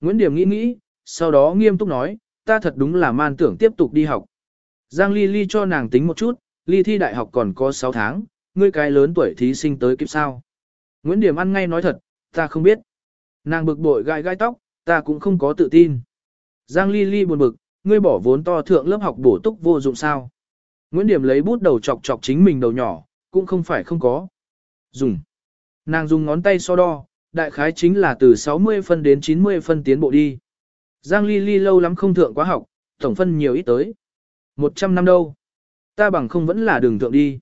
Nguyễn Điểm nghĩ nghĩ, sau đó nghiêm túc nói, ta thật đúng là man tưởng tiếp tục đi học. Giang Ly Ly cho nàng tính một chút, Ly thi đại học còn có 6 tháng, ngươi cái lớn tuổi thí sinh tới kịp sao. Nguyễn Điểm ăn ngay nói thật, ta không biết. Nàng bực bội gai gai tóc, ta cũng không có tự tin. Giang Ly Ly buồn bực, ngươi bỏ vốn to thượng lớp học bổ túc vô dụng sao. Nguyễn Điểm lấy bút đầu chọc chọc chính mình đầu nhỏ, cũng không phải không có. Dùng. Nàng dùng ngón tay so đo, đại khái chính là từ 60 phân đến 90 phân tiến bộ đi. Giang Ly Ly lâu lắm không thượng quá học, tổng phân nhiều ít tới. 100 năm đâu. Ta bằng không vẫn là đường thượng đi.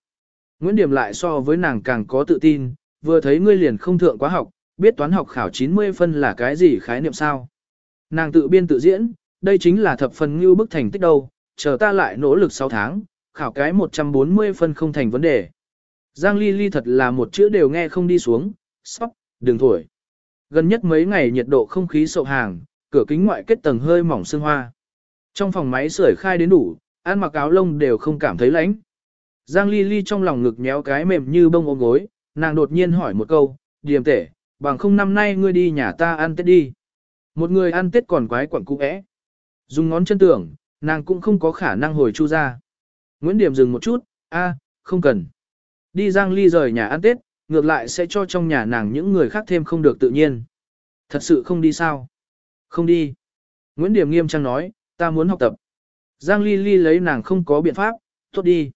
Nguyễn Điểm lại so với nàng càng có tự tin, vừa thấy ngươi liền không thượng quá học, biết toán học khảo 90 phân là cái gì khái niệm sao. Nàng tự biên tự diễn, đây chính là thập phần như bức thành tích đâu, chờ ta lại nỗ lực 6 tháng, khảo cái 140 phân không thành vấn đề. Giang Ly Ly thật là một chữ đều nghe không đi xuống, sóc, đừng thổi. Gần nhất mấy ngày nhiệt độ không khí sậu hàng, cửa kính ngoại kết tầng hơi mỏng sương hoa. Trong phòng máy sưởi khai đến đủ, ăn mặc áo lông đều không cảm thấy lạnh. Giang Ly Ly trong lòng ngực nhéo cái mềm như bông ôm gối, nàng đột nhiên hỏi một câu, điềm tể, bằng không năm nay ngươi đi nhà ta ăn tết đi. Một người ăn tết còn quái quẩn cũ ẽ. Dùng ngón chân tưởng, nàng cũng không có khả năng hồi chu ra. Nguyễn Điểm dừng một chút, a, không cần. Đi Giang Ly rời nhà ăn tết, ngược lại sẽ cho trong nhà nàng những người khác thêm không được tự nhiên. Thật sự không đi sao? Không đi. Nguyễn Điểm nghiêm trang nói, ta muốn học tập. Giang Ly Ly lấy nàng không có biện pháp, tốt đi.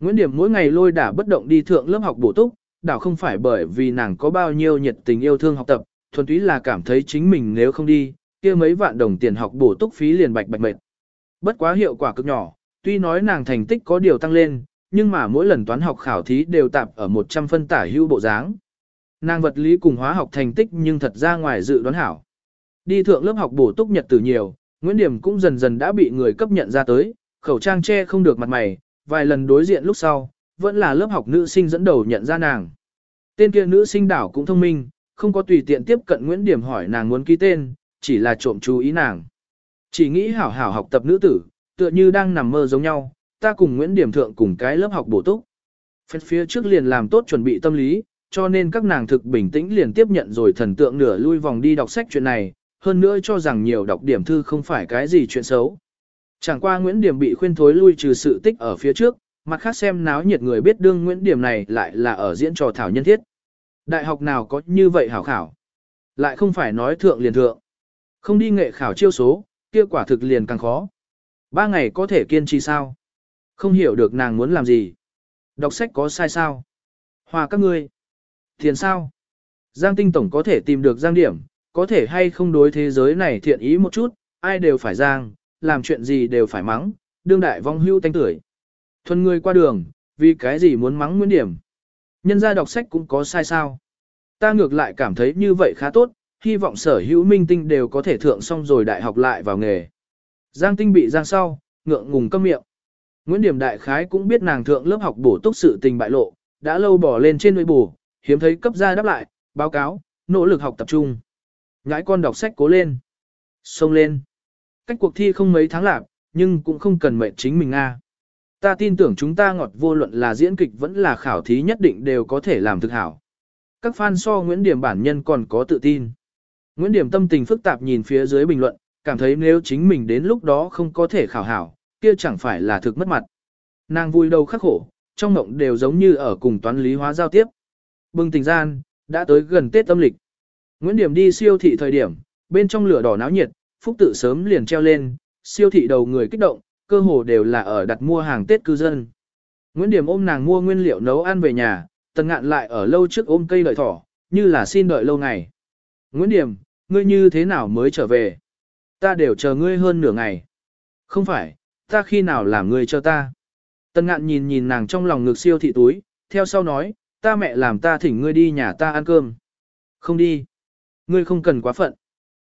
Nguyễn Điểm mỗi ngày lôi đả bất động đi thượng lớp học bổ túc, đảo không phải bởi vì nàng có bao nhiêu nhiệt tình yêu thương học tập, thuần túy là cảm thấy chính mình nếu không đi, kia mấy vạn đồng tiền học bổ túc phí liền bạch bạch mệt. Bất quá hiệu quả cực nhỏ, tuy nói nàng thành tích có điều tăng lên, nhưng mà mỗi lần toán học khảo thí đều tạp ở 100 phân tả hưu bộ dáng. Nàng vật lý cùng hóa học thành tích nhưng thật ra ngoài dự đoán hảo. Đi thượng lớp học bổ túc nhật từ nhiều, Nguyễn Điểm cũng dần dần đã bị người cấp nhận ra tới, khẩu trang che không được mặt mày, vài lần đối diện lúc sau, vẫn là lớp học nữ sinh dẫn đầu nhận ra nàng. Tên kia nữ sinh đảo cũng thông minh, không có tùy tiện tiếp cận Nguyễn Điểm hỏi nàng muốn ký tên, chỉ là trộm chú ý nàng. Chỉ nghĩ hảo hảo học tập nữ tử, tựa như đang nằm mơ giống nhau, ta cùng Nguyễn Điểm thượng cùng cái lớp học bổ túc. Phép phía trước liền làm tốt chuẩn bị tâm lý, cho nên các nàng thực bình tĩnh liền tiếp nhận rồi thần tượng nửa lui vòng đi đọc sách chuyện này, hơn nữa cho rằng nhiều đọc điểm thư không phải cái gì chuyện xấu. Chẳng qua Nguyễn Điểm bị khuyên thối lui trừ sự tích ở phía trước, mặt khác xem náo nhiệt người biết đương Nguyễn Điểm này lại là ở diễn trò thảo nhân thiết. Đại học nào có như vậy hảo khảo. Lại không phải nói thượng liền thượng. Không đi nghệ khảo chiêu số, kia quả thực liền càng khó. Ba ngày có thể kiên trì sao? Không hiểu được nàng muốn làm gì. Đọc sách có sai sao? Hòa các ngươi. thiền sao? Giang tinh tổng có thể tìm được giang điểm, có thể hay không đối thế giới này thiện ý một chút, ai đều phải giang, làm chuyện gì đều phải mắng, đương đại vong hưu tanh tuổi. Thuần người qua đường, vì cái gì muốn mắng nguyên điểm. Nhân ra đọc sách cũng có sai sao. Ta ngược lại cảm thấy như vậy khá tốt, hy vọng sở hữu minh tinh đều có thể thượng xong rồi đại học lại vào nghề. Giang tinh bị giang sau, ngượng ngùng câm miệng. Nguyễn Điểm Đại Khái cũng biết nàng thượng lớp học bổ túc sự tình bại lộ, đã lâu bỏ lên trên nơi bù, hiếm thấy cấp ra đáp lại, báo cáo, nỗ lực học tập trung. Ngãi con đọc sách cố lên. Xông lên. Cách cuộc thi không mấy tháng lạc, nhưng cũng không cần mệnh chính mình a. Ta tin tưởng chúng ta ngọt vô luận là diễn kịch vẫn là khảo thí nhất định đều có thể làm thực hảo. Các fan so Nguyễn Điểm bản nhân còn có tự tin. Nguyễn Điểm tâm tình phức tạp nhìn phía dưới bình luận, cảm thấy nếu chính mình đến lúc đó không có thể khảo hảo, kia chẳng phải là thực mất mặt. Nàng vui đầu khắc khổ, trong mộng đều giống như ở cùng toán lý hóa giao tiếp. Bừng tỉnh gian, đã tới gần Tết âm lịch. Nguyễn Điểm đi siêu thị thời điểm, bên trong lửa đỏ náo nhiệt, phúc tự sớm liền treo lên, siêu thị đầu người kích động, cơ hồ đều là ở đặt mua hàng Tết cư dân. Nguyễn Điểm ôm nàng mua nguyên liệu nấu ăn về nhà, tần ngạn lại ở lâu trước ôm cây đợi thỏ, như là xin đợi lâu ngày. Nguyễn Điểm, ngươi như thế nào mới trở về? Ta đều chờ ngươi hơn nửa ngày. Không phải, ta khi nào làm ngươi cho ta? Tần ngạn nhìn nhìn nàng trong lòng ngực siêu thị túi, theo sau nói, ta mẹ làm ta thỉnh ngươi đi nhà ta ăn cơm. Không đi. Ngươi không cần quá phận.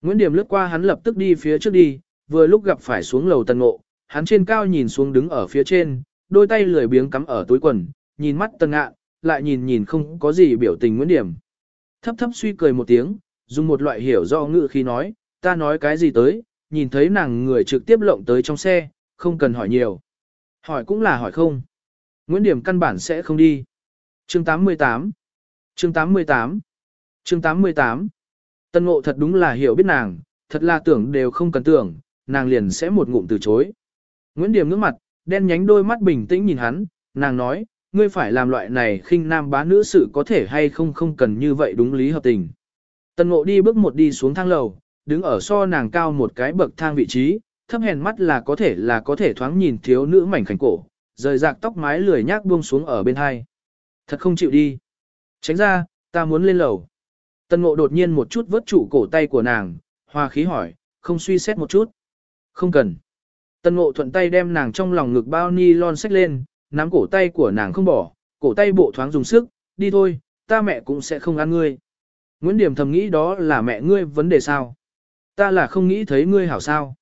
Nguyễn Điểm lướt qua hắn lập tức đi phía trước đi, vừa lúc gặp phải xuống lầu tần ngộ, hắn trên cao nhìn xuống đứng ở phía trên, đôi tay lười biếng cắm ở túi quần, nhìn mắt tần ngạn, lại nhìn nhìn không có gì biểu tình Nguyễn Điểm. Thấp thấp suy cười một tiếng, dùng một loại hiểu do ngữ khi nói, ta nói cái gì tới, nhìn thấy nàng người trực tiếp lộng tới trong xe, không cần hỏi nhiều. Hỏi cũng là hỏi không. Nguyễn Điểm căn bản sẽ không đi. Chương 88 Chương 88 Chương 88 Tân ngộ thật đúng là hiểu biết nàng, thật là tưởng đều không cần tưởng, nàng liền sẽ một ngụm từ chối. Nguyễn Điểm ngước mặt, đen nhánh đôi mắt bình tĩnh nhìn hắn, nàng nói, ngươi phải làm loại này khinh nam bá nữ sự có thể hay không không cần như vậy đúng lý hợp tình. tân ngộ đi bước một đi xuống thang lầu, đứng ở so nàng cao một cái bậc thang vị trí, thấp hèn mắt là có thể là có thể thoáng nhìn thiếu nữ mảnh khảnh cổ, rời rạc tóc mái lười nhác buông xuống ở bên hai. Thật không chịu đi. Tránh ra, ta muốn lên lầu. tân ngộ đột nhiên một chút vớt trụ cổ tay của nàng, hòa khí hỏi, không suy xét một chút. Không cần. tân ngộ thuận tay đem nàng trong lòng ngực bao ni lon xách lên, nắm cổ tay của nàng không bỏ, cổ tay bộ thoáng dùng sức, đi thôi, ta mẹ cũng sẽ không ăn ngươi. Nguyễn Điểm thầm nghĩ đó là mẹ ngươi vấn đề sao? Ta là không nghĩ thấy ngươi hảo sao?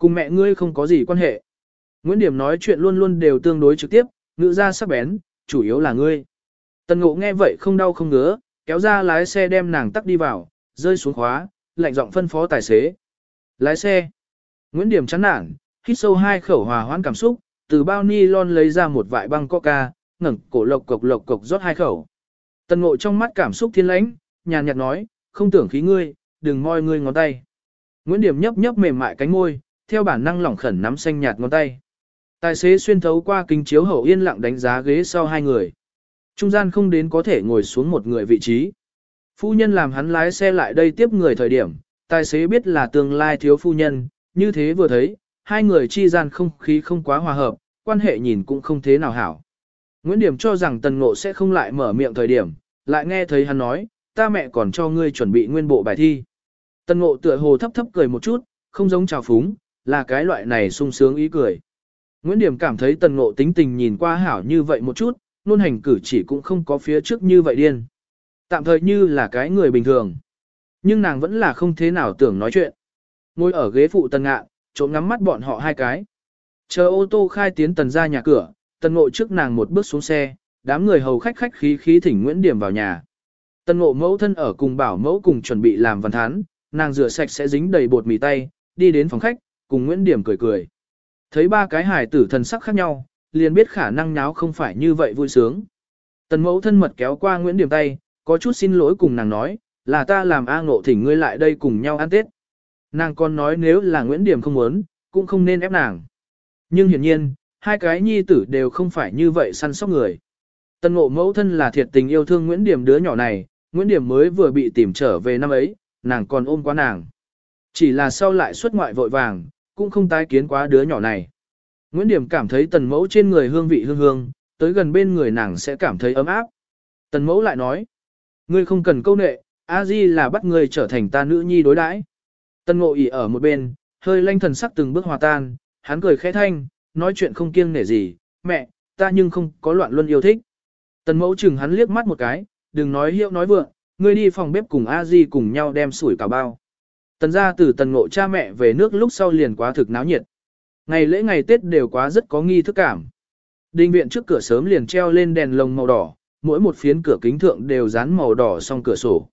Cùng mẹ ngươi không có gì quan hệ. Nguyễn Điểm nói chuyện luôn luôn đều tương đối trực tiếp, ngữ ra sắc bén, chủ yếu là ngươi. Tần ngộ nghe vậy không đau không ngứa, kéo ra lái xe đem nàng tắt đi vào, rơi xuống khóa, lạnh giọng phân phó tài xế. Lái xe. Nguyễn Điểm chán nản, hít sâu hai khẩu hòa hoãn cảm xúc, từ bao ni lon lấy ra một vại băng coca, ngẩng cổ lộc cộc lộc cộc rót hai khẩu. Tần ngộ trong mắt cảm xúc thiên lãnh, nhàn nhạt nói, không tưởng khí ngươi, đừng moi ngươi ngón tay. Nguyễn Điểm nhấp nhấp mềm mại cánh môi, theo bản năng lỏng khẩn nắm xanh nhạt ngón tay. Tài xế xuyên thấu qua kính chiếu hậu yên lặng đánh giá ghế sau hai người. Trung gian không đến có thể ngồi xuống một người vị trí. Phu nhân làm hắn lái xe lại đây tiếp người thời điểm, tài xế biết là tương lai thiếu phu nhân, như thế vừa thấy, hai người chi gian không khí không quá hòa hợp, quan hệ nhìn cũng không thế nào hảo. Nguyễn Điểm cho rằng Tần Ngộ sẽ không lại mở miệng thời điểm, lại nghe thấy hắn nói, ta mẹ còn cho ngươi chuẩn bị nguyên bộ bài thi. Tần Ngộ tựa hồ thấp thấp cười một chút, không giống trào phúng, là cái loại này sung sướng ý cười. Nguyễn Điểm cảm thấy Tần Ngộ tính tình nhìn qua hảo như vậy một chút, luôn hành cử chỉ cũng không có phía trước như vậy điên. Tạm thời như là cái người bình thường. Nhưng nàng vẫn là không thế nào tưởng nói chuyện. Ngồi ở ghế phụ Tần Ngạ, trộm ngắm mắt bọn họ hai cái. Chờ ô tô khai tiến Tần ra nhà cửa, Tần Ngộ trước nàng một bước xuống xe, đám người hầu khách khách khí khí thỉnh Nguyễn Điểm vào nhà. Tần Ngộ mẫu thân ở cùng bảo mẫu cùng chuẩn bị làm văn thán, nàng rửa sạch sẽ dính đầy bột mì tay, đi đến phòng khách, cùng Nguyễn Điểm cười cười. Thấy ba cái hài tử thần sắc khác nhau, liền biết khả năng nháo không phải như vậy vui sướng. Tần mẫu thân mật kéo qua Nguyễn Điểm tay, có chút xin lỗi cùng nàng nói, là ta làm A ngộ thỉnh ngươi lại đây cùng nhau ăn Tết. Nàng còn nói nếu là Nguyễn Điểm không muốn, cũng không nên ép nàng. Nhưng hiển nhiên, hai cái nhi tử đều không phải như vậy săn sóc người. Tần ngộ mẫu thân là thiệt tình yêu thương Nguyễn Điểm đứa nhỏ này, Nguyễn Điểm mới vừa bị tìm trở về năm ấy, nàng còn ôm quá nàng. Chỉ là sau lại xuất ngoại vội vàng, cũng không tái kiến quá đứa nhỏ này. Nguyễn Điểm cảm thấy tần mẫu trên người hương vị hương hương, tới gần bên người nàng sẽ cảm thấy ấm áp. Tần mẫu lại nói, ngươi không cần câu nệ, a di là bắt ngươi trở thành ta nữ nhi đối đãi. Tần ngộ ỉ ở một bên, hơi lanh thần sắc từng bước hòa tan, hắn cười khẽ thanh, nói chuyện không kiêng nể gì, mẹ, ta nhưng không có loạn luân yêu thích. Tần mẫu chừng hắn liếc mắt một cái, đừng nói hiệu nói vượng, ngươi đi phòng bếp cùng a di cùng nhau đem sủi cảo bao. Tần gia từ tần ngộ cha mẹ về nước lúc sau liền quá thực náo nhiệt. Ngày lễ ngày Tết đều quá rất có nghi thức cảm. Đình viện trước cửa sớm liền treo lên đèn lồng màu đỏ, mỗi một phiến cửa kính thượng đều dán màu đỏ song cửa sổ.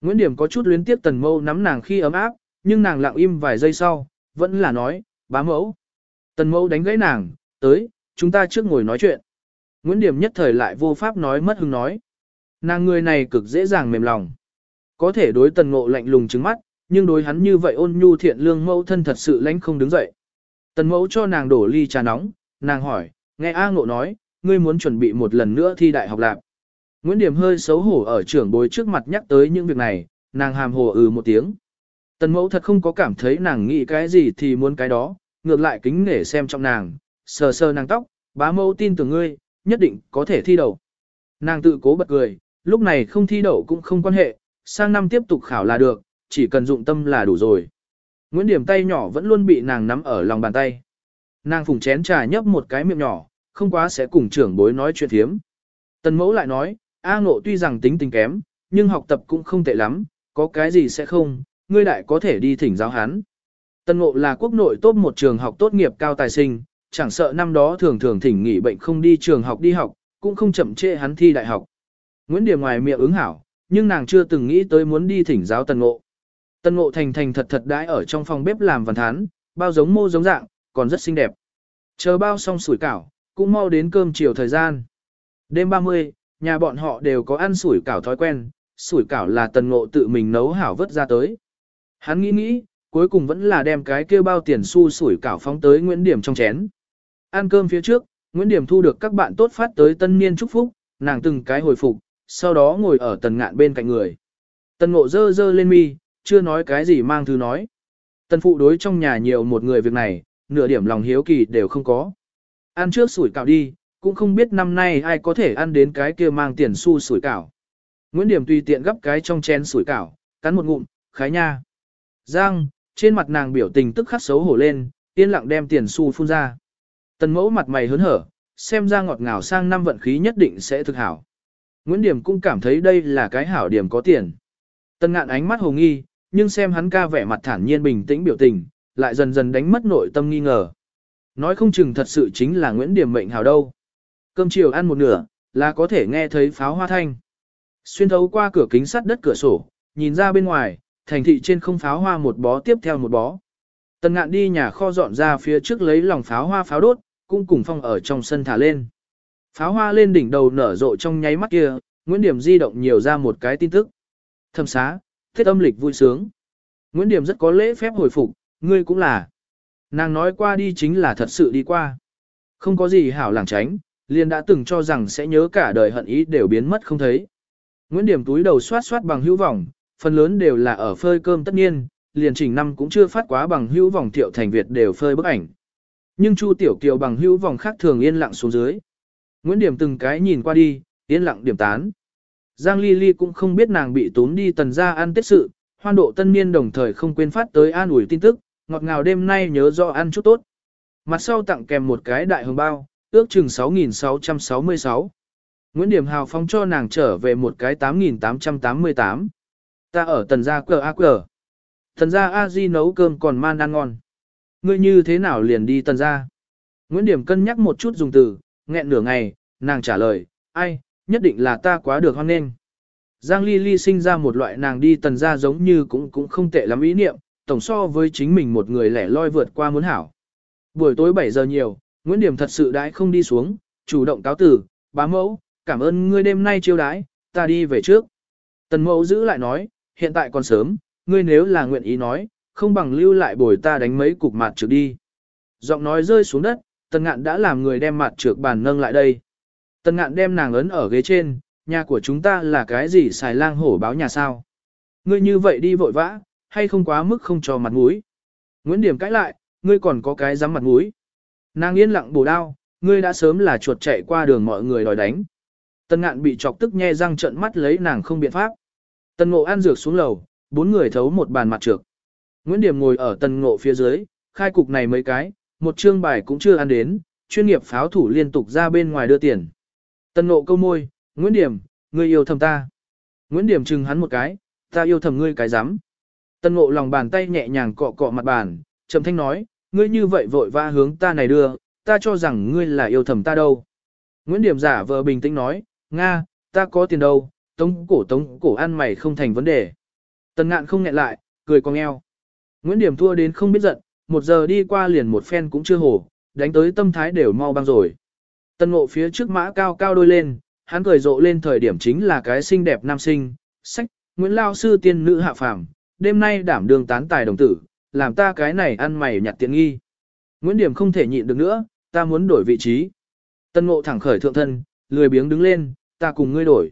Nguyễn Điểm có chút luyến tiếp tần mâu nắm nàng khi ấm áp, nhưng nàng lặng im vài giây sau, vẫn là nói, bá mẫu. Tần mâu đánh gãy nàng, tới, chúng ta trước ngồi nói chuyện. Nguyễn Điểm nhất thời lại vô pháp nói mất hứng nói. Nàng người này cực dễ dàng mềm lòng. Có thể đối tần ngộ lạnh lùng trứng mắt, nhưng đối hắn như vậy ôn nhu thiện lương mẫu thân thật sự lãnh không đứng dậy. Tần mẫu cho nàng đổ ly trà nóng, nàng hỏi, nghe A ngộ nói, ngươi muốn chuẩn bị một lần nữa thi đại học lạc. Nguyễn Điểm hơi xấu hổ ở trưởng bối trước mặt nhắc tới những việc này, nàng hàm hồ ừ một tiếng. Tần mẫu thật không có cảm thấy nàng nghĩ cái gì thì muốn cái đó, ngược lại kính nể xem trong nàng, sờ sờ nàng tóc, bá mẫu tin tưởng ngươi, nhất định có thể thi đậu. Nàng tự cố bật cười, lúc này không thi đậu cũng không quan hệ, sang năm tiếp tục khảo là được, chỉ cần dụng tâm là đủ rồi. Nguyễn Điểm tay nhỏ vẫn luôn bị nàng nắm ở lòng bàn tay. Nàng phùng chén trà nhấp một cái miệng nhỏ, không quá sẽ cùng trưởng bối nói chuyện thiếm. Tần mẫu lại nói, A ngộ tuy rằng tính tình kém, nhưng học tập cũng không tệ lắm, có cái gì sẽ không, ngươi đại có thể đi thỉnh giáo hắn. Tần ngộ là quốc nội tốt một trường học tốt nghiệp cao tài sinh, chẳng sợ năm đó thường thường thỉnh nghỉ bệnh không đi trường học đi học, cũng không chậm trễ hắn thi đại học. Nguyễn Điểm ngoài miệng ứng hảo, nhưng nàng chưa từng nghĩ tới muốn đi thỉnh giáo tần ngộ. Tân ngộ thành thành thật thật đãi ở trong phòng bếp làm văn thán, bao giống mô giống dạng, còn rất xinh đẹp. Chờ bao xong sủi cảo, cũng mau đến cơm chiều thời gian. Đêm 30, nhà bọn họ đều có ăn sủi cảo thói quen, sủi cảo là tần ngộ tự mình nấu hảo vớt ra tới. Hắn nghĩ nghĩ, cuối cùng vẫn là đem cái kia bao tiền xu sủi cảo phóng tới Nguyễn Điểm trong chén. Ăn cơm phía trước, Nguyễn Điểm thu được các bạn tốt phát tới tân niên chúc phúc, nàng từng cái hồi phục, sau đó ngồi ở tần ngạn bên cạnh người. Tần ngộ dơ dơ lên mi, chưa nói cái gì mang thứ nói. Tần phụ đối trong nhà nhiều một người việc này, nửa điểm lòng hiếu kỳ đều không có. Ăn trước sủi cảo đi, cũng không biết năm nay ai có thể ăn đến cái kia mang tiền xu sủi cảo. Nguyễn Điểm tùy tiện gấp cái trong chén sủi cảo, cắn một ngụm, khái nha. Giang, trên mặt nàng biểu tình tức khắc xấu hổ lên, yên lặng đem tiền xu phun ra. Tần mẫu mặt mày hớn hở, xem ra ngọt ngào sang năm vận khí nhất định sẽ thực hảo. Nguyễn Điểm cũng cảm thấy đây là cái hảo điểm có tiền. Tần ngạn ánh mắt hồ nghi, nhưng xem hắn ca vẻ mặt thản nhiên bình tĩnh biểu tình, lại dần dần đánh mất nội tâm nghi ngờ. Nói không chừng thật sự chính là Nguyễn Điểm mệnh hảo đâu. Cơm chiều ăn một nửa, là có thể nghe thấy pháo hoa thanh. Xuyên thấu qua cửa kính sắt đất cửa sổ, nhìn ra bên ngoài, thành thị trên không pháo hoa một bó tiếp theo một bó. Tần ngạn đi nhà kho dọn ra phía trước lấy lòng pháo hoa pháo đốt, cũng cùng phong ở trong sân thả lên. Pháo hoa lên đỉnh đầu nở rộ trong nháy mắt kia, Nguyễn Điểm di động nhiều ra một cái tin tức. Thâm xá, thiết âm lịch vui sướng. Nguyễn Điểm rất có lễ phép hồi phục, ngươi cũng là. Nàng nói qua đi chính là thật sự đi qua. Không có gì hảo lảng tránh, liền đã từng cho rằng sẽ nhớ cả đời hận ý đều biến mất không thấy. Nguyễn Điểm túi đầu xoát xoát bằng hữu vọng, phần lớn đều là ở phơi cơm tất nhiên, liền chỉnh năm cũng chưa phát quá bằng hữu vòng thiệu thành Việt đều phơi bức ảnh. Nhưng Chu Tiểu Kiều bằng hữu vòng khác thường yên lặng xuống dưới. Nguyễn Điểm từng cái nhìn qua đi, yên lặng điểm tán. Giang Ly Ly cũng không biết nàng bị tốn đi tần ra ăn tết sự, hoan độ tân niên đồng thời không quên phát tới an ủi tin tức, ngọt ngào đêm nay nhớ rõ ăn chút tốt. Mặt sau tặng kèm một cái đại hồng bao, ước chừng 6.666. Nguyễn Điểm Hào phong cho nàng trở về một cái 8.888. Ta ở tần gia cờ a cờ. Tần gia a di nấu cơm còn man ăn ngon. Ngươi như thế nào liền đi tần gia? Nguyễn Điểm cân nhắc một chút dùng từ, nghẹn nửa ngày, nàng trả lời, ai, nhất định là ta quá được hoan nghênh. Giang Ly Ly sinh ra một loại nàng đi tần gia giống như cũng cũng không tệ lắm ý niệm, tổng so với chính mình một người lẻ loi vượt qua muốn hảo. Buổi tối 7 giờ nhiều, Nguyễn Điểm thật sự đãi không đi xuống, chủ động cáo tử, bá mẫu, cảm ơn ngươi đêm nay chiêu đãi, ta đi về trước. Tần mẫu giữ lại nói, hiện tại còn sớm, ngươi nếu là nguyện ý nói, không bằng lưu lại bồi ta đánh mấy cục mặt trược đi. Giọng nói rơi xuống đất, tần ngạn đã làm người đem mặt trược bàn nâng lại đây. Tần ngạn đem nàng ấn ở ghế trên, nhà của chúng ta là cái gì xài lang hổ báo nhà sao. Ngươi như vậy đi vội vã, hay không quá mức không cho mặt mũi. Nguyễn Điểm cãi lại, ngươi còn có cái dám mặt mũi. Nàng yên lặng bổ đao, ngươi đã sớm là chuột chạy qua đường mọi người đòi đánh. Tần ngạn bị chọc tức nhe răng trận mắt lấy nàng không biện pháp. Tần ngộ ăn dược xuống lầu, bốn người thấu một bàn mặt trược. Nguyễn Điểm ngồi ở tần ngộ phía dưới, khai cục này mấy cái, một chương bài cũng chưa ăn đến, chuyên nghiệp pháo thủ liên tục ra bên ngoài đưa tiền. Tân nộ câu môi, Nguyễn Điểm, ngươi yêu thầm ta. Nguyễn Điểm chừng hắn một cái, ta yêu thầm ngươi cái rắm Tân ngộ lòng bàn tay nhẹ nhàng cọ cọ mặt bàn, trầm thanh nói, ngươi như vậy vội va hướng ta này đưa, ta cho rằng ngươi là yêu thầm ta đâu. Nguyễn Điểm giả vờ bình tĩnh nói, Nga, ta có tiền đâu, tống cổ tống cổ ăn mày không thành vấn đề. Tân ngạn không nghẹn lại, cười cong eo. Nguyễn Điểm thua đến không biết giận, một giờ đi qua liền một phen cũng chưa hổ, đánh tới tâm thái đều mau băng rồi. Tân ngộ phía trước mã cao cao đôi lên, hắn cười rộ lên thời điểm chính là cái xinh đẹp nam sinh, sách, Nguyễn Lao Sư tiên nữ hạ phàm, đêm nay đảm đường tán tài đồng tử, làm ta cái này ăn mày nhặt tiện nghi. Nguyễn Điểm không thể nhịn được nữa, ta muốn đổi vị trí. Tân ngộ thẳng khởi thượng thân, lười biếng đứng lên, ta cùng ngươi đổi.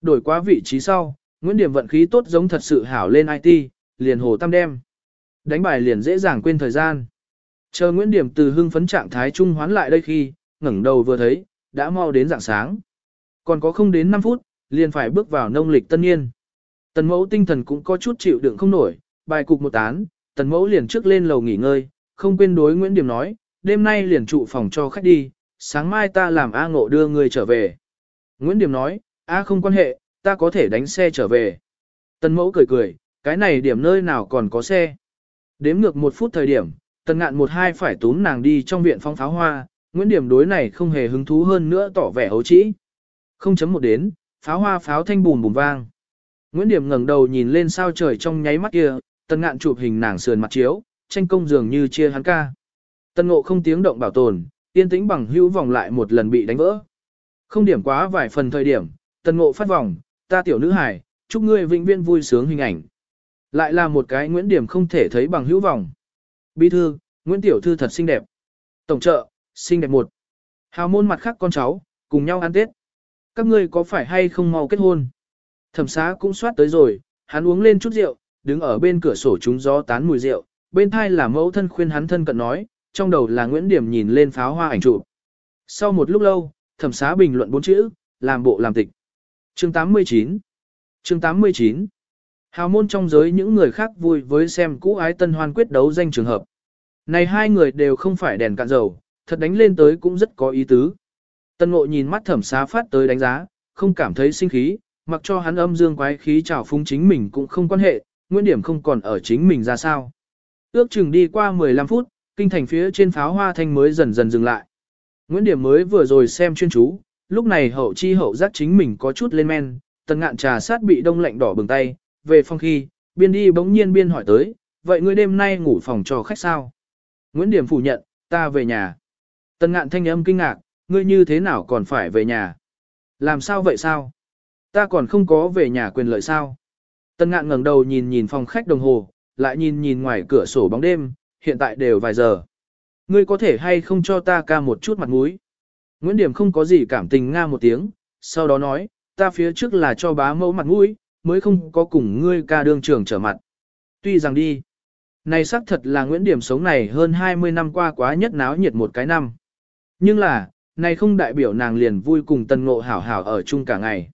Đổi qua vị trí sau, Nguyễn Điểm vận khí tốt giống thật sự hảo lên IT, liền hồ tam đem. Đánh bài liền dễ dàng quên thời gian. Chờ Nguyễn Điểm từ hưng phấn trạng thái trung hoán lại đây khi, ngẩng đầu vừa thấy, đã mau đến dạng sáng. Còn có không đến 5 phút, liền phải bước vào nông lịch tân niên. Tần mẫu tinh thần cũng có chút chịu đựng không nổi, bài cục một tán, tần mẫu liền trước lên lầu nghỉ ngơi, không quên đối Nguyễn Điểm nói, đêm nay liền trụ phòng cho khách đi, sáng mai ta làm A ngộ đưa người trở về. Nguyễn Điểm nói, A không quan hệ, ta có thể đánh xe trở về. Tần mẫu cười cười, cái này điểm nơi nào còn có xe. Đếm ngược một phút thời điểm, tần ngạn một hai phải tún nàng đi trong viện phong pháo hoa, Nguyễn Điểm đối này không hề hứng thú hơn nữa tỏ vẻ hấu trĩ. Không chấm một đến, pháo hoa pháo thanh bùm bùm vang. Nguyễn Điểm ngẩng đầu nhìn lên sao trời trong nháy mắt kia, tần ngạn chụp hình nàng sườn mặt chiếu, tranh công dường như chia hắn ca. Tần ngộ không tiếng động bảo tồn, yên tĩnh bằng hữu vòng lại một lần bị đánh vỡ. Không điểm quá vài phần thời điểm, tần ngộ phát vòng, ta tiểu nữ hải, chúc ngươi vĩnh viên vui sướng hình ảnh. Lại là một cái Nguyễn Điểm không thể thấy bằng hữu vòng. Bí thư, Nguyễn Tiểu Thư thật xinh đẹp. Tổng trợ, xinh đẹp một. Hào môn mặt khác con cháu, cùng nhau ăn Tết. Các ngươi có phải hay không mau kết hôn? Thẩm xá cũng soát tới rồi, hắn uống lên chút rượu, đứng ở bên cửa sổ trúng gió tán mùi rượu, bên thai là mẫu thân khuyên hắn thân cận nói, trong đầu là Nguyễn Điểm nhìn lên pháo hoa ảnh chụp. Sau một lúc lâu, thẩm xá bình luận bốn chữ, làm bộ làm tịch. Chương 89 Chương 89 Hào môn trong giới những người khác vui với xem cũ ái tân hoan quyết đấu danh trường hợp. Này hai người đều không phải đèn cạn dầu, thật đánh lên tới cũng rất có ý tứ. Tân ngộ nhìn mắt thẩm xá phát tới đánh giá, không cảm thấy sinh khí, mặc cho hắn âm dương quái khí trào phúng chính mình cũng không quan hệ, nguyên điểm không còn ở chính mình ra sao. Ước chừng đi qua 15 phút, kinh thành phía trên pháo hoa thanh mới dần dần dừng lại. Nguyễn Điểm mới vừa rồi xem chuyên chú, lúc này hậu chi hậu giác chính mình có chút lên men, tần ngạn trà sát bị đông lạnh đỏ bừng tay, về phòng khi, biên đi bỗng nhiên biên hỏi tới, vậy ngươi đêm nay ngủ phòng cho khách sao? Nguyễn Điểm phủ nhận, ta về nhà. Tần ngạn thanh âm kinh ngạc, ngươi như thế nào còn phải về nhà? Làm sao vậy sao? Ta còn không có về nhà quyền lợi sao? Tần ngạn ngẩng đầu nhìn nhìn phòng khách đồng hồ, lại nhìn nhìn ngoài cửa sổ bóng đêm, hiện tại đều vài giờ. Ngươi có thể hay không cho ta ca một chút mặt mũi? Nguyễn Điểm không có gì cảm tình nga một tiếng, sau đó nói, ta phía trước là cho bá mẫu mặt mũi, mới không có cùng ngươi ca đương trường trở mặt. Tuy rằng đi, này xác thật là Nguyễn Điểm sống này hơn 20 năm qua quá nhất náo nhiệt một cái năm. Nhưng là, này không đại biểu nàng liền vui cùng tần ngộ hảo hảo ở chung cả ngày.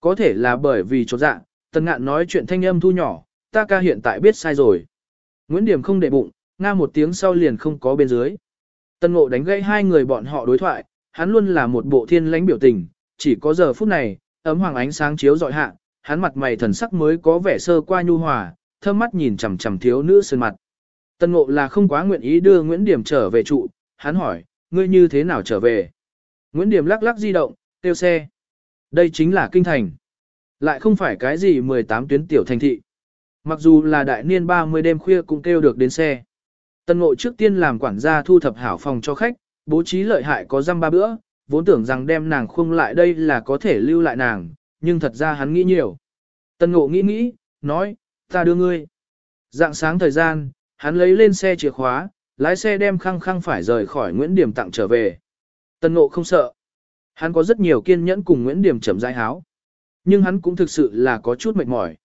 Có thể là bởi vì chỗ dạ, tần ngạn nói chuyện thanh âm thu nhỏ, ta ca hiện tại biết sai rồi. Nguyễn Điểm không để bụng, nga một tiếng sau liền không có bên dưới. Tần ngộ đánh gãy hai người bọn họ đối thoại, hắn luôn là một bộ thiên lãnh biểu tình, chỉ có giờ phút này, ấm hoàng ánh sáng chiếu dọi hạ, hắn mặt mày thần sắc mới có vẻ sơ qua nhu hòa, thơm mắt nhìn chằm chằm thiếu nữ sơn mặt. Tần ngộ là không quá nguyện ý đưa Nguyễn Điểm trở về trụ, hắn hỏi, ngươi như thế nào trở về? Nguyễn Điểm lắc lắc di động, tiêu xe. Đây chính là kinh thành. Lại không phải cái gì 18 tuyến tiểu thành thị. Mặc dù là đại niên 30 đêm khuya cũng kêu được đến xe. Tần ngộ trước tiên làm quản gia thu thập hảo phòng cho khách, bố trí lợi hại có răm ba bữa, vốn tưởng rằng đem nàng khung lại đây là có thể lưu lại nàng, nhưng thật ra hắn nghĩ nhiều. Tần ngộ nghĩ nghĩ, nói, ta đưa ngươi. Dạng sáng thời gian, hắn lấy lên xe chìa khóa, lái xe đem khăng khăng phải rời khỏi Nguyễn Điểm tặng trở về. Tần ngộ không sợ. Hắn có rất nhiều kiên nhẫn cùng Nguyễn Điểm chậm rãi háo. Nhưng hắn cũng thực sự là có chút mệt mỏi.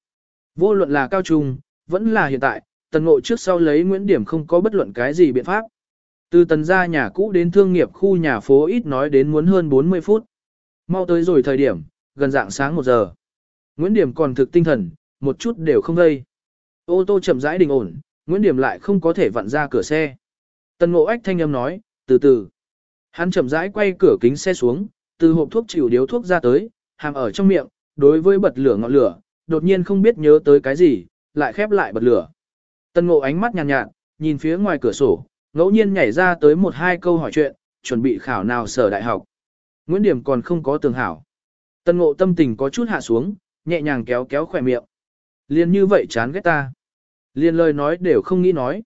Vô luận là cao trung, vẫn là hiện tại, tần ngộ trước sau lấy Nguyễn Điểm không có bất luận cái gì biện pháp. Từ tần gia nhà cũ đến thương nghiệp khu nhà phố ít nói đến muốn hơn 40 phút. Mau tới rồi thời điểm, gần dạng sáng 1 giờ. Nguyễn Điểm còn thực tinh thần, một chút đều không gây. Ô tô chậm rãi đình ổn, Nguyễn Điểm lại không có thể vặn ra cửa xe. Tần ngộ ách thanh âm nói, từ từ. Hắn chậm rãi quay cửa kính xe xuống, từ hộp thuốc chịu điếu thuốc ra tới, hàm ở trong miệng, đối với bật lửa ngọn lửa, đột nhiên không biết nhớ tới cái gì, lại khép lại bật lửa. Tần ngộ ánh mắt nhàn nhạt, nhạt, nhìn phía ngoài cửa sổ, ngẫu nhiên nhảy ra tới một hai câu hỏi chuyện, chuẩn bị khảo nào sở đại học. Nguyễn Điểm còn không có tường hảo. Tần ngộ tâm tình có chút hạ xuống, nhẹ nhàng kéo kéo khỏe miệng. Liên như vậy chán ghét ta. Liên lời nói đều không nghĩ nói.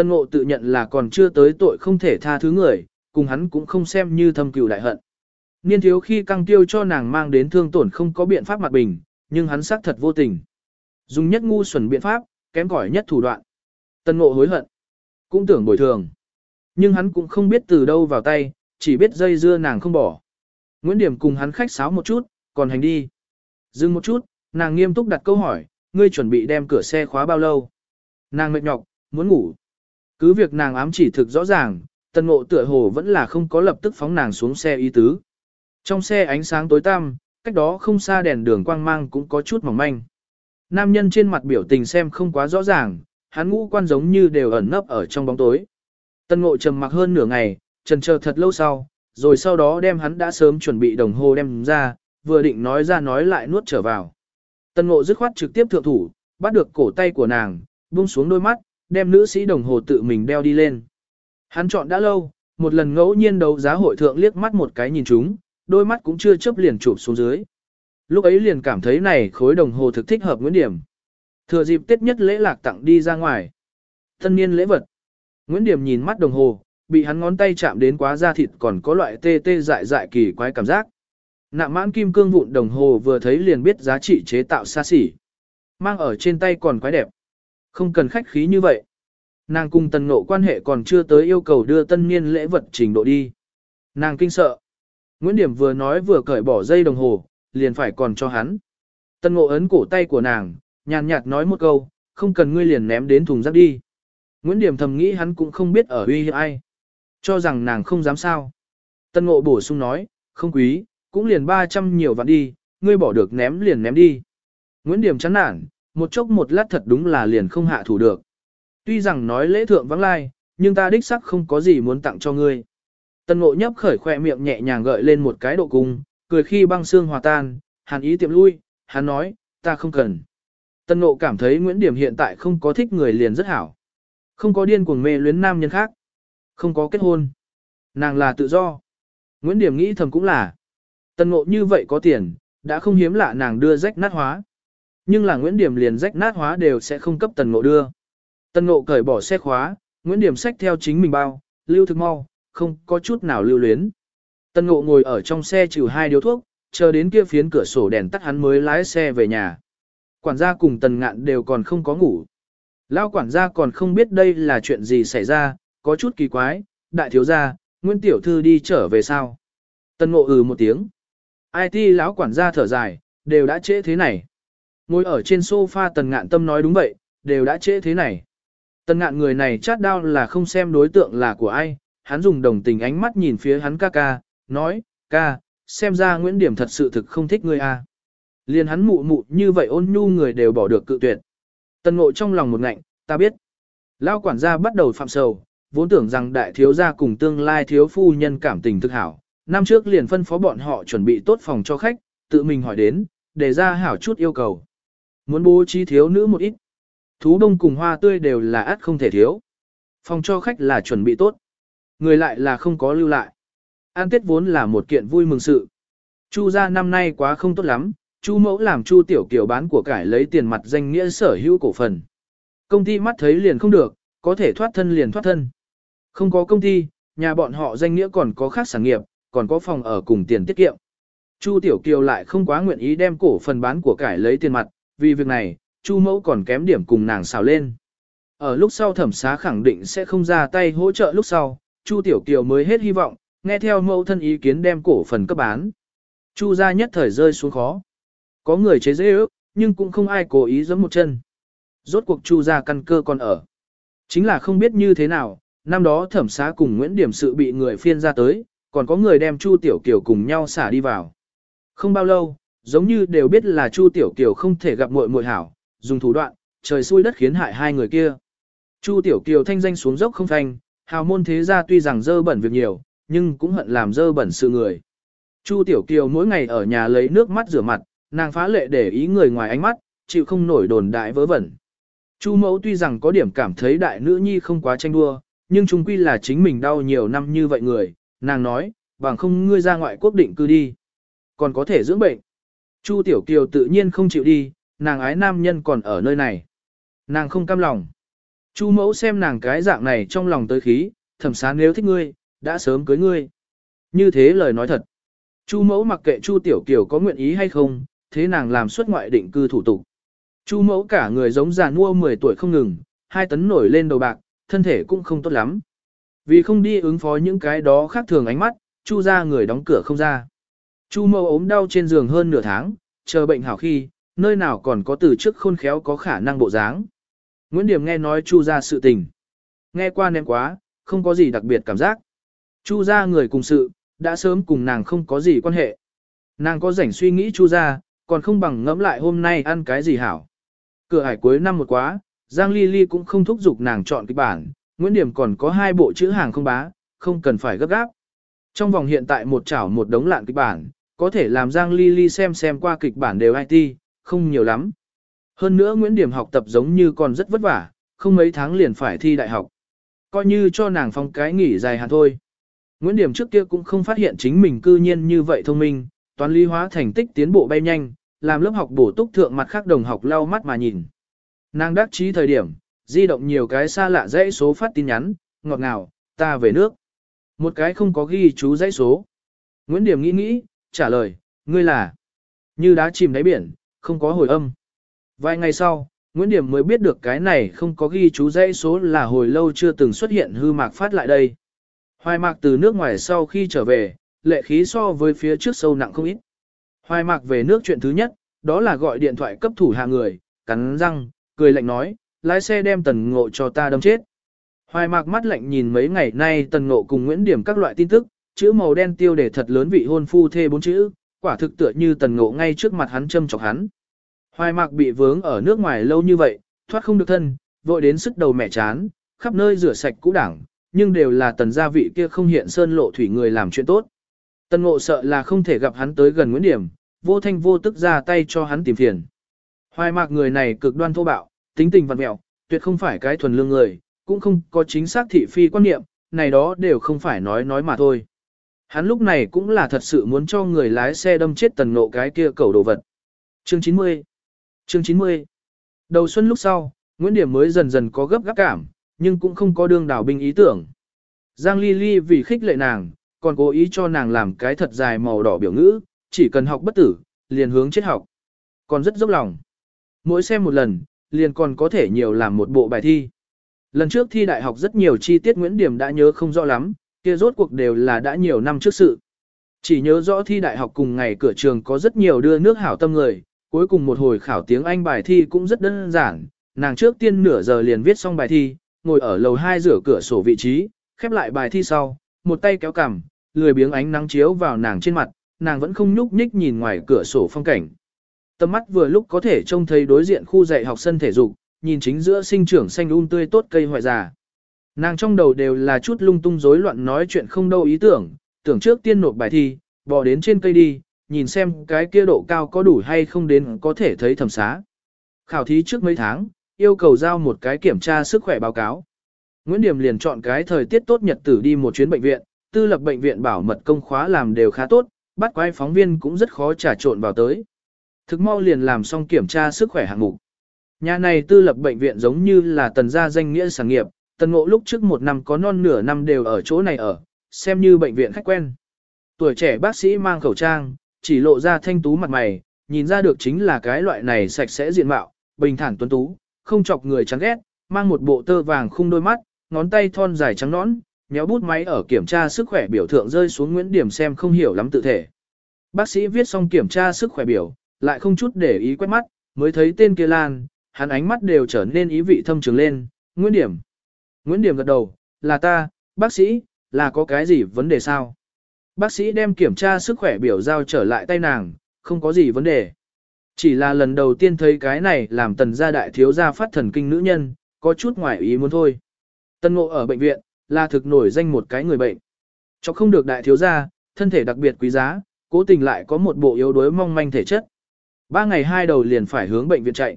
Tân ngộ tự nhận là còn chưa tới tội không thể tha thứ người, cùng hắn cũng không xem như thâm cừu đại hận. Niên thiếu khi căng tiêu cho nàng mang đến thương tổn không có biện pháp mặt bình, nhưng hắn xác thật vô tình. Dùng nhất ngu xuẩn biện pháp, kém cỏi nhất thủ đoạn. Tân ngộ hối hận. Cũng tưởng bồi thường. Nhưng hắn cũng không biết từ đâu vào tay, chỉ biết dây dưa nàng không bỏ. Nguyễn Điểm cùng hắn khách sáo một chút, còn hành đi. Dừng một chút, nàng nghiêm túc đặt câu hỏi, ngươi chuẩn bị đem cửa xe khóa bao lâu? Nàng mệt nhọc, muốn ngủ. Cứ việc nàng ám chỉ thực rõ ràng, tần ngộ tựa hồ vẫn là không có lập tức phóng nàng xuống xe y tứ. Trong xe ánh sáng tối tăm, cách đó không xa đèn đường quang mang cũng có chút mỏng manh. Nam nhân trên mặt biểu tình xem không quá rõ ràng, hắn ngũ quan giống như đều ẩn nấp ở trong bóng tối. Tân ngộ trầm mặc hơn nửa ngày, trần chờ thật lâu sau, rồi sau đó đem hắn đã sớm chuẩn bị đồng hồ đem ra, vừa định nói ra nói lại nuốt trở vào. Tân ngộ dứt khoát trực tiếp thượng thủ, bắt được cổ tay của nàng, buông xuống đôi mắt, đem nữ sĩ đồng hồ tự mình đeo đi lên. Hắn chọn đã lâu, một lần ngẫu nhiên đấu giá hội thượng liếc mắt một cái nhìn chúng, đôi mắt cũng chưa chấp liền chụp xuống dưới. Lúc ấy liền cảm thấy này khối đồng hồ thực thích hợp Nguyễn Điểm. Thừa dịp Tết nhất lễ lạc tặng đi ra ngoài. Thân niên lễ vật. Nguyễn Điểm nhìn mắt đồng hồ, bị hắn ngón tay chạm đến quá da thịt còn có loại tê tê dại dại kỳ quái cảm giác. Nạm mãn kim cương vụn đồng hồ vừa thấy liền biết giá trị chế tạo xa xỉ. Mang ở trên tay còn quái đẹp. Không cần khách khí như vậy. Nàng cùng tần ngộ quan hệ còn chưa tới yêu cầu đưa tân niên lễ vật trình độ đi. Nàng kinh sợ. Nguyễn Điểm vừa nói vừa cởi bỏ dây đồng hồ, liền phải còn cho hắn. Tân ngộ ấn cổ tay của nàng, nhàn nhạt nói một câu, không cần ngươi liền ném đến thùng rác đi. Nguyễn Điểm thầm nghĩ hắn cũng không biết ở uy hiếp ai. Cho rằng nàng không dám sao. Tân ngộ bổ sung nói, không quý, cũng liền 300 nhiều vạn đi, ngươi bỏ được ném liền ném đi. Nguyễn Điểm chán nản, một chốc một lát thật đúng là liền không hạ thủ được. Tuy rằng nói lễ thượng vắng lai, nhưng ta đích sắc không có gì muốn tặng cho ngươi. Tân ngộ nhấp khởi khoe miệng nhẹ nhàng gợi lên một cái độ cung, cười khi băng xương hòa tan, hàn ý tiệm lui, hắn nói, ta không cần. Tân ngộ cảm thấy Nguyễn Điểm hiện tại không có thích người liền rất hảo. Không có điên cuồng mê luyến nam nhân khác. Không có kết hôn. Nàng là tự do. Nguyễn Điểm nghĩ thầm cũng là. Tân ngộ như vậy có tiền, đã không hiếm lạ nàng đưa rách nát hóa. Nhưng là Nguyễn Điểm liền rách nát hóa đều sẽ không cấp tần ngộ đưa. Tần ngộ cởi bỏ xe khóa, Nguyễn Điểm xách theo chính mình bao, lưu thực mau, không có chút nào lưu luyến. Tần ngộ ngồi ở trong xe trừ hai điếu thuốc, chờ đến kia phiến cửa sổ đèn tắt hắn mới lái xe về nhà. Quản gia cùng tần ngạn đều còn không có ngủ. Lao quản gia còn không biết đây là chuyện gì xảy ra, có chút kỳ quái, đại thiếu gia, Nguyễn Tiểu Thư đi trở về sao? Tần ngộ ừ một tiếng. IT lão quản gia thở dài, đều đã trễ thế này. Ngồi ở trên sofa tần ngạn tâm nói đúng vậy, đều đã trễ thế này. Tần ngạn người này chát đau là không xem đối tượng là của ai, hắn dùng đồng tình ánh mắt nhìn phía hắn ca ca, nói, ca, xem ra Nguyễn Điểm thật sự thực không thích ngươi a. À. Liên hắn mụ mụ như vậy ôn nhu người đều bỏ được cự tuyệt. Tần ngộ trong lòng một ngạnh, ta biết. Lao quản gia bắt đầu phạm sầu, vốn tưởng rằng đại thiếu gia cùng tương lai thiếu phu nhân cảm tình thực hảo. Năm trước liền phân phó bọn họ chuẩn bị tốt phòng cho khách, tự mình hỏi đến, để ra hảo chút yêu cầu. Muốn bố trí thiếu nữ một ít. Thú đông cùng hoa tươi đều là át không thể thiếu. Phòng cho khách là chuẩn bị tốt. Người lại là không có lưu lại. An Tết vốn là một kiện vui mừng sự. Chu gia năm nay quá không tốt lắm, Chu mẫu làm Chu tiểu kiểu bán của cải lấy tiền mặt danh nghĩa sở hữu cổ phần. Công ty mắt thấy liền không được, có thể thoát thân liền thoát thân. Không có công ty, nhà bọn họ danh nghĩa còn có khác sản nghiệp, còn có phòng ở cùng tiền tiết kiệm. Chu Tiểu Kiều lại không quá nguyện ý đem cổ phần bán của cải lấy tiền mặt, vì việc này, Chu Mẫu còn kém điểm cùng nàng xào lên. Ở lúc sau thẩm xá khẳng định sẽ không ra tay hỗ trợ lúc sau, Chu Tiểu Kiều mới hết hy vọng, nghe theo mẫu thân ý kiến đem cổ phần cấp bán. Chu gia nhất thời rơi xuống khó. Có người chế dễ ước, nhưng cũng không ai cố ý giẫm một chân. Rốt cuộc Chu gia căn cơ còn ở. Chính là không biết như thế nào, năm đó thẩm xá cùng Nguyễn Điểm sự bị người phiên ra tới, còn có người đem Chu Tiểu Kiều cùng nhau xả đi vào. Không bao lâu, giống như đều biết là Chu Tiểu Kiều không thể gặp muội muội hảo, dùng thủ đoạn, trời xui đất khiến hại hai người kia. Chu Tiểu Kiều thanh danh xuống dốc không thanh, hào môn thế gia tuy rằng dơ bẩn việc nhiều, nhưng cũng hận làm dơ bẩn sự người. Chu Tiểu Kiều mỗi ngày ở nhà lấy nước mắt rửa mặt, nàng phá lệ để ý người ngoài ánh mắt, chịu không nổi đồn đại vớ vẩn. Chu mẫu tuy rằng có điểm cảm thấy đại nữ nhi không quá tranh đua, nhưng chung quy là chính mình đau nhiều năm như vậy người, nàng nói, bằng không ngươi ra ngoại quốc định cư đi. Còn có thể dưỡng bệnh. Chu Tiểu Kiều tự nhiên không chịu đi, nàng ái nam nhân còn ở nơi này. Nàng không cam lòng. Chu mẫu xem nàng cái dạng này trong lòng tới khí, thẩm sán nếu thích ngươi, đã sớm cưới ngươi. Như thế lời nói thật. Chu mẫu mặc kệ Chu Tiểu Kiều có nguyện ý hay không, thế nàng làm xuất ngoại định cư thủ tục. Chu mẫu cả người giống già nua 10 tuổi không ngừng, hai tấn nổi lên đầu bạc, thân thể cũng không tốt lắm. Vì không đi ứng phó những cái đó khác thường ánh mắt, Chu ra người đóng cửa không ra. Chu mâu ốm đau trên giường hơn nửa tháng, chờ bệnh hảo khi, nơi nào còn có từ trước khôn khéo có khả năng bộ dáng. Nguyễn Điểm nghe nói Chu ra sự tình. Nghe qua ném quá, không có gì đặc biệt cảm giác. Chu ra người cùng sự, đã sớm cùng nàng không có gì quan hệ. Nàng có rảnh suy nghĩ Chu ra, còn không bằng ngẫm lại hôm nay ăn cái gì hảo. Cửa hải cuối năm một quá, Giang Ly Ly cũng không thúc giục nàng chọn kịch bản, Nguyễn Điểm còn có hai bộ chữ hàng không bá, không cần phải gấp gáp. Trong vòng hiện tại một chảo một đống lạn kịch bản, có thể làm Giang Ly Ly xem xem qua kịch bản đều IT, không nhiều lắm. Hơn nữa Nguyễn Điểm học tập giống như còn rất vất vả, không mấy tháng liền phải thi đại học. Coi như cho nàng phong cái nghỉ dài hạn thôi. Nguyễn Điểm trước kia cũng không phát hiện chính mình cư nhiên như vậy thông minh, toán lý hóa thành tích tiến bộ bay nhanh, làm lớp học bổ túc thượng mặt khác đồng học lau mắt mà nhìn. Nàng đắc trí thời điểm, di động nhiều cái xa lạ dãy số phát tin nhắn, ngọt ngào, ta về nước. Một cái không có ghi chú dãy số. Nguyễn Điểm nghĩ nghĩ, trả lời, ngươi là, như đá chìm đáy biển, không có hồi âm. Vài ngày sau, Nguyễn Điểm mới biết được cái này không có ghi chú dãy số là hồi lâu chưa từng xuất hiện hư mạc phát lại đây. Hoài mạc từ nước ngoài sau khi trở về, lệ khí so với phía trước sâu nặng không ít. Hoài mạc về nước chuyện thứ nhất, đó là gọi điện thoại cấp thủ hạ người, cắn răng, cười lạnh nói, lái xe đem tần ngộ cho ta đâm chết. Hoài mạc mắt lạnh nhìn mấy ngày nay tần ngộ cùng Nguyễn Điểm các loại tin tức, chữ màu đen tiêu để thật lớn vị hôn phu thê bốn chữ, quả thực tựa như tần ngộ ngay trước mặt hắn châm chọc hắn. Hoài mạc bị vướng ở nước ngoài lâu như vậy, thoát không được thân, vội đến sức đầu mẹ chán, khắp nơi rửa sạch cũ đảng, nhưng đều là tần gia vị kia không hiện sơn lộ thủy người làm chuyện tốt. Tần ngộ sợ là không thể gặp hắn tới gần Nguyễn Điểm, vô thanh vô tức ra tay cho hắn tìm phiền. Hoài mạc người này cực đoan thô bạo, tính tình vặt mẹo, tuyệt không phải cái thuần lương người, cũng không có chính xác thị phi quan niệm, này đó đều không phải nói nói mà thôi. Hắn lúc này cũng là thật sự muốn cho người lái xe đâm chết tần ngộ cái kia cầu đồ vật. Chương 90 Chương 90 Đầu xuân lúc sau, Nguyễn Điểm mới dần dần có gấp gáp cảm, nhưng cũng không có đương đảo binh ý tưởng. Giang Ly Ly vì khích lệ nàng, còn cố ý cho nàng làm cái thật dài màu đỏ biểu ngữ, chỉ cần học bất tử, liền hướng chết học. Còn rất dốc lòng. Mỗi xem một lần, liền còn có thể nhiều làm một bộ bài thi. Lần trước thi đại học rất nhiều chi tiết Nguyễn Điểm đã nhớ không rõ lắm, kia rốt cuộc đều là đã nhiều năm trước sự. Chỉ nhớ rõ thi đại học cùng ngày cửa trường có rất nhiều đưa nước hảo tâm người, cuối cùng một hồi khảo tiếng Anh bài thi cũng rất đơn giản, nàng trước tiên nửa giờ liền viết xong bài thi, ngồi ở lầu 2 rửa cửa sổ vị trí, khép lại bài thi sau, một tay kéo cằm, lười biếng ánh nắng chiếu vào nàng trên mặt, nàng vẫn không nhúc nhích nhìn ngoài cửa sổ phong cảnh. Tầm mắt vừa lúc có thể trông thấy đối diện khu dạy học sân thể dục, nhìn chính giữa sinh trưởng xanh um tươi tốt cây hoại già. Nàng trong đầu đều là chút lung tung rối loạn nói chuyện không đâu ý tưởng, tưởng trước tiên nộp bài thi, bò đến trên cây đi, nhìn xem cái kia độ cao có đủ hay không đến có thể thấy thẩm xá. Khảo thí trước mấy tháng, yêu cầu giao một cái kiểm tra sức khỏe báo cáo. Nguyễn Điểm liền chọn cái thời tiết tốt nhật tử đi một chuyến bệnh viện, tư lập bệnh viện bảo mật công khóa làm đều khá tốt, bắt quái phóng viên cũng rất khó trả trộn vào tới. Thực mau liền làm xong kiểm tra sức khỏe hạng mục. Nhà này tư lập bệnh viện giống như là tần gia danh nghĩa sản nghiệp, tần ngộ lúc trước một năm có non nửa năm đều ở chỗ này ở, xem như bệnh viện khách quen. Tuổi trẻ bác sĩ mang khẩu trang, chỉ lộ ra thanh tú mặt mày, nhìn ra được chính là cái loại này sạch sẽ diện mạo, bình thản tuấn tú, không chọc người chán ghét, mang một bộ tơ vàng khung đôi mắt, ngón tay thon dài trắng nõn, méo bút máy ở kiểm tra sức khỏe biểu thượng rơi xuống Nguyễn Điểm xem không hiểu lắm tự thể. Bác sĩ viết xong kiểm tra sức khỏe biểu, lại không chút để ý quét mắt, mới thấy tên kia Lan, hắn ánh mắt đều trở nên ý vị thâm trường lên, Nguyễn Điểm. Nguyễn Điểm gật đầu, là ta, bác sĩ, là có cái gì vấn đề sao? Bác sĩ đem kiểm tra sức khỏe biểu giao trở lại tay nàng, không có gì vấn đề. Chỉ là lần đầu tiên thấy cái này làm tần gia đại thiếu gia phát thần kinh nữ nhân, có chút ngoài ý muốn thôi. Tân ngộ ở bệnh viện, là thực nổi danh một cái người bệnh. Cho không được đại thiếu gia, thân thể đặc biệt quý giá, cố tình lại có một bộ yếu đuối mong manh thể chất. Ba ngày hai đầu liền phải hướng bệnh viện chạy.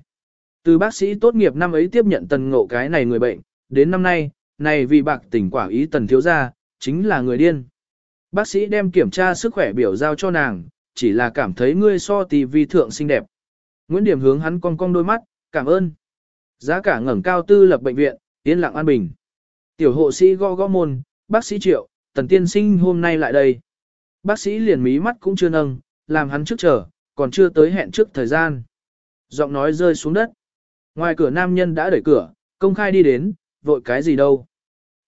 Từ bác sĩ tốt nghiệp năm ấy tiếp nhận tần ngộ cái này người bệnh, đến năm nay, này vì bạc tỉnh quả ý tần thiếu gia, chính là người điên. Bác sĩ đem kiểm tra sức khỏe biểu giao cho nàng, chỉ là cảm thấy ngươi so tivi thượng xinh đẹp. Nguyễn Điểm hướng hắn cong cong đôi mắt, cảm ơn. Giá cả ngẩng cao tư lập bệnh viện, yên lặng an bình. Tiểu hộ sĩ gõ gõ môn, bác sĩ triệu, tần tiên sinh hôm nay lại đây. Bác sĩ liền mí mắt cũng chưa nâng, làm hắn trước chờ, còn chưa tới hẹn trước thời gian. Giọng nói rơi xuống đất. Ngoài cửa nam nhân đã đẩy cửa, công khai đi đến, vội cái gì đâu.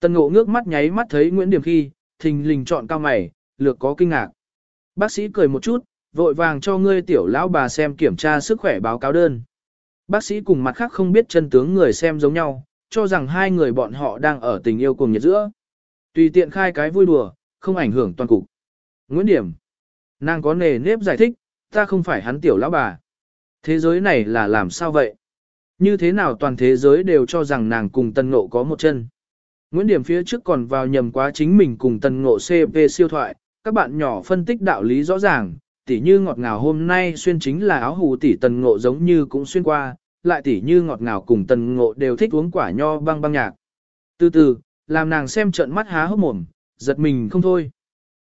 Tần ngộ ngước mắt nháy mắt thấy Nguyễn Điểm khi, thình lình chọn cao mày, lược có kinh ngạc. Bác sĩ cười một chút, vội vàng cho ngươi tiểu lão bà xem kiểm tra sức khỏe báo cáo đơn. Bác sĩ cùng mặt khác không biết chân tướng người xem giống nhau, cho rằng hai người bọn họ đang ở tình yêu cùng nhiệt giữa. Tùy tiện khai cái vui đùa, không ảnh hưởng toàn cục. Nguyễn Điểm. Nàng có nề nếp giải thích, ta không phải hắn tiểu lão bà. Thế giới này là làm sao vậy? Như thế nào toàn thế giới đều cho rằng nàng cùng tân ngộ có một chân? Nguyễn Điểm phía trước còn vào nhầm quá chính mình cùng tân ngộ CP siêu thoại, các bạn nhỏ phân tích đạo lý rõ ràng, tỉ như ngọt ngào hôm nay xuyên chính là áo hù tỉ tần ngộ giống như cũng xuyên qua, lại tỉ như ngọt ngào cùng tần ngộ đều thích uống quả nho băng băng nhạc. Từ từ, làm nàng xem trận mắt há hốc mồm, giật mình không thôi.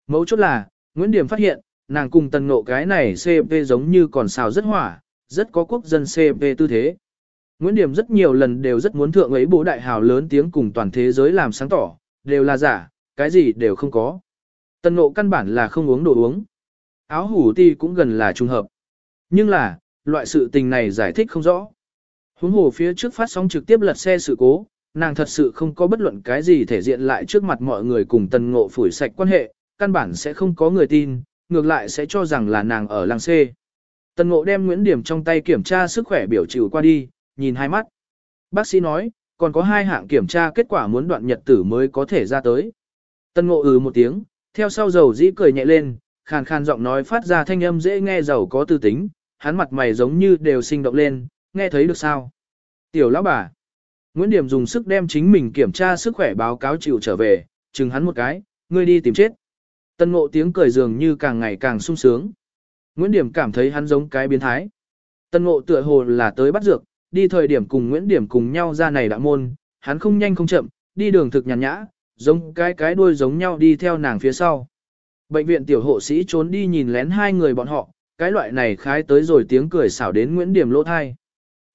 Mấu chốt là, Nguyễn Điểm phát hiện, nàng cùng tần ngộ cái này CP giống như còn xào rất hỏa, rất có quốc dân CP tư thế. Nguyễn Điểm rất nhiều lần đều rất muốn thượng ấy bố đại hào lớn tiếng cùng toàn thế giới làm sáng tỏ, đều là giả, cái gì đều không có. Tần ngộ căn bản là không uống đồ uống. Áo hủ ti cũng gần là trùng hợp. Nhưng là, loại sự tình này giải thích không rõ. Huống hồ phía trước phát sóng trực tiếp lật xe sự cố, nàng thật sự không có bất luận cái gì thể diện lại trước mặt mọi người cùng tần ngộ phủi sạch quan hệ, căn bản sẽ không có người tin, ngược lại sẽ cho rằng là nàng ở làng c. Tần ngộ đem Nguyễn Điểm trong tay kiểm tra sức khỏe biểu trừ qua đi, nhìn hai mắt. Bác sĩ nói, còn có hai hạng kiểm tra kết quả muốn đoạn nhật tử mới có thể ra tới. tân ngộ ừ một tiếng, theo sau dầu dĩ cười nhẹ lên, khàn khàn giọng nói phát ra thanh âm dễ nghe giàu có tư tính, hắn mặt mày giống như đều sinh động lên, nghe thấy được sao? Tiểu lão bà. Nguyễn Điểm dùng sức đem chính mình kiểm tra sức khỏe báo cáo chịu trở về, chừng hắn một cái, ngươi đi tìm chết. Tân ngộ tiếng cười dường như càng ngày càng sung sướng. Nguyễn Điểm cảm thấy hắn giống cái biến thái. Tân ngộ tựa hồ là tới bắt dược, đi thời điểm cùng Nguyễn Điểm cùng nhau ra này đã môn, hắn không nhanh không chậm, đi đường thực nhàn nhã, giống cái cái đuôi giống nhau đi theo nàng phía sau. Bệnh viện tiểu hộ sĩ trốn đi nhìn lén hai người bọn họ, cái loại này khái tới rồi tiếng cười xảo đến Nguyễn Điểm lỗ thai.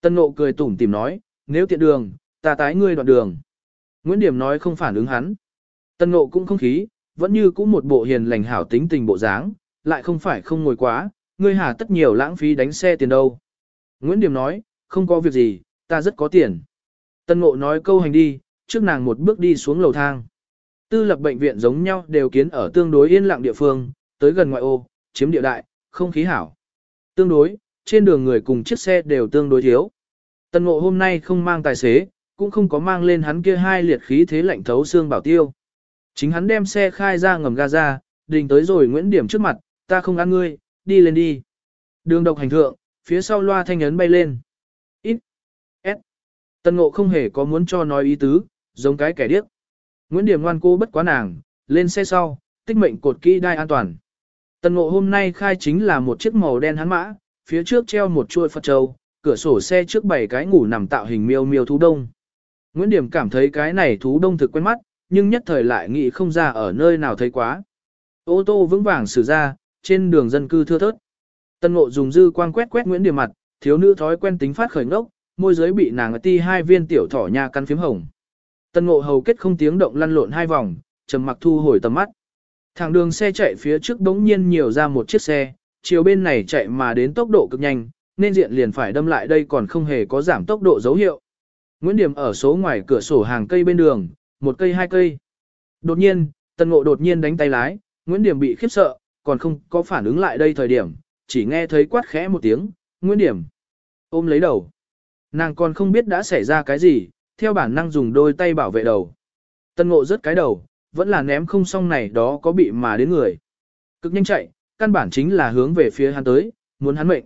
Tân ngộ cười tủm tìm nói, nếu tiện đường, ta tái ngươi đoạn đường. Nguyễn Điểm nói không phản ứng hắn. Tân ngộ cũng không khí, vẫn như cũng một bộ hiền lành hảo tính tình bộ dáng, lại không phải không ngồi quá, ngươi hà tất nhiều lãng phí đánh xe tiền đâu. Nguyễn Điểm nói, không có việc gì, ta rất có tiền. Tân ngộ nói câu hành đi, trước nàng một bước đi xuống lầu thang. Tư lập bệnh viện giống nhau đều kiến ở tương đối yên lặng địa phương, tới gần ngoại ô, chiếm địa đại, không khí hảo. Tương đối, trên đường người cùng chiếc xe đều tương đối thiếu. Tân ngộ hôm nay không mang tài xế, cũng không có mang lên hắn kia hai liệt khí thế lạnh thấu xương bảo tiêu. Chính hắn đem xe khai ra ngầm ga ra, đình tới rồi Nguyễn Điểm trước mặt, ta không ăn ngươi, đi lên đi. Đường độc hành thượng, phía sau loa thanh ấn bay lên. Tân ngộ không hề có muốn cho nói ý tứ, giống cái kẻ điếc. Nguyễn Điểm ngoan cô bất quá nàng, lên xe sau, tích mệnh cột kỹ đai an toàn. Tân ngộ hôm nay khai chính là một chiếc màu đen hắn mã, phía trước treo một chuôi Phật Châu, cửa sổ xe trước bảy cái ngủ nằm tạo hình miêu miêu thú đông. Nguyễn Điểm cảm thấy cái này thú đông thực quen mắt, nhưng nhất thời lại nghĩ không ra ở nơi nào thấy quá. Ô tô vững vàng xử ra, trên đường dân cư thưa thớt. Tân ngộ dùng dư quang quét quét Nguyễn Điểm mặt, thiếu nữ thói quen tính phát khởi ngốc, môi giới bị nàng ti hai viên tiểu thỏ nha căn phím hồng. Tân ngộ hầu kết không tiếng động lăn lộn hai vòng, trầm mặc thu hồi tầm mắt. Thẳng đường xe chạy phía trước đống nhiên nhiều ra một chiếc xe, chiều bên này chạy mà đến tốc độ cực nhanh, nên diện liền phải đâm lại đây còn không hề có giảm tốc độ dấu hiệu. Nguyễn Điểm ở số ngoài cửa sổ hàng cây bên đường, một cây hai cây. Đột nhiên, Tân Ngộ đột nhiên đánh tay lái, Nguyễn Điểm bị khiếp sợ, còn không có phản ứng lại đây thời điểm, chỉ nghe thấy quát khẽ một tiếng, Nguyễn Điểm. Ôm lấy đầu. Nàng còn không biết đã xảy ra cái gì, theo bản năng dùng đôi tay bảo vệ đầu. Tân Ngộ rất cái đầu, vẫn là ném không xong này đó có bị mà đến người. Cực nhanh chạy, căn bản chính là hướng về phía hắn tới, muốn hắn mệnh.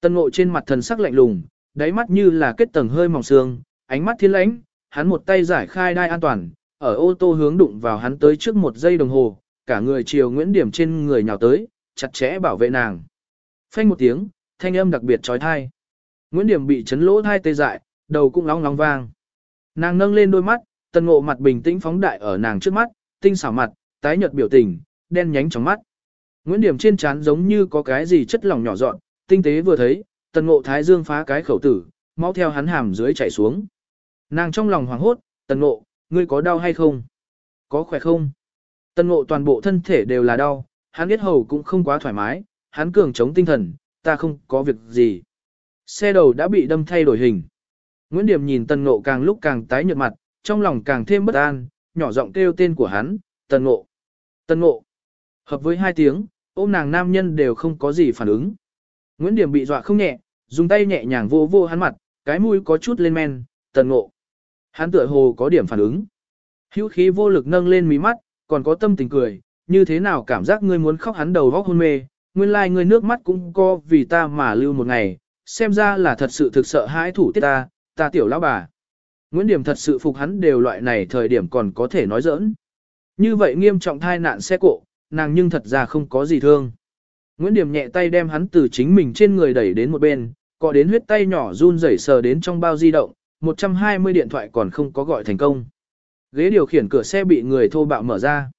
Tân ngộ trên mặt thần sắc lạnh lùng, đáy mắt như là kết tầng hơi mỏng sương, ánh mắt thiên lãnh, hắn một tay giải khai đai an toàn, ở ô tô hướng đụng vào hắn tới trước một giây đồng hồ, cả người chiều Nguyễn Điểm trên người nhào tới, chặt chẽ bảo vệ nàng. Phanh một tiếng, thanh âm đặc biệt trói thai. Nguyễn Điểm bị chấn lỗ thai tê dại, đầu cũng nóng nóng vang. Nàng nâng lên đôi mắt, Tần ngộ mặt bình tĩnh phóng đại ở nàng trước mắt, tinh xảo mặt, tái nhợt biểu tình, đen nhánh trong mắt. Nguyễn Điểm trên trán giống như có cái gì chất lỏng nhỏ dọn, tinh tế vừa thấy, tần ngộ thái dương phá cái khẩu tử, máu theo hắn hàm dưới chảy xuống. Nàng trong lòng hoảng hốt, tần ngộ, ngươi có đau hay không? Có khỏe không? Tần ngộ toàn bộ thân thể đều là đau, hắn biết hầu cũng không quá thoải mái, hắn cường chống tinh thần, ta không có việc gì. Xe đầu đã bị đâm thay đổi hình. Nguyễn Điểm nhìn tần ngộ càng lúc càng tái nhợt mặt, trong lòng càng thêm bất an, nhỏ giọng kêu tên của hắn, tần ngộ. Tần ngộ. Hợp với hai tiếng, ôm nàng nam nhân đều không có gì phản ứng. Nguyễn Điểm bị dọa không nhẹ, dùng tay nhẹ nhàng vô vô hắn mặt, cái mũi có chút lên men, tần ngộ. Hắn tựa hồ có điểm phản ứng. Hữu khí vô lực nâng lên mí mắt, còn có tâm tình cười, như thế nào cảm giác ngươi muốn khóc hắn đầu vóc hôn mê, nguyên lai like ngươi nước mắt cũng có vì ta mà lưu một ngày, xem ra là thật sự thực sợ hãi thủ tiết ta, ta tiểu lão bà. Nguyễn Điểm thật sự phục hắn đều loại này thời điểm còn có thể nói giỡn. Như vậy nghiêm trọng thai nạn xe cộ, nàng nhưng thật ra không có gì thương. Nguyễn Điểm nhẹ tay đem hắn từ chính mình trên người đẩy đến một bên, cọ đến huyết tay nhỏ run rẩy sờ đến trong bao di động, 120 điện thoại còn không có gọi thành công. Ghế điều khiển cửa xe bị người thô bạo mở ra.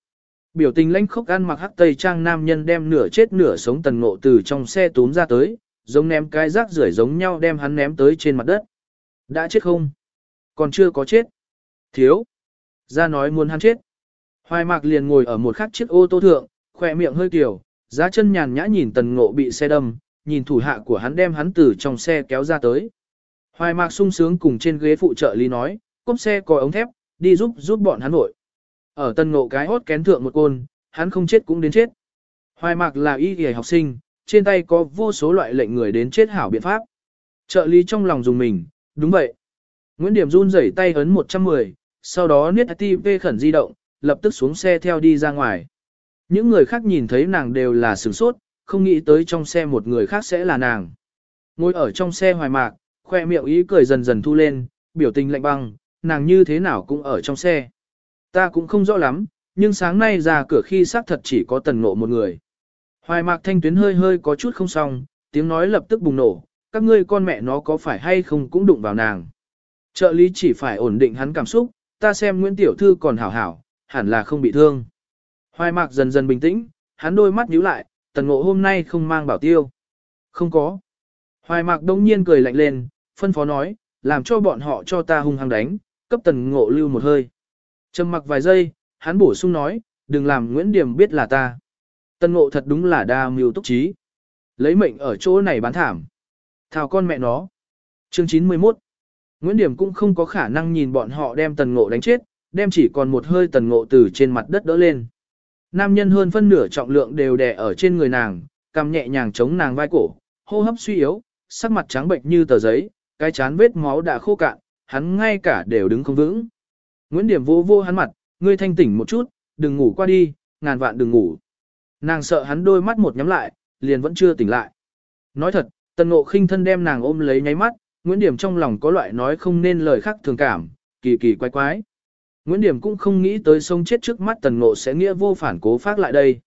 Biểu tình lãnh khốc ăn mặc hắc tây trang nam nhân đem nửa chết nửa sống tần ngộ từ trong xe túm ra tới, giống ném cái rác rưởi giống nhau đem hắn ném tới trên mặt đất. Đã chết không? Còn chưa có chết. Thiếu. Ra nói muốn hắn chết. Hoài mạc liền ngồi ở một khắc chiếc ô tô thượng, khỏe miệng hơi kiểu, giá chân nhàn nhã nhìn tần ngộ bị xe đâm, nhìn thủ hạ của hắn đem hắn từ trong xe kéo ra tới. Hoài mạc sung sướng cùng trên ghế phụ trợ lý nói, cốp xe có ống thép, đi giúp giúp bọn hắn nội. Ở tân ngộ cái hốt kén thượng một côn, hắn không chết cũng đến chết. Hoài mạc là y y học sinh, trên tay có vô số loại lệnh người đến chết hảo biện pháp. Trợ lý trong lòng dùng mình, đúng vậy. Nguyễn Điểm run rẩy tay ấn 110, sau đó niết TV khẩn di động, lập tức xuống xe theo đi ra ngoài. Những người khác nhìn thấy nàng đều là sửng sốt, không nghĩ tới trong xe một người khác sẽ là nàng. Ngồi ở trong xe hoài mạc, khoe miệng ý cười dần dần thu lên, biểu tình lạnh băng, nàng như thế nào cũng ở trong xe. Ta cũng không rõ lắm, nhưng sáng nay ra cửa khi xác thật chỉ có tần ngộ một người. Hoài mạc thanh tuyến hơi hơi có chút không xong, tiếng nói lập tức bùng nổ, các ngươi con mẹ nó có phải hay không cũng đụng vào nàng. Trợ lý chỉ phải ổn định hắn cảm xúc, ta xem Nguyễn Tiểu Thư còn hảo hảo, hẳn là không bị thương. Hoài mạc dần dần bình tĩnh, hắn đôi mắt nhíu lại, tần ngộ hôm nay không mang bảo tiêu. Không có. Hoài mạc đông nhiên cười lạnh lên, phân phó nói, làm cho bọn họ cho ta hung hăng đánh, cấp tần ngộ lưu một hơi. Trầm mặc vài giây, hắn bổ sung nói, đừng làm Nguyễn Điểm biết là ta. Tần ngộ thật đúng là đa mưu túc trí. Lấy mệnh ở chỗ này bán thảm. Thảo con mẹ nó. Chương 91 Nguyễn Điểm cũng không có khả năng nhìn bọn họ đem tần ngộ đánh chết, đem chỉ còn một hơi tần ngộ từ trên mặt đất đỡ lên. Nam nhân hơn phân nửa trọng lượng đều đè ở trên người nàng, cầm nhẹ nhàng chống nàng vai cổ, hô hấp suy yếu, sắc mặt trắng bệnh như tờ giấy, cái chán vết máu đã khô cạn, hắn ngay cả đều đứng không vững. Nguyễn Điểm vô vô hắn mặt, ngươi thanh tỉnh một chút, đừng ngủ qua đi, ngàn vạn đừng ngủ. Nàng sợ hắn đôi mắt một nhắm lại, liền vẫn chưa tỉnh lại. Nói thật, tần ngộ khinh thân đem nàng ôm lấy nháy mắt, Nguyễn Điểm trong lòng có loại nói không nên lời khác thường cảm, kỳ kỳ quái quái. Nguyễn Điểm cũng không nghĩ tới sông chết trước mắt tần ngộ sẽ nghĩa vô phản cố phát lại đây.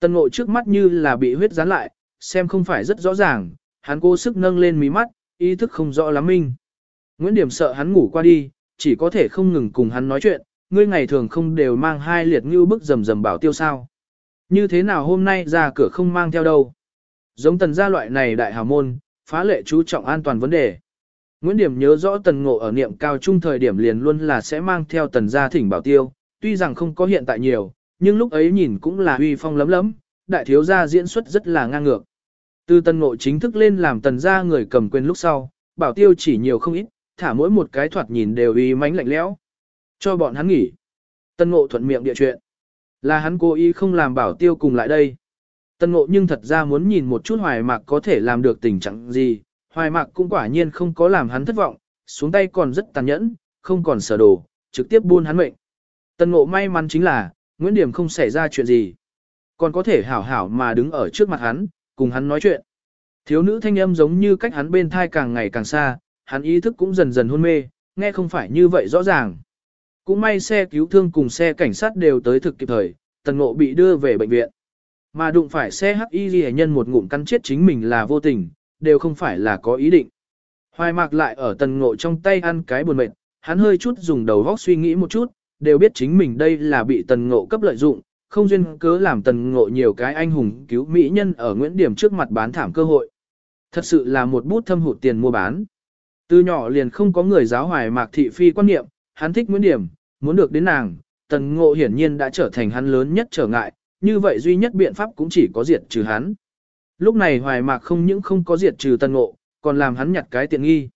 Tần ngộ trước mắt như là bị huyết dán lại, xem không phải rất rõ ràng, hắn cố sức nâng lên mí mắt, ý thức không rõ lắm minh. Nguyễn Điểm sợ hắn ngủ qua đi, chỉ có thể không ngừng cùng hắn nói chuyện, ngươi ngày thường không đều mang hai liệt như bức rầm rầm bảo tiêu sao. Như thế nào hôm nay ra cửa không mang theo đâu. Giống tần gia loại này đại hào môn, phá lệ chú trọng an toàn vấn đề. Nguyễn Điểm nhớ rõ tần ngộ ở niệm cao trung thời điểm liền luôn là sẽ mang theo tần gia thỉnh bảo tiêu, tuy rằng không có hiện tại nhiều, nhưng lúc ấy nhìn cũng là uy phong lấm lấm, đại thiếu gia diễn xuất rất là ngang ngược. Từ tần ngộ chính thức lên làm tần gia người cầm quyền lúc sau, bảo tiêu chỉ nhiều không ít, thả mỗi một cái thoạt nhìn đều uy mánh lạnh lẽo. Cho bọn hắn nghỉ. Tần ngộ thuận miệng địa chuyện. Là hắn cố ý không làm bảo tiêu cùng lại đây. Tần ngộ nhưng thật ra muốn nhìn một chút hoài mạc có thể làm được tình trạng gì, Hoài mạc cũng quả nhiên không có làm hắn thất vọng, xuống tay còn rất tàn nhẫn, không còn sở đồ, trực tiếp buôn hắn mệnh. Tần ngộ may mắn chính là, Nguyễn Điểm không xảy ra chuyện gì. Còn có thể hảo hảo mà đứng ở trước mặt hắn, cùng hắn nói chuyện. Thiếu nữ thanh âm giống như cách hắn bên thai càng ngày càng xa, hắn ý thức cũng dần dần hôn mê, nghe không phải như vậy rõ ràng. Cũng may xe cứu thương cùng xe cảnh sát đều tới thực kịp thời, tần ngộ bị đưa về bệnh viện. Mà đụng phải xe hắc y ghi nhân một ngụm cắn chết chính mình là vô tình, đều không phải là có ý định. Hoài mạc lại ở tần ngộ trong tay ăn cái buồn mệt, hắn hơi chút dùng đầu góc suy nghĩ một chút, đều biết chính mình đây là bị tần ngộ cấp lợi dụng, không duyên cớ làm tần ngộ nhiều cái anh hùng cứu mỹ nhân ở Nguyễn Điểm trước mặt bán thảm cơ hội. Thật sự là một bút thâm hụt tiền mua bán. Từ nhỏ liền không có người giáo hoài mạc thị phi quan niệm, hắn thích Nguyễn Điểm, muốn được đến nàng, tần ngộ hiển nhiên đã trở thành hắn lớn nhất trở ngại, như vậy duy nhất biện pháp cũng chỉ có diệt trừ hắn. Lúc này hoài mạc không những không có diệt trừ Tần ngộ, còn làm hắn nhặt cái tiện nghi.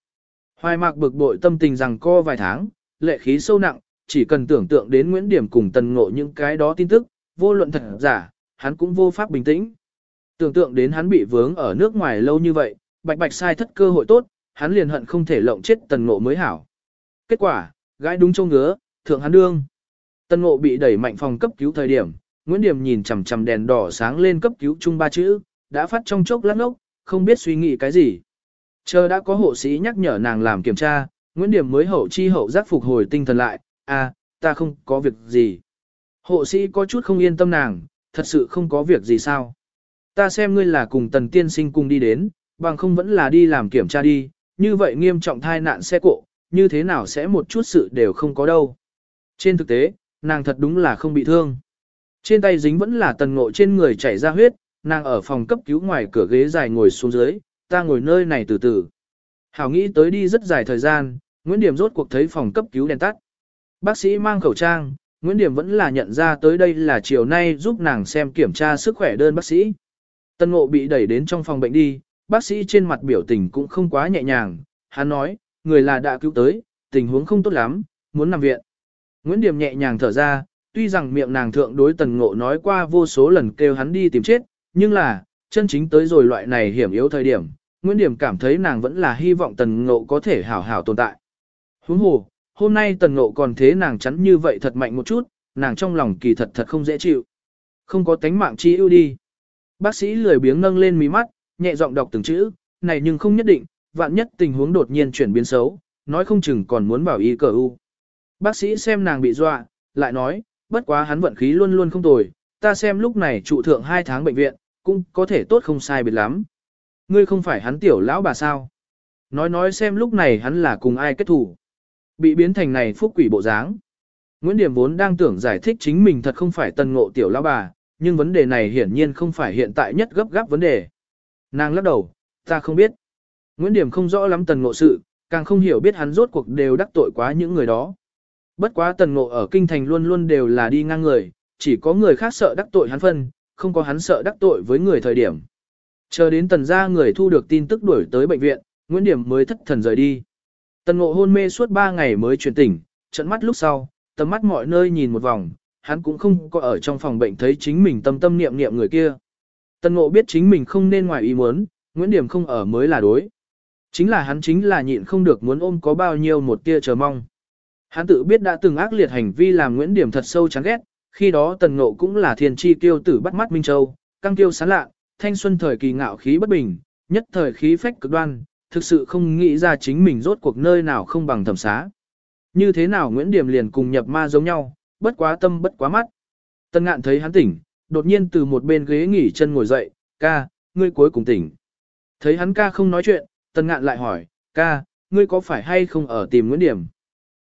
Hoài mạc bực bội tâm tình rằng co vài tháng, lệ khí sâu nặng, chỉ cần tưởng tượng đến Nguyễn Điểm cùng tần ngộ những cái đó tin tức, vô luận thật giả, hắn cũng vô pháp bình tĩnh. Tưởng tượng đến hắn bị vướng ở nước ngoài lâu như vậy, bạch bạch sai thất cơ hội tốt, hắn liền hận không thể lộng chết tần ngộ mới hảo. Kết quả, gái đúng châu ngứa, thượng hắn đương. tân ngộ bị đẩy mạnh phòng cấp cứu thời điểm, Nguyễn Điểm nhìn chằm chằm đèn đỏ sáng lên cấp cứu chung ba chữ, đã phát trong chốc lát ngốc, không biết suy nghĩ cái gì. Chờ đã có hộ sĩ nhắc nhở nàng làm kiểm tra, Nguyễn Điểm mới hậu chi hậu giác phục hồi tinh thần lại, à, ta không có việc gì. Hộ sĩ có chút không yên tâm nàng, thật sự không có việc gì sao. Ta xem ngươi là cùng tần tiên sinh cùng đi đến, bằng không vẫn là đi làm kiểm tra đi, như vậy nghiêm trọng thai nạn xe cộ, như thế nào sẽ một chút sự đều không có đâu. Trên thực tế, nàng thật đúng là không bị thương. Trên tay dính vẫn là tần ngộ trên người chảy ra huyết, nàng ở phòng cấp cứu ngoài cửa ghế dài ngồi xuống dưới, ta ngồi nơi này từ từ. Hảo nghĩ tới đi rất dài thời gian, Nguyễn Điểm rốt cuộc thấy phòng cấp cứu đèn tắt. Bác sĩ mang khẩu trang, Nguyễn Điểm vẫn là nhận ra tới đây là chiều nay giúp nàng xem kiểm tra sức khỏe đơn bác sĩ. Tân ngộ bị đẩy đến trong phòng bệnh đi, bác sĩ trên mặt biểu tình cũng không quá nhẹ nhàng, hắn nói, người là đã cứu tới, tình huống không tốt lắm, muốn nằm viện. Nguyễn Điểm nhẹ nhàng thở ra, tuy rằng miệng nàng thượng đối tần ngộ nói qua vô số lần kêu hắn đi tìm chết, nhưng là, chân chính tới rồi loại này hiểm yếu thời điểm, Nguyễn Điểm cảm thấy nàng vẫn là hy vọng tần ngộ có thể hảo hảo tồn tại. Huống hồ, hôm nay tần ngộ còn thế nàng chắn như vậy thật mạnh một chút, nàng trong lòng kỳ thật thật không dễ chịu. Không có tánh mạng chi ưu đi. Bác sĩ lười biếng nâng lên mí mắt, nhẹ giọng đọc từng chữ, này nhưng không nhất định, vạn nhất tình huống đột nhiên chuyển biến xấu, nói không chừng còn muốn bảo y cờ u. Bác sĩ xem nàng bị dọa, lại nói, bất quá hắn vận khí luôn luôn không tồi, ta xem lúc này trụ thượng 2 tháng bệnh viện, cũng có thể tốt không sai biệt lắm. Ngươi không phải hắn tiểu lão bà sao? Nói nói xem lúc này hắn là cùng ai kết thủ. Bị biến thành này phúc quỷ bộ dáng. Nguyễn Điểm vốn đang tưởng giải thích chính mình thật không phải tần ngộ tiểu lão bà, nhưng vấn đề này hiển nhiên không phải hiện tại nhất gấp gáp vấn đề. Nàng lắc đầu, ta không biết. Nguyễn Điểm không rõ lắm tần ngộ sự, càng không hiểu biết hắn rốt cuộc đều đắc tội quá những người đó. Bất quá tần ngộ ở kinh thành luôn luôn đều là đi ngang người, chỉ có người khác sợ đắc tội hắn phân, không có hắn sợ đắc tội với người thời điểm. Chờ đến tần gia người thu được tin tức đuổi tới bệnh viện, Nguyễn Điểm mới thất thần rời đi. Tần ngộ hôn mê suốt 3 ngày mới chuyển tỉnh, trận mắt lúc sau, tầm mắt mọi nơi nhìn một vòng, hắn cũng không có ở trong phòng bệnh thấy chính mình tâm tâm niệm niệm người kia. Tần ngộ biết chính mình không nên ngoài ý muốn, Nguyễn Điểm không ở mới là đối. Chính là hắn chính là nhịn không được muốn ôm có bao nhiêu một tia chờ mong. Hắn tự biết đã từng ác liệt hành vi làm Nguyễn Điểm thật sâu chán ghét, khi đó tần ngộ cũng là thiên tri tiêu tử bắt mắt Minh Châu, căng tiêu sán lạ, thanh xuân thời kỳ ngạo khí bất bình, nhất thời khí phách cực đoan, thực sự không nghĩ ra chính mình rốt cuộc nơi nào không bằng thẩm xá. Như thế nào Nguyễn Điểm liền cùng nhập ma giống nhau, bất quá tâm bất quá mắt. tần ngạn thấy hắn tỉnh, đột nhiên từ một bên ghế nghỉ chân ngồi dậy, ca, ngươi cuối cùng tỉnh. Thấy hắn ca không nói chuyện, tân ngạn lại hỏi, ca, ngươi có phải hay không ở tìm Nguyễn Điểm?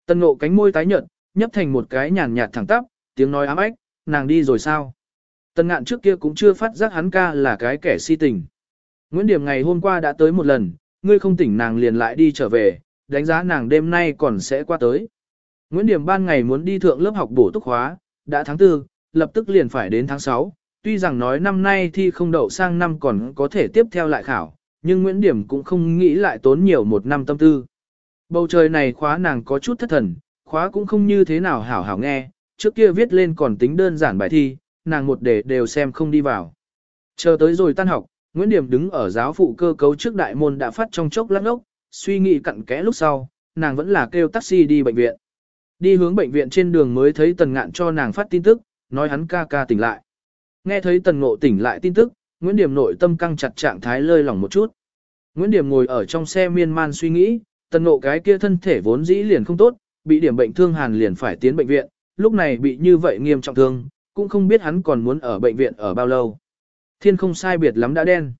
Tân ngộ cánh môi tái nhợt, nhấp thành một cái nhàn nhạt thẳng tắp, tiếng nói ám ách, nàng đi rồi sao? Tân ngạn trước kia cũng chưa phát giác hắn ca là cái kẻ si tình. Nguyễn Điểm ngày hôm qua đã tới một lần, ngươi không tỉnh nàng liền lại đi trở về, đánh giá nàng đêm nay còn sẽ qua tới. Nguyễn Điểm ban ngày muốn đi thượng lớp học bổ túc hóa, đã tháng 4, lập tức liền phải đến tháng 6, tuy rằng nói năm nay thi không đậu sang năm còn có thể tiếp theo lại khảo, nhưng Nguyễn Điểm cũng không nghĩ lại tốn nhiều một năm tâm tư. Bầu trời này khóa nàng có chút thất thần, khóa cũng không như thế nào hảo hảo nghe, trước kia viết lên còn tính đơn giản bài thi, nàng một đề đều xem không đi vào. Chờ tới rồi tan học, Nguyễn Điểm đứng ở giáo phụ cơ cấu trước đại môn đã phát trong chốc lát ốc, suy nghĩ cặn kẽ lúc sau, nàng vẫn là kêu taxi đi bệnh viện. Đi hướng bệnh viện trên đường mới thấy tần ngạn cho nàng phát tin tức, nói hắn ca ca tỉnh lại. Nghe thấy tần ngộ tỉnh lại tin tức, Nguyễn Điểm nội tâm căng chặt trạng thái lơi lỏng một chút. Nguyễn Điểm ngồi ở trong xe miên man suy nghĩ, tần ngộ cái kia thân thể vốn dĩ liền không tốt, bị điểm bệnh thương hàn liền phải tiến bệnh viện, lúc này bị như vậy nghiêm trọng thương, cũng không biết hắn còn muốn ở bệnh viện ở bao lâu. Thiên không sai biệt lắm đã đen.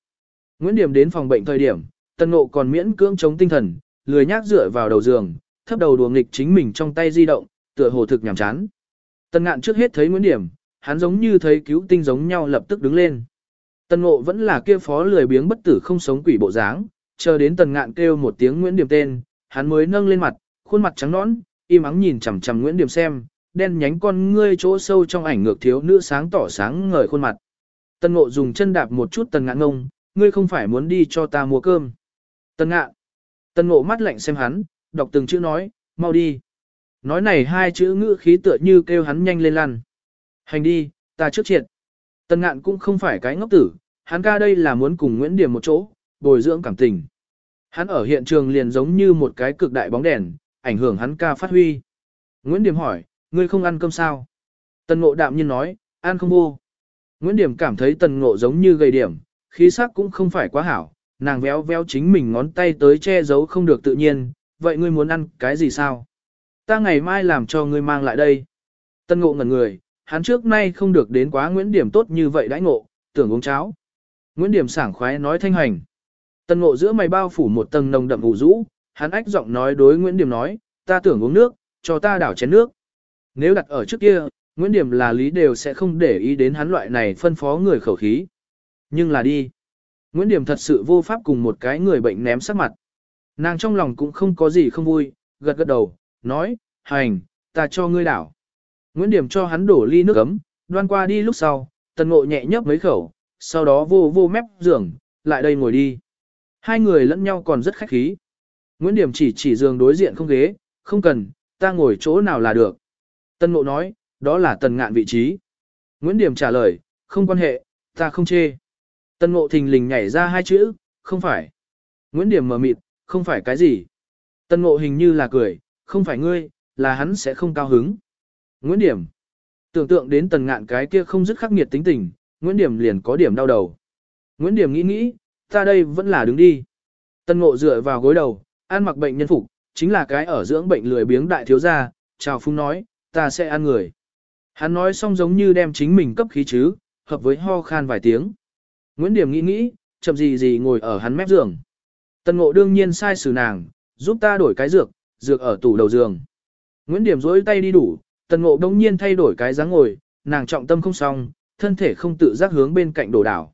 Nguyễn Điểm đến phòng bệnh thời điểm, tần ngộ còn miễn cưỡng chống tinh thần, lười nhác dựa vào đầu giường, thấp đầu đùa nghịch chính mình trong tay di động, tựa hồ thực nhàm chán. Tần ngạn trước hết thấy Nguyễn Điểm, hắn giống như thấy cứu tinh giống nhau lập tức đứng lên. Tần ngộ vẫn là kia phó lười biếng bất tử không sống quỷ bộ dáng, chờ đến tần ngạn kêu một tiếng Nguyễn Điểm tên, hắn mới nâng lên mặt, khuôn mặt trắng nõn, im ắng nhìn chằm chằm Nguyễn Điểm xem, đen nhánh con ngươi chỗ sâu trong ảnh ngược thiếu nữ sáng tỏ sáng ngời khuôn mặt. Tần ngộ dùng chân đạp một chút tần ngạn ngông, ngươi không phải muốn đi cho ta mua cơm. Tần ngạn. Tần ngộ mắt lạnh xem hắn, đọc từng chữ nói, mau đi. Nói này hai chữ ngữ khí tựa như kêu hắn nhanh lên lăn. Hành đi, ta trước triệt. Tần ngạn cũng không phải cái ngốc tử, hắn ca đây là muốn cùng Nguyễn Điểm một chỗ, bồi dưỡng cảm tình. Hắn ở hiện trường liền giống như một cái cực đại bóng đèn, ảnh hưởng hắn ca phát huy. Nguyễn Điểm hỏi, ngươi không ăn cơm sao? Tần ngộ đạm nhiên nói, ăn không vô. Nguyễn Điểm cảm thấy tần ngộ giống như gầy điểm, khí sắc cũng không phải quá hảo, nàng véo véo chính mình ngón tay tới che giấu không được tự nhiên, vậy ngươi muốn ăn cái gì sao? Ta ngày mai làm cho ngươi mang lại đây. Tân ngộ ngẩn người, hắn trước nay không được đến quá Nguyễn Điểm tốt như vậy đãi ngộ, tưởng uống cháo. Nguyễn Điểm sảng khoái nói thanh hành. Tân ngộ giữa mày bao phủ một tầng nồng đậm ủ rũ, hắn ách giọng nói đối Nguyễn Điểm nói, ta tưởng uống nước, cho ta đảo chén nước. Nếu đặt ở trước kia, Nguyễn Điểm là lý đều sẽ không để ý đến hắn loại này phân phó người khẩu khí. Nhưng là đi. Nguyễn Điểm thật sự vô pháp cùng một cái người bệnh ném sắc mặt. Nàng trong lòng cũng không có gì không vui, gật gật đầu, nói, hành, ta cho ngươi đảo. Nguyễn Điểm cho hắn đổ ly nước ấm, đoan qua đi lúc sau, tần ngộ nhẹ nhấp mấy khẩu, sau đó vô vô mép giường, lại đây ngồi đi. Hai người lẫn nhau còn rất khách khí. Nguyễn Điểm chỉ chỉ giường đối diện không ghế, không cần, ta ngồi chỗ nào là được. Tần Ngộ nói, đó là tần ngạn vị trí. Nguyễn Điểm trả lời, không quan hệ, ta không chê. Tần Ngộ thình lình nhảy ra hai chữ, không phải. Nguyễn Điểm mở mịt, không phải cái gì. Tần Ngộ hình như là cười, không phải ngươi, là hắn sẽ không cao hứng. Nguyễn Điểm. Tưởng tượng đến tần ngạn cái kia không dứt khắc nghiệt tính tình, Nguyễn Điểm liền có điểm đau đầu. Nguyễn Điểm nghĩ nghĩ, ta đây vẫn là đứng đi. Tần Ngộ dựa vào gối đầu, ăn mặc bệnh nhân phục, chính là cái ở dưỡng bệnh lười biếng đại thiếu gia, chào phung nói, ta sẽ ăn người. Hắn nói xong giống như đem chính mình cấp khí chứ, hợp với ho khan vài tiếng. Nguyễn Điểm nghĩ nghĩ, chậm gì gì ngồi ở hắn mép giường. Tần ngộ đương nhiên sai xử nàng, giúp ta đổi cái dược, dược ở tủ đầu giường. Nguyễn Điểm dối tay đi đủ, tần ngộ đống nhiên thay đổi cái dáng ngồi, nàng trọng tâm không xong, thân thể không tự giác hướng bên cạnh đổ đảo.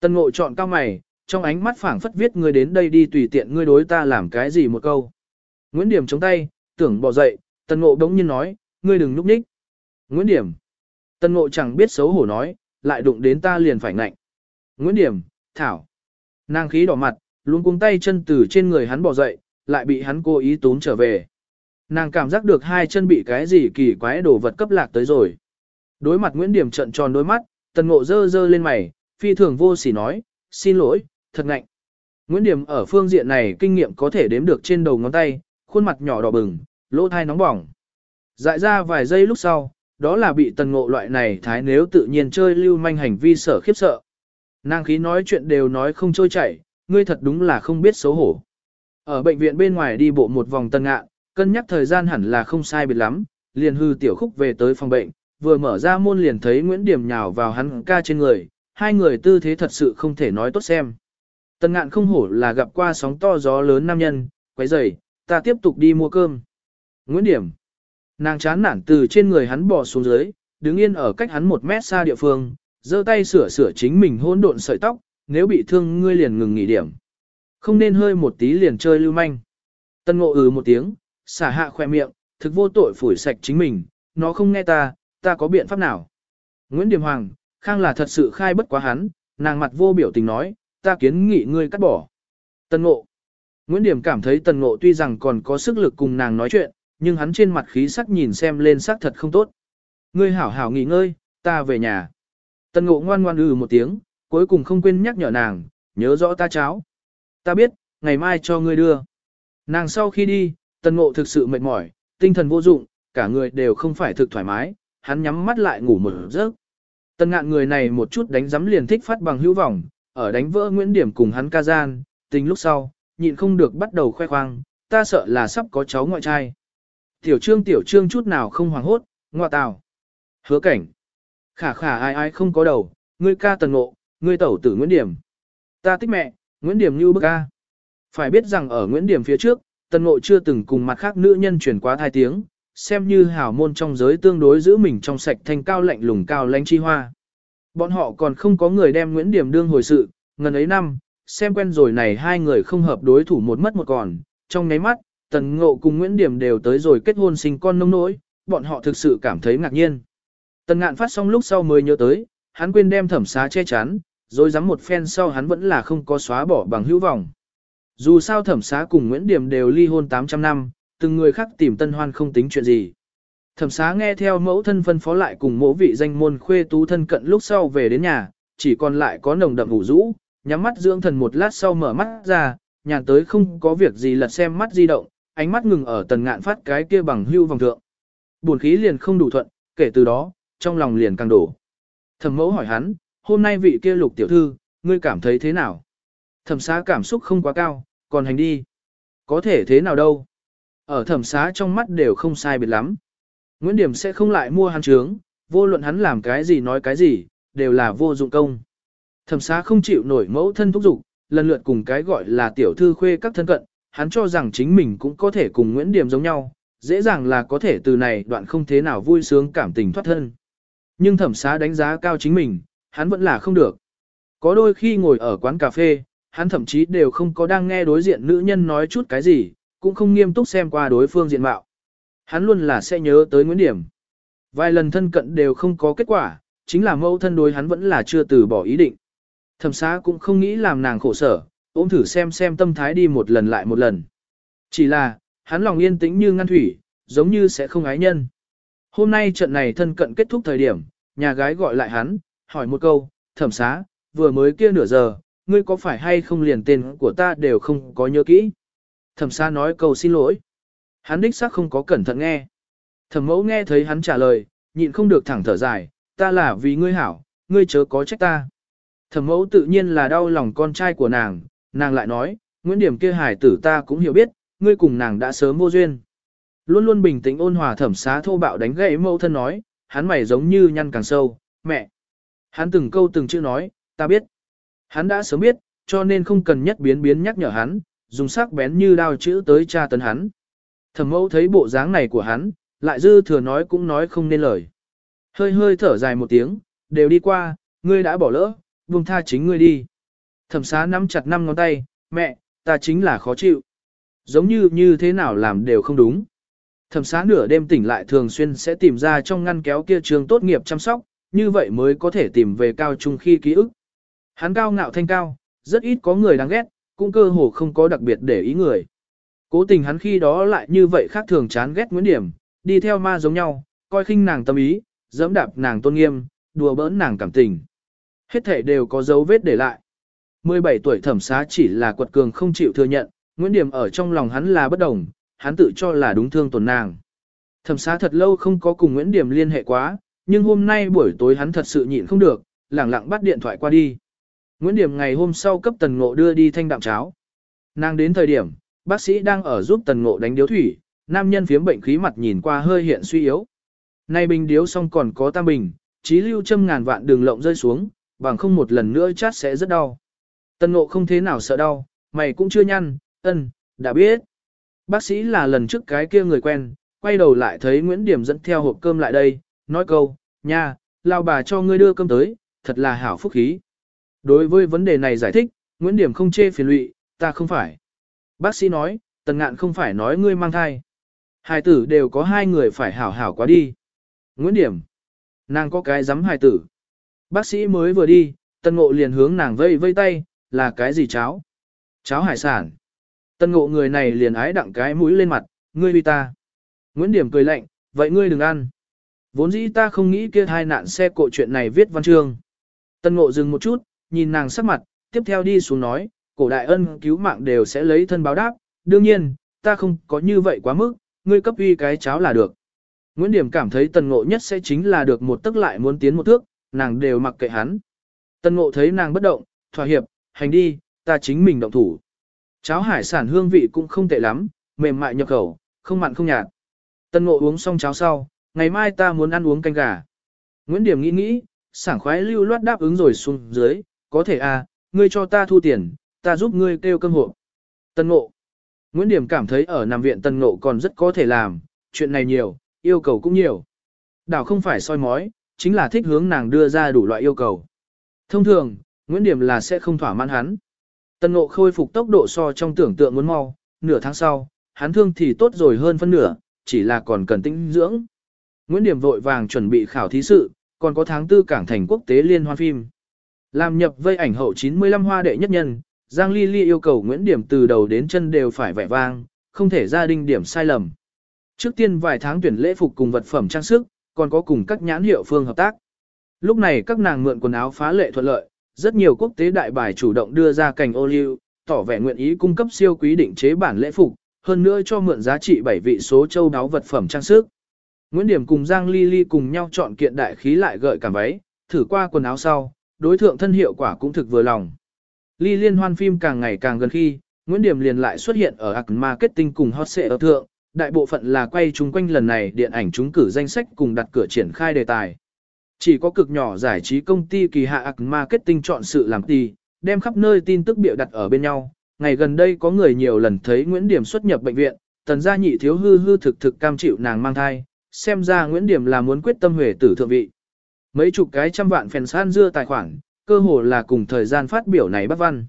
Tần ngộ chọn cao mày, trong ánh mắt phảng phất viết ngươi đến đây đi tùy tiện ngươi đối ta làm cái gì một câu. Nguyễn Điểm chống tay, tưởng bỏ dậy, tần ngộ đống nhiên nói, ngươi đừng núp ních. Nguyễn Điểm. Tần ngộ chẳng biết xấu hổ nói, lại đụng đến ta liền phải ngạnh. Nguyễn Điểm, Thảo. Nàng khí đỏ mặt, luôn cuống tay chân từ trên người hắn bỏ dậy, lại bị hắn cố ý tốn trở về. Nàng cảm giác được hai chân bị cái gì kỳ quái đồ vật cấp lạc tới rồi. Đối mặt Nguyễn Điểm trận tròn đôi mắt, tần ngộ dơ dơ lên mày, phi thường vô sỉ nói, xin lỗi, thật ngạnh. Nguyễn Điểm ở phương diện này kinh nghiệm có thể đếm được trên đầu ngón tay, khuôn mặt nhỏ đỏ bừng, lỗ thai nóng bỏng. Dại ra vài giây lúc sau, đó là bị tần ngộ loại này thái nếu tự nhiên chơi lưu manh hành vi sở khiếp sợ. Nàng khí nói chuyện đều nói không trôi chảy, ngươi thật đúng là không biết xấu hổ. Ở bệnh viện bên ngoài đi bộ một vòng tần ngạ, cân nhắc thời gian hẳn là không sai biệt lắm, liền hư tiểu khúc về tới phòng bệnh, vừa mở ra môn liền thấy Nguyễn Điểm nhào vào hắn ca trên người, hai người tư thế thật sự không thể nói tốt xem. Tân ngạn không hổ là gặp qua sóng to gió lớn nam nhân, quấy rầy, ta tiếp tục đi mua cơm. Nguyễn Điểm. Nàng chán nản từ trên người hắn bỏ xuống dưới, đứng yên ở cách hắn một mét xa địa phương, giơ tay sửa sửa chính mình hỗn độn sợi tóc, nếu bị thương ngươi liền ngừng nghỉ điểm. Không nên hơi một tí liền chơi lưu manh. Tân ngộ ừ một tiếng, xả hạ khoe miệng, thực vô tội phủi sạch chính mình, nó không nghe ta, ta có biện pháp nào. Nguyễn Điềm Hoàng, Khang là thật sự khai bất quá hắn, nàng mặt vô biểu tình nói, ta kiến nghị ngươi cắt bỏ. Tân ngộ. Nguyễn Điểm cảm thấy tần ngộ tuy rằng còn có sức lực cùng nàng nói chuyện, nhưng hắn trên mặt khí sắc nhìn xem lên sắc thật không tốt. Ngươi hảo hảo nghỉ ngơi, ta về nhà. Tần ngộ ngoan ngoan ừ một tiếng, cuối cùng không quên nhắc nhở nàng, nhớ rõ ta cháo. Ta biết, ngày mai cho ngươi đưa. Nàng sau khi đi, tần ngộ thực sự mệt mỏi, tinh thần vô dụng, cả người đều không phải thực thoải mái, hắn nhắm mắt lại ngủ một giấc. Tần ngạn người này một chút đánh giấm liền thích phát bằng hữu vọng, ở đánh vỡ Nguyễn Điểm cùng hắn ca gian, tình lúc sau, nhịn không được bắt đầu khoe khoang, ta sợ là sắp có cháu ngoại trai. Tiểu trương tiểu trương chút nào không hoảng hốt, ngoa tào. Hứa cảnh. Khả khả ai ai không có đầu, ngươi ca tần ngộ, ngươi tẩu tử Nguyễn Điểm. Ta thích mẹ, Nguyễn Điểm như bức ca. Phải biết rằng ở Nguyễn Điểm phía trước, tần ngộ chưa từng cùng mặt khác nữ nhân truyền quá thai tiếng, xem như hảo môn trong giới tương đối giữ mình trong sạch thanh cao lạnh lùng cao lãnh chi hoa. Bọn họ còn không có người đem Nguyễn Điểm đương hồi sự, ngần ấy năm, xem quen rồi này hai người không hợp đối thủ một mất một còn, trong nháy mắt, Tần Ngộ cùng Nguyễn Điểm đều tới rồi kết hôn sinh con nông nỗi, bọn họ thực sự cảm thấy ngạc nhiên. Tần Ngạn phát xong lúc sau mới nhớ tới, hắn quên đem thẩm xá che chắn, rồi dám một phen sau hắn vẫn là không có xóa bỏ bằng hữu vọng. Dù sao thẩm xá cùng Nguyễn Điểm đều ly hôn 800 năm, từng người khác tìm tân hoan không tính chuyện gì. Thẩm xá nghe theo mẫu thân phân phó lại cùng mẫu vị danh môn khuê tú thân cận lúc sau về đến nhà, chỉ còn lại có nồng đậm ngủ rũ, nhắm mắt dưỡng thần một lát sau mở mắt ra, nhàn tới không có việc gì lật xem mắt di động, ánh mắt ngừng ở tần ngạn phát cái kia bằng hưu vòng thượng. Buồn khí liền không đủ thuận, kể từ đó, trong lòng liền càng đổ. Thẩm mẫu hỏi hắn, hôm nay vị kia lục tiểu thư, ngươi cảm thấy thế nào? Thẩm xá cảm xúc không quá cao, còn hành đi. Có thể thế nào đâu? Ở thẩm xá trong mắt đều không sai biệt lắm. Nguyễn Điểm sẽ không lại mua hắn trướng, vô luận hắn làm cái gì nói cái gì, đều là vô dụng công. Thẩm xá không chịu nổi mẫu thân thúc dục lần lượt cùng cái gọi là tiểu thư khuê các thân cận, hắn cho rằng chính mình cũng có thể cùng Nguyễn Điểm giống nhau, dễ dàng là có thể từ này đoạn không thế nào vui sướng cảm tình thoát thân. Nhưng thẩm xá đánh giá cao chính mình, hắn vẫn là không được. Có đôi khi ngồi ở quán cà phê, hắn thậm chí đều không có đang nghe đối diện nữ nhân nói chút cái gì, cũng không nghiêm túc xem qua đối phương diện mạo. Hắn luôn là sẽ nhớ tới Nguyễn Điểm. Vài lần thân cận đều không có kết quả, chính là mẫu thân đối hắn vẫn là chưa từ bỏ ý định. Thẩm xá cũng không nghĩ làm nàng khổ sở, ôm thử xem xem tâm thái đi một lần lại một lần. Chỉ là, hắn lòng yên tĩnh như ngăn thủy, giống như sẽ không ái nhân. Hôm nay trận này thân cận kết thúc thời điểm, nhà gái gọi lại hắn, hỏi một câu, thẩm xá, vừa mới kia nửa giờ, ngươi có phải hay không liền tên của ta đều không có nhớ kỹ. Thẩm Sa nói câu xin lỗi. Hắn đích xác không có cẩn thận nghe. Thẩm mẫu nghe thấy hắn trả lời, nhịn không được thẳng thở dài, ta là vì ngươi hảo, ngươi chớ có trách ta. Thẩm mẫu tự nhiên là đau lòng con trai của nàng, nàng lại nói, Nguyễn Điểm kia hải tử ta cũng hiểu biết, ngươi cùng nàng đã sớm vô duyên. Luôn luôn bình tĩnh ôn hòa thẩm xá thô bạo đánh gãy mẫu thân nói, hắn mày giống như nhăn càng sâu, mẹ. Hắn từng câu từng chữ nói, ta biết. Hắn đã sớm biết, cho nên không cần nhất biến biến nhắc nhở hắn, dùng sắc bén như đao chữ tới tra tấn hắn. Thẩm mẫu thấy bộ dáng này của hắn, lại dư thừa nói cũng nói không nên lời. Hơi hơi thở dài một tiếng, đều đi qua, ngươi đã bỏ lỡ, buông tha chính ngươi đi. Thẩm xá nắm chặt năm ngón tay, mẹ, ta chính là khó chịu. Giống như như thế nào làm đều không đúng. Thẩm xá nửa đêm tỉnh lại thường xuyên sẽ tìm ra trong ngăn kéo kia trường tốt nghiệp chăm sóc, như vậy mới có thể tìm về cao trung khi ký ức. Hắn cao ngạo thanh cao, rất ít có người đáng ghét, cũng cơ hồ không có đặc biệt để ý người. Cố tình hắn khi đó lại như vậy khác thường chán ghét Nguyễn Điểm, đi theo ma giống nhau, coi khinh nàng tâm ý, dẫm đạp nàng tôn nghiêm, đùa bỡn nàng cảm tình. Hết thể đều có dấu vết để lại. 17 tuổi thẩm xá chỉ là quật cường không chịu thừa nhận, Nguyễn Điểm ở trong lòng hắn là bất đồng, hắn tự cho là đúng thương tổn nàng. Thẩm xá thật lâu không có cùng Nguyễn Điểm liên hệ quá, nhưng hôm nay buổi tối hắn thật sự nhịn không được, lẳng lặng bắt điện thoại qua đi. Nguyễn Điểm ngày hôm sau cấp Tần Ngộ đưa đi thanh đạm cháo. Nàng đến thời điểm, bác sĩ đang ở giúp Tần Ngộ đánh điếu thủy, nam nhân phiếm bệnh khí mặt nhìn qua hơi hiện suy yếu. Nay bình điếu xong còn có tam bình, trí lưu châm ngàn vạn đường lộng rơi xuống, bằng không một lần nữa chát sẽ rất đau. Tần Ngộ không thế nào sợ đau, mày cũng chưa nhăn, ân, đã biết. Bác sĩ là lần trước cái kia người quen, quay đầu lại thấy Nguyễn Điểm dẫn theo hộp cơm lại đây, nói câu, nha, lao bà cho ngươi đưa cơm tới, thật là hảo phúc khí. Đối với vấn đề này giải thích, Nguyễn Điểm không chê phiền lụy, ta không phải. Bác sĩ nói, tần ngạn không phải nói ngươi mang thai. Hai tử đều có hai người phải hảo hảo quá đi. Nguyễn Điểm, nàng có cái dám hài tử. Bác sĩ mới vừa đi, tần ngộ liền hướng nàng vây vây tay, là cái gì cháo? Cháo hải sản. Tần ngộ người này liền ái đặng cái mũi lên mặt, ngươi vì ta. Nguyễn Điểm cười lạnh, vậy ngươi đừng ăn. Vốn dĩ ta không nghĩ kia hai nạn xe cộ chuyện này viết văn chương. Tân ngộ dừng một chút, nhìn nàng sắc mặt, tiếp theo đi xuống nói, cổ đại ân cứu mạng đều sẽ lấy thân báo đáp, đương nhiên, ta không có như vậy quá mức, ngươi cấp uy cái cháo là được. Nguyễn Điểm cảm thấy tần ngộ nhất sẽ chính là được một tức lại muốn tiến một thước, nàng đều mặc kệ hắn. Tần ngộ thấy nàng bất động, thỏa hiệp, hành đi, ta chính mình động thủ. Cháo hải sản hương vị cũng không tệ lắm, mềm mại nhập khẩu, không mặn không nhạt. Tần ngộ uống xong cháo sau, ngày mai ta muốn ăn uống canh gà. Nguyễn Điểm nghĩ nghĩ, sảng khoái lưu loát đáp ứng rồi xuống dưới, có thể à, ngươi cho ta thu tiền, ta giúp ngươi kêu cơm hộ. Tân ngộ. Nguyễn Điểm cảm thấy ở nằm viện tân ngộ còn rất có thể làm, chuyện này nhiều, yêu cầu cũng nhiều. Đảo không phải soi mói, chính là thích hướng nàng đưa ra đủ loại yêu cầu. Thông thường, Nguyễn Điểm là sẽ không thỏa mãn hắn. Tân ngộ khôi phục tốc độ so trong tưởng tượng muốn mau, nửa tháng sau, hắn thương thì tốt rồi hơn phân nửa, chỉ là còn cần tinh dưỡng. Nguyễn Điểm vội vàng chuẩn bị khảo thí sự, còn có tháng tư cảng thành quốc tế liên hoan phim. Làm nhập vây ảnh hậu 95 hoa đệ nhất nhân, Giang Ly Ly yêu cầu Nguyễn Điểm từ đầu đến chân đều phải vẻ vang, không thể ra đinh điểm sai lầm. Trước tiên vài tháng tuyển lễ phục cùng vật phẩm trang sức, còn có cùng các nhãn hiệu phương hợp tác. Lúc này các nàng mượn quần áo phá lệ thuận lợi, rất nhiều quốc tế đại bài chủ động đưa ra cành ô liu, tỏ vẻ nguyện ý cung cấp siêu quý định chế bản lễ phục, hơn nữa cho mượn giá trị 7 vị số châu đáo vật phẩm trang sức. Nguyễn Điểm cùng Giang Ly Ly cùng nhau chọn kiện đại khí lại gợi cảm váy, thử qua quần áo sau, đối thượng thân hiệu quả cũng thực vừa lòng. Ly liên hoan phim càng ngày càng gần khi, Nguyễn Điểm liền lại xuất hiện ở Art Marketing cùng Hot Sale thượng, đại bộ phận là quay chung quanh lần này điện ảnh trúng cử danh sách cùng đặt cửa triển khai đề tài. Chỉ có cực nhỏ giải trí công ty kỳ hạ Art Marketing chọn sự làm tì, đem khắp nơi tin tức biểu đặt ở bên nhau. Ngày gần đây có người nhiều lần thấy Nguyễn Điểm xuất nhập bệnh viện, tần gia nhị thiếu hư hư thực thực cam chịu nàng mang thai, xem ra Nguyễn Điểm là muốn quyết tâm huệ tử thượng vị. Mấy chục cái trăm vạn phèn san dưa tài khoản, cơ hồ là cùng thời gian phát biểu này bắt văn.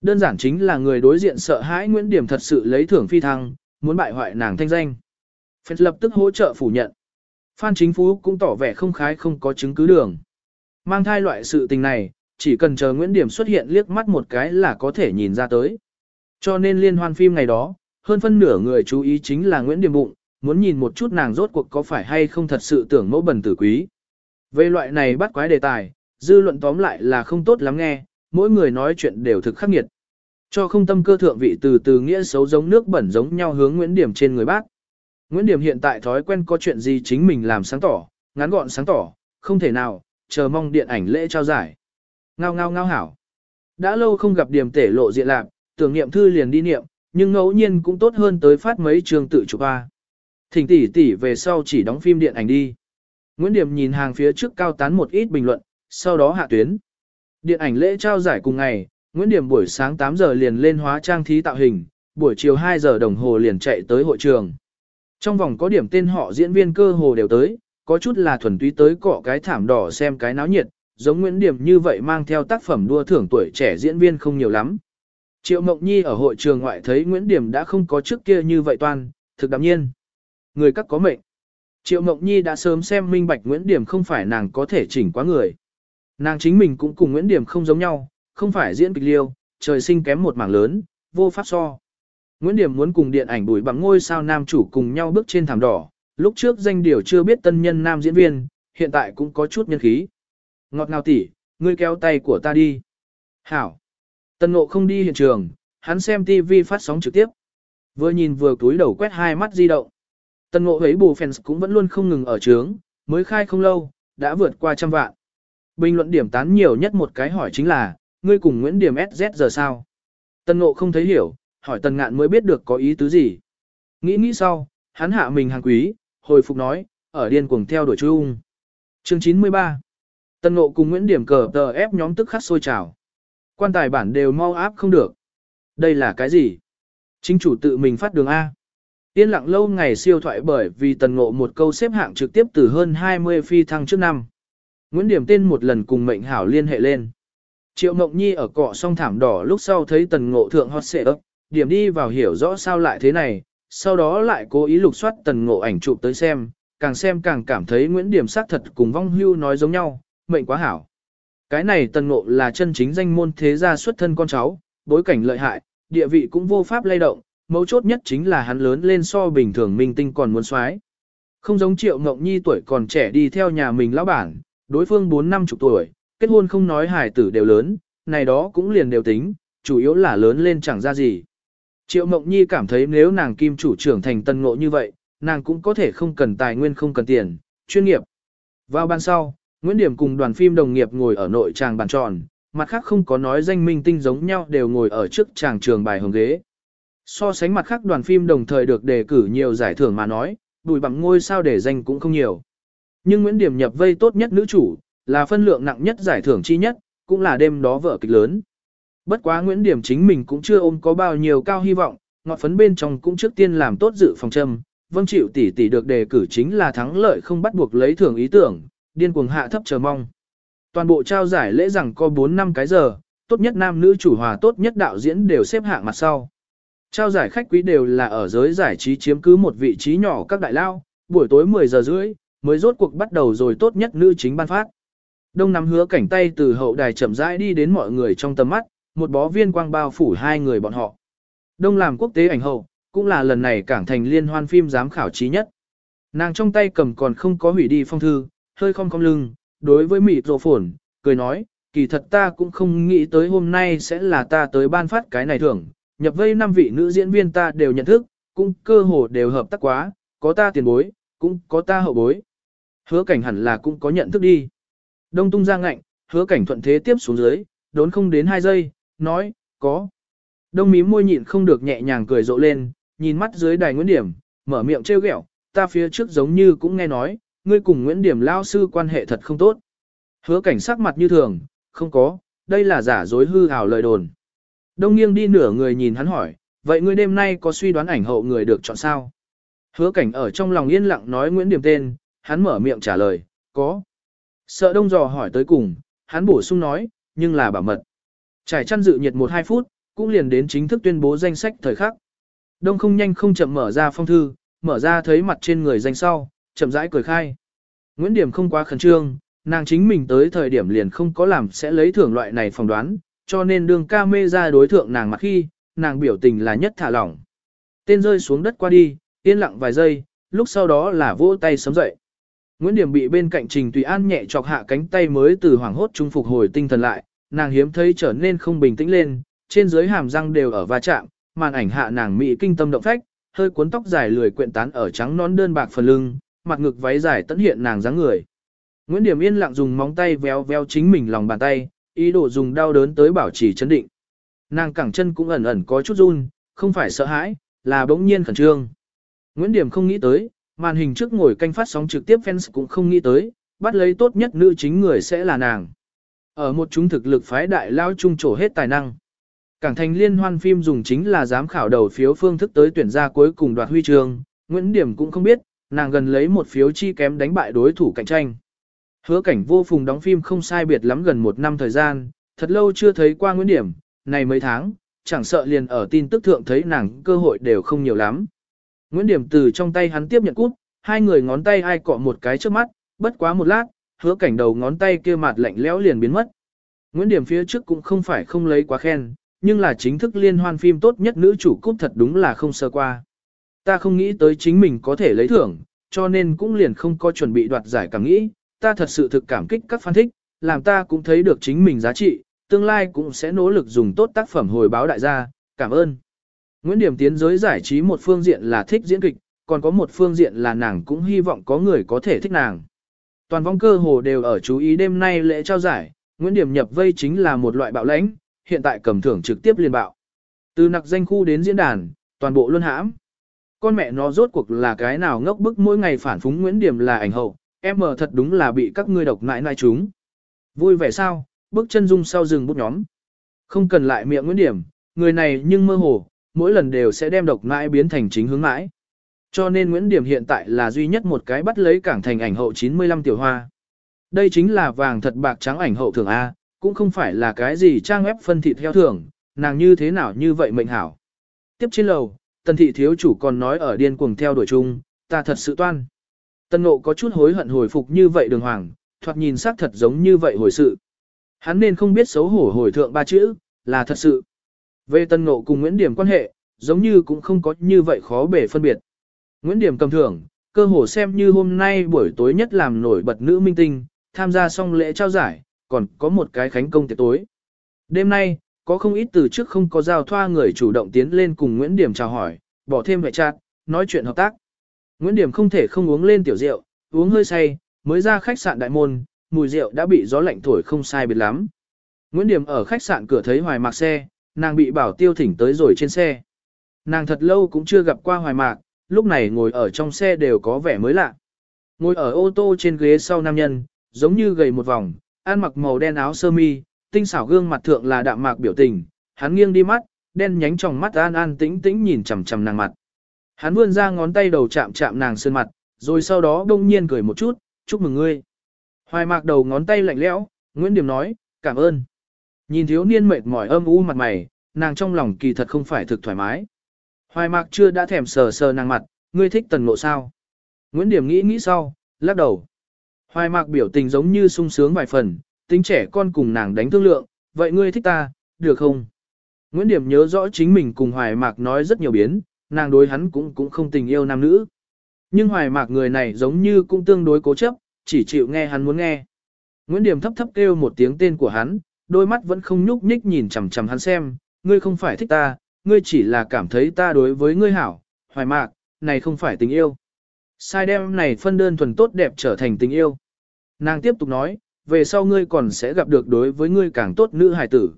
Đơn giản chính là người đối diện sợ hãi Nguyễn Điểm thật sự lấy thưởng phi thăng, muốn bại hoại nàng thanh danh. Phèn lập tức hỗ trợ phủ nhận. Phan Chính Phú cũng tỏ vẻ không khái không có chứng cứ đường. Mang thai loại sự tình này, chỉ cần chờ Nguyễn Điểm xuất hiện liếc mắt một cái là có thể nhìn ra tới. Cho nên liên hoan phim ngày đó, hơn phân nửa người chú ý chính là Nguyễn Điểm bụng, muốn nhìn một chút nàng rốt cuộc có phải hay không thật sự tưởng mẫu bẩn tử quý. Về loại này bắt quái đề tài, dư luận tóm lại là không tốt lắm nghe, mỗi người nói chuyện đều thực khắc nghiệt. Cho không tâm cơ thượng vị từ từ nghĩa xấu giống nước bẩn giống nhau hướng Nguyễn Điểm trên người bác. Nguyễn Điểm hiện tại thói quen có chuyện gì chính mình làm sáng tỏ, ngắn gọn sáng tỏ, không thể nào, chờ mong điện ảnh lễ trao giải. Ngao ngao ngao hảo. Đã lâu không gặp điểm tể lộ diện lạc, tưởng niệm thư liền đi niệm, nhưng ngẫu nhiên cũng tốt hơn tới phát mấy trường tự chụp A. Thỉnh tỷ tỷ về sau chỉ đóng phim điện ảnh đi. Nguyễn Điểm nhìn hàng phía trước cao tán một ít bình luận, sau đó hạ tuyến. Điện ảnh lễ trao giải cùng ngày, Nguyễn Điểm buổi sáng 8 giờ liền lên hóa trang thí tạo hình, buổi chiều 2 giờ đồng hồ liền chạy tới hội trường. Trong vòng có điểm tên họ diễn viên cơ hồ đều tới, có chút là thuần túy tới cọ cái thảm đỏ xem cái náo nhiệt, giống Nguyễn Điểm như vậy mang theo tác phẩm đua thưởng tuổi trẻ diễn viên không nhiều lắm. Triệu Mộng Nhi ở hội trường ngoại thấy Nguyễn Điểm đã không có trước kia như vậy toan, thực đạm nhiên. Người các có mệnh. Triệu Mộng Nhi đã sớm xem minh bạch Nguyễn Điểm không phải nàng có thể chỉnh quá người. Nàng chính mình cũng cùng Nguyễn Điểm không giống nhau, không phải diễn kịch liêu, trời sinh kém một mảng lớn, vô pháp so. Nguyễn Điểm muốn cùng điện ảnh bùi bằng ngôi sao nam chủ cùng nhau bước trên thảm đỏ, lúc trước danh điều chưa biết tân nhân nam diễn viên, hiện tại cũng có chút nhân khí. Ngọt ngào tỉ, ngươi kéo tay của ta đi. Hảo. Tân ngộ không đi hiện trường, hắn xem TV phát sóng trực tiếp. Vừa nhìn vừa túi đầu quét hai mắt di động. Tân ngộ ấy bù fans cũng vẫn luôn không ngừng ở trướng, mới khai không lâu, đã vượt qua trăm vạn. Bình luận điểm tán nhiều nhất một cái hỏi chính là, ngươi cùng Nguyễn Điểm SZ giờ sao? Tân ngộ không thấy hiểu, hỏi tần ngạn mới biết được có ý tứ gì. Nghĩ nghĩ sau, hắn hạ mình hàng quý, hồi phục nói, ở điên cuồng theo đuổi chung. Chương 93 Tân ngộ cùng Nguyễn Điểm cờ tờ ép nhóm tức khắc sôi trào. Quan tài bản đều mau áp không được. Đây là cái gì? Chính chủ tự mình phát đường A. Yên lặng lâu ngày siêu thoại bởi vì tần ngộ một câu xếp hạng trực tiếp từ hơn 20 phi thăng trước năm. Nguyễn Điểm tên một lần cùng mệnh hảo liên hệ lên. Triệu Mộng Nhi ở cọ song thảm đỏ lúc sau thấy tần ngộ thượng hot xệ ấp, điểm đi vào hiểu rõ sao lại thế này, sau đó lại cố ý lục soát tần ngộ ảnh chụp tới xem, càng xem càng cảm thấy Nguyễn Điểm xác thật cùng vong hưu nói giống nhau, mệnh quá hảo. Cái này tần ngộ là chân chính danh môn thế gia xuất thân con cháu, bối cảnh lợi hại, địa vị cũng vô pháp lay động, mấu chốt nhất chính là hắn lớn lên so bình thường minh tinh còn muốn xoái. Không giống triệu ngộng nhi tuổi còn trẻ đi theo nhà mình lão bản, đối phương 4 năm chục tuổi, kết hôn không nói hài tử đều lớn, này đó cũng liền đều tính, chủ yếu là lớn lên chẳng ra gì. Triệu Mộng Nhi cảm thấy nếu nàng kim chủ trưởng thành tân ngộ như vậy, nàng cũng có thể không cần tài nguyên không cần tiền, chuyên nghiệp. Vào ban sau, Nguyễn Điểm cùng đoàn phim đồng nghiệp ngồi ở nội tràng bàn tròn, mặt khác không có nói danh minh tinh giống nhau đều ngồi ở trước tràng trường bài hồng ghế. So sánh mặt khác đoàn phim đồng thời được đề cử nhiều giải thưởng mà nói, đùi bằng ngôi sao để danh cũng không nhiều. Nhưng Nguyễn Điểm nhập vây tốt nhất nữ chủ, là phân lượng nặng nhất giải thưởng chi nhất, cũng là đêm đó vở kịch lớn. Bất quá Nguyễn Điểm chính mình cũng chưa ôm có bao nhiêu cao hy vọng, ngọt phấn bên trong cũng trước tiên làm tốt dự phòng châm, vâng chịu tỷ tỷ được đề cử chính là thắng lợi không bắt buộc lấy thưởng ý tưởng, điên cuồng hạ thấp chờ mong. Toàn bộ trao giải lễ rằng có 4 năm cái giờ, tốt nhất nam nữ chủ hòa tốt nhất đạo diễn đều xếp hạng mặt sau. Trao giải khách quý đều là ở giới giải trí chiếm cứ một vị trí nhỏ các đại lao, buổi tối 10 giờ rưỡi, mới rốt cuộc bắt đầu rồi tốt nhất nữ chính ban phát. Đông nắm hứa cảnh tay từ hậu đài chậm rãi đi đến mọi người trong tầm mắt, một bó viên quang bao phủ hai người bọn họ. Đông làm quốc tế ảnh hậu, cũng là lần này cảng thành liên hoan phim giám khảo trí nhất. Nàng trong tay cầm còn không có hủy đi phong thư, hơi không cong lưng, đối với mịt rộ phồn, cười nói, kỳ thật ta cũng không nghĩ tới hôm nay sẽ là ta tới ban phát cái này thưởng, nhập vây năm vị nữ diễn viên ta đều nhận thức, cũng cơ hồ đều hợp tác quá, có ta tiền bối, cũng có ta hậu bối. Hứa cảnh hẳn là cũng có nhận thức đi. Đông tung ra ngạnh, hứa cảnh thuận thế tiếp xuống dưới, đốn không đến hai giây, nói, có. Đông mí môi nhịn không được nhẹ nhàng cười rộ lên, nhìn mắt dưới đài Nguyễn Điểm, mở miệng trêu ghẹo, ta phía trước giống như cũng nghe nói, ngươi cùng Nguyễn Điểm lao sư quan hệ thật không tốt. Hứa cảnh sắc mặt như thường, không có, đây là giả dối hư hào lời đồn. Đông nghiêng đi nửa người nhìn hắn hỏi, vậy ngươi đêm nay có suy đoán ảnh hậu người được chọn sao? Hứa cảnh ở trong lòng yên lặng nói Nguyễn Điểm tên, hắn mở miệng trả lời, có. Sợ đông dò hỏi tới cùng, hắn bổ sung nói, nhưng là bảo mật. Trải chăn dự nhiệt 1-2 phút, cũng liền đến chính thức tuyên bố danh sách thời khắc. Đông không nhanh không chậm mở ra phong thư, mở ra thấy mặt trên người danh sau, chậm rãi cười khai. Nguyễn Điểm không quá khẩn trương, nàng chính mình tới thời điểm liền không có làm sẽ lấy thưởng loại này phỏng đoán, cho nên đường ca mê ra đối thượng nàng mặt khi, nàng biểu tình là nhất thả lỏng. Tên rơi xuống đất qua đi, yên lặng vài giây, lúc sau đó là vỗ tay sớm dậy. Nguyễn Điểm bị bên cạnh Trình Tùy An nhẹ chọc hạ cánh tay mới từ hoảng hốt trung phục hồi tinh thần lại, nàng hiếm thấy trở nên không bình tĩnh lên, trên dưới hàm răng đều ở va chạm, màn ảnh hạ nàng mỹ kinh tâm động phách, hơi cuốn tóc dài lười quyện tán ở trắng nón đơn bạc phần lưng, mặt ngực váy dài tận hiện nàng dáng người. Nguyễn Điểm yên lặng dùng móng tay véo véo chính mình lòng bàn tay, ý đồ dùng đau đớn tới bảo trì chấn định. Nàng cẳng chân cũng ẩn ẩn có chút run, không phải sợ hãi, là bỗng nhiên khẩn trương. Nguyễn Điểm không nghĩ tới, màn hình trước ngồi canh phát sóng trực tiếp fans cũng không nghĩ tới, bắt lấy tốt nhất nữ chính người sẽ là nàng. Ở một chúng thực lực phái đại lao trung trổ hết tài năng. Cảng thành liên hoan phim dùng chính là giám khảo đầu phiếu phương thức tới tuyển ra cuối cùng đoạt huy chương, Nguyễn Điểm cũng không biết, nàng gần lấy một phiếu chi kém đánh bại đối thủ cạnh tranh. Hứa cảnh vô phùng đóng phim không sai biệt lắm gần một năm thời gian, thật lâu chưa thấy qua Nguyễn Điểm, này mấy tháng, chẳng sợ liền ở tin tức thượng thấy nàng cơ hội đều không nhiều lắm. Nguyễn Điểm từ trong tay hắn tiếp nhận cút, hai người ngón tay ai cọ một cái trước mắt, bất quá một lát, hứa cảnh đầu ngón tay kia mặt lạnh lẽo liền biến mất. Nguyễn Điểm phía trước cũng không phải không lấy quá khen, nhưng là chính thức liên hoan phim tốt nhất nữ chủ cúp thật đúng là không sơ qua. Ta không nghĩ tới chính mình có thể lấy thưởng, cho nên cũng liền không có chuẩn bị đoạt giải cảm nghĩ, ta thật sự thực cảm kích các fan thích, làm ta cũng thấy được chính mình giá trị, tương lai cũng sẽ nỗ lực dùng tốt tác phẩm hồi báo đại gia, cảm ơn. Nguyễn Điểm tiến giới giải trí một phương diện là thích diễn kịch, còn có một phương diện là nàng cũng hy vọng có người có thể thích nàng. Toàn vong cơ hồ đều ở chú ý đêm nay lễ trao giải, Nguyễn Điểm nhập vây chính là một loại bạo lãnh, hiện tại cầm thưởng trực tiếp liên bạo. Từ nặc danh khu đến diễn đàn, toàn bộ luôn hãm. Con mẹ nó rốt cuộc là cái nào ngốc bức mỗi ngày phản phúng Nguyễn Điểm là ảnh hậu, em mở thật đúng là bị các ngươi độc nại nại chúng. Vui vẻ sao, bước chân dung sau rừng bút nhóm. Không cần lại miệng Nguyễn Điểm, người này nhưng mơ hồ, mỗi lần đều sẽ đem độc nại biến thành chính hướng mãi. Cho nên Nguyễn Điểm hiện tại là duy nhất một cái bắt lấy cảng thành ảnh hậu 95 tiểu hoa. Đây chính là vàng thật bạc trắng ảnh hậu thường A, cũng không phải là cái gì trang ép phân thịt theo thưởng, nàng như thế nào như vậy mệnh hảo. Tiếp trên lầu, tần thị thiếu chủ còn nói ở điên cuồng theo đuổi chung, ta thật sự toan. Tân ngộ có chút hối hận hồi phục như vậy đường hoàng, thoạt nhìn xác thật giống như vậy hồi sự. Hắn nên không biết xấu hổ hồi thượng ba chữ, là thật sự. Về Tân ngộ cùng Nguyễn Điểm quan hệ, giống như cũng không có như vậy khó bể phân biệt. Nguyễn Điểm cầm thưởng, cơ hồ xem như hôm nay buổi tối nhất làm nổi bật nữ minh tinh, tham gia xong lễ trao giải, còn có một cái khánh công tiệc tối. Đêm nay, có không ít từ trước không có giao thoa người chủ động tiến lên cùng Nguyễn Điểm chào hỏi, bỏ thêm vệ chát, nói chuyện hợp tác. Nguyễn Điểm không thể không uống lên tiểu rượu, uống hơi say, mới ra khách sạn đại môn, mùi rượu đã bị gió lạnh thổi không sai biệt lắm. Nguyễn Điểm ở khách sạn cửa thấy Hoài Mạc xe, nàng bị bảo tiêu thỉnh tới rồi trên xe. Nàng thật lâu cũng chưa gặp qua Hoài Mạc, lúc này ngồi ở trong xe đều có vẻ mới lạ. Ngồi ở ô tô trên ghế sau nam nhân, giống như gầy một vòng, ăn mặc màu đen áo sơ mi, tinh xảo gương mặt thượng là đạm mạc biểu tình, hắn nghiêng đi mắt, đen nhánh trong mắt an an tĩnh tĩnh nhìn chằm chằm nàng mặt. Hắn vươn ra ngón tay đầu chạm chạm nàng sơn mặt, rồi sau đó đông nhiên cười một chút, chúc mừng ngươi. Hoài mạc đầu ngón tay lạnh lẽo, Nguyễn Điểm nói, cảm ơn. Nhìn thiếu niên mệt mỏi âm u mặt mày, nàng trong lòng kỳ thật không phải thực thoải mái. Hoài mạc chưa đã thèm sờ sờ nàng mặt, ngươi thích tần ngộ sao. Nguyễn Điểm nghĩ nghĩ sau, lắc đầu. Hoài mạc biểu tình giống như sung sướng vài phần, tính trẻ con cùng nàng đánh thương lượng, vậy ngươi thích ta, được không? Nguyễn Điểm nhớ rõ chính mình cùng Hoài mạc nói rất nhiều biến, nàng đối hắn cũng cũng không tình yêu nam nữ. Nhưng Hoài mạc người này giống như cũng tương đối cố chấp, chỉ chịu nghe hắn muốn nghe. Nguyễn Điểm thấp thấp kêu một tiếng tên của hắn, đôi mắt vẫn không nhúc nhích nhìn chằm chằm hắn xem, ngươi không phải thích ta, ngươi chỉ là cảm thấy ta đối với ngươi hảo, hoài mạc, này không phải tình yêu. Sai đem này phân đơn thuần tốt đẹp trở thành tình yêu. Nàng tiếp tục nói, về sau ngươi còn sẽ gặp được đối với ngươi càng tốt nữ hải tử.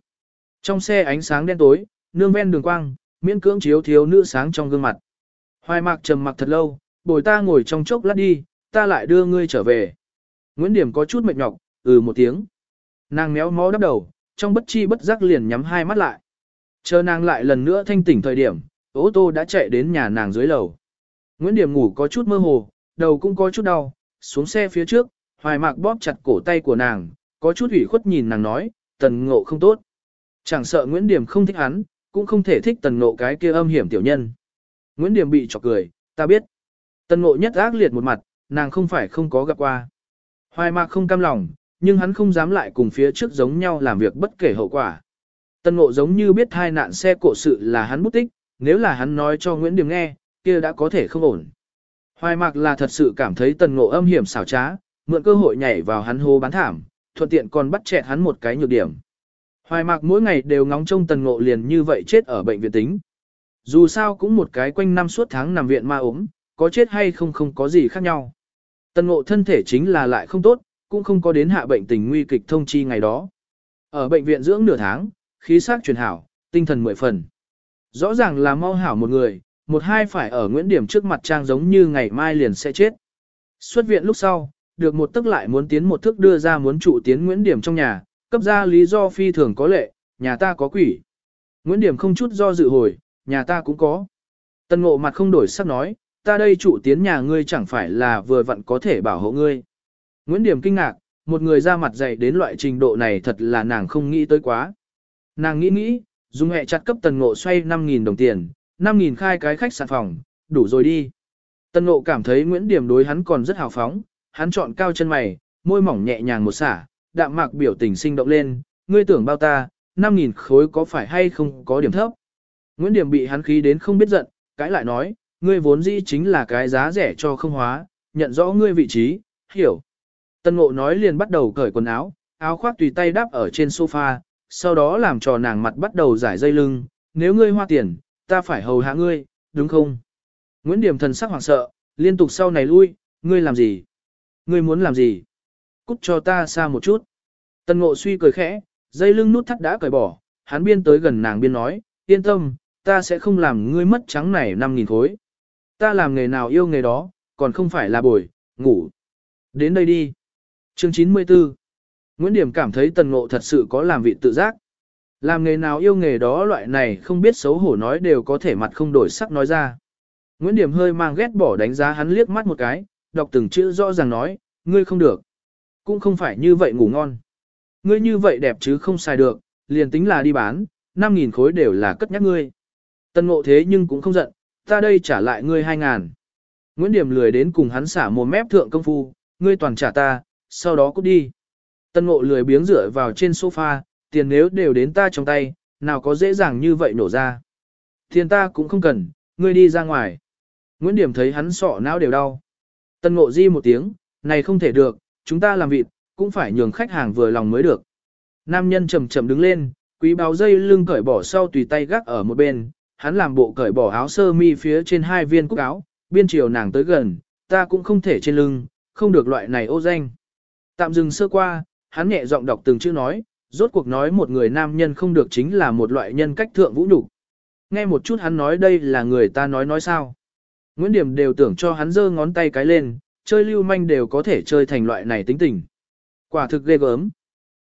Trong xe ánh sáng đen tối, nương ven đường quang, miễn cưỡng chiếu thiếu nữ sáng trong gương mặt. Hoài mạc trầm mặc thật lâu, bồi ta ngồi trong chốc lát đi, ta lại đưa ngươi trở về. Nguyễn Điểm có chút mệt nhọc, ừ một tiếng. Nàng méo mó đắp đầu, trong bất chi bất giác liền nhắm hai mắt lại. Chờ nàng lại lần nữa thanh tỉnh thời điểm, ô tô đã chạy đến nhà nàng dưới lầu. Nguyễn Điểm ngủ có chút mơ hồ, đầu cũng có chút đau, xuống xe phía trước, hoài mạc bóp chặt cổ tay của nàng, có chút ủy khuất nhìn nàng nói, tần ngộ không tốt. Chẳng sợ Nguyễn Điểm không thích hắn, cũng không thể thích tần ngộ cái kia âm hiểm tiểu nhân. Nguyễn Điểm bị chọc cười, ta biết. Tần ngộ nhất ác liệt một mặt, nàng không phải không có gặp qua. Hoài mạc không cam lòng, nhưng hắn không dám lại cùng phía trước giống nhau làm việc bất kể hậu quả. Tần ngộ giống như biết hai nạn xe cổ sự là hắn bút tích, nếu là hắn nói cho Nguyễn Điểm nghe, kia đã có thể không ổn. Hoài mạc là thật sự cảm thấy tần ngộ âm hiểm xảo trá, mượn cơ hội nhảy vào hắn hô bán thảm, thuận tiện còn bắt chẹt hắn một cái nhược điểm. Hoài mạc mỗi ngày đều ngóng trông tần ngộ liền như vậy chết ở bệnh viện tính. Dù sao cũng một cái quanh năm suốt tháng nằm viện ma ốm, có chết hay không không có gì khác nhau. Tần ngộ thân thể chính là lại không tốt, cũng không có đến hạ bệnh tình nguy kịch thông chi ngày đó. Ở bệnh viện dưỡng nửa tháng, khí sắc truyền hảo, tinh thần mười phần. Rõ ràng là mau hảo một người, một hai phải ở Nguyễn Điểm trước mặt trang giống như ngày mai liền sẽ chết. Xuất viện lúc sau, được một tức lại muốn tiến một thức đưa ra muốn trụ tiến Nguyễn Điểm trong nhà, cấp ra lý do phi thường có lệ, nhà ta có quỷ. Nguyễn Điểm không chút do dự hồi, nhà ta cũng có. Tân ngộ mặt không đổi sắc nói, ta đây trụ tiến nhà ngươi chẳng phải là vừa vặn có thể bảo hộ ngươi. Nguyễn Điểm kinh ngạc, một người ra mặt dày đến loại trình độ này thật là nàng không nghĩ tới quá. Nàng nghĩ nghĩ, dùng hẹ chặt cấp tần ngộ xoay 5.000 đồng tiền, 5.000 khai cái khách sạn phòng, đủ rồi đi. Tần ngộ cảm thấy Nguyễn Điểm đối hắn còn rất hào phóng, hắn chọn cao chân mày, môi mỏng nhẹ nhàng một xả, đạm mạc biểu tình sinh động lên, ngươi tưởng bao ta, 5.000 khối có phải hay không có điểm thấp. Nguyễn Điểm bị hắn khí đến không biết giận, cãi lại nói, ngươi vốn dĩ chính là cái giá rẻ cho không hóa, nhận rõ ngươi vị trí, hiểu. Tân ngộ nói liền bắt đầu cởi quần áo, áo khoác tùy tay đắp ở trên sofa, sau đó làm trò nàng mặt bắt đầu giải dây lưng, nếu ngươi hoa tiền, ta phải hầu hạ ngươi, đúng không? Nguyễn Điểm thần sắc hoảng sợ, liên tục sau này lui, ngươi làm gì? Ngươi muốn làm gì? Cút cho ta xa một chút. Tần ngộ suy cười khẽ, dây lưng nút thắt đã cởi bỏ, hắn biên tới gần nàng biên nói, yên tâm, ta sẽ không làm ngươi mất trắng này 5.000 khối. Ta làm nghề nào yêu nghề đó, còn không phải là bồi, ngủ. Đến đây đi. Chương 94 Nguyễn Điểm cảm thấy tần ngộ thật sự có làm vị tự giác. Làm nghề nào yêu nghề đó loại này không biết xấu hổ nói đều có thể mặt không đổi sắc nói ra. Nguyễn Điểm hơi mang ghét bỏ đánh giá hắn liếc mắt một cái, đọc từng chữ rõ ràng nói, ngươi không được. Cũng không phải như vậy ngủ ngon. Ngươi như vậy đẹp chứ không xài được, liền tính là đi bán, 5.000 khối đều là cất nhắc ngươi. tân ngộ thế nhưng cũng không giận, ta đây trả lại ngươi 2.000. Nguyễn Điểm lười đến cùng hắn xả một mép thượng công phu, ngươi toàn trả ta, sau đó cút đi. Tân ngộ lười biếng rửa vào trên sofa, tiền nếu đều đến ta trong tay, nào có dễ dàng như vậy nổ ra. Tiền ta cũng không cần, ngươi đi ra ngoài. Nguyễn Điểm thấy hắn sọ não đều đau. Tân ngộ di một tiếng, này không thể được, chúng ta làm vịt, cũng phải nhường khách hàng vừa lòng mới được. Nam nhân chậm chậm đứng lên, quý báo dây lưng cởi bỏ sau tùy tay gác ở một bên, hắn làm bộ cởi bỏ áo sơ mi phía trên hai viên cúc áo, biên chiều nàng tới gần, ta cũng không thể trên lưng, không được loại này ô danh. Tạm dừng sơ qua, hắn nhẹ giọng đọc từng chữ nói, rốt cuộc nói một người nam nhân không được chính là một loại nhân cách thượng vũ nhục. Nghe một chút hắn nói đây là người ta nói nói sao. Nguyễn Điểm đều tưởng cho hắn giơ ngón tay cái lên, chơi lưu manh đều có thể chơi thành loại này tính tình. Quả thực ghê gớm.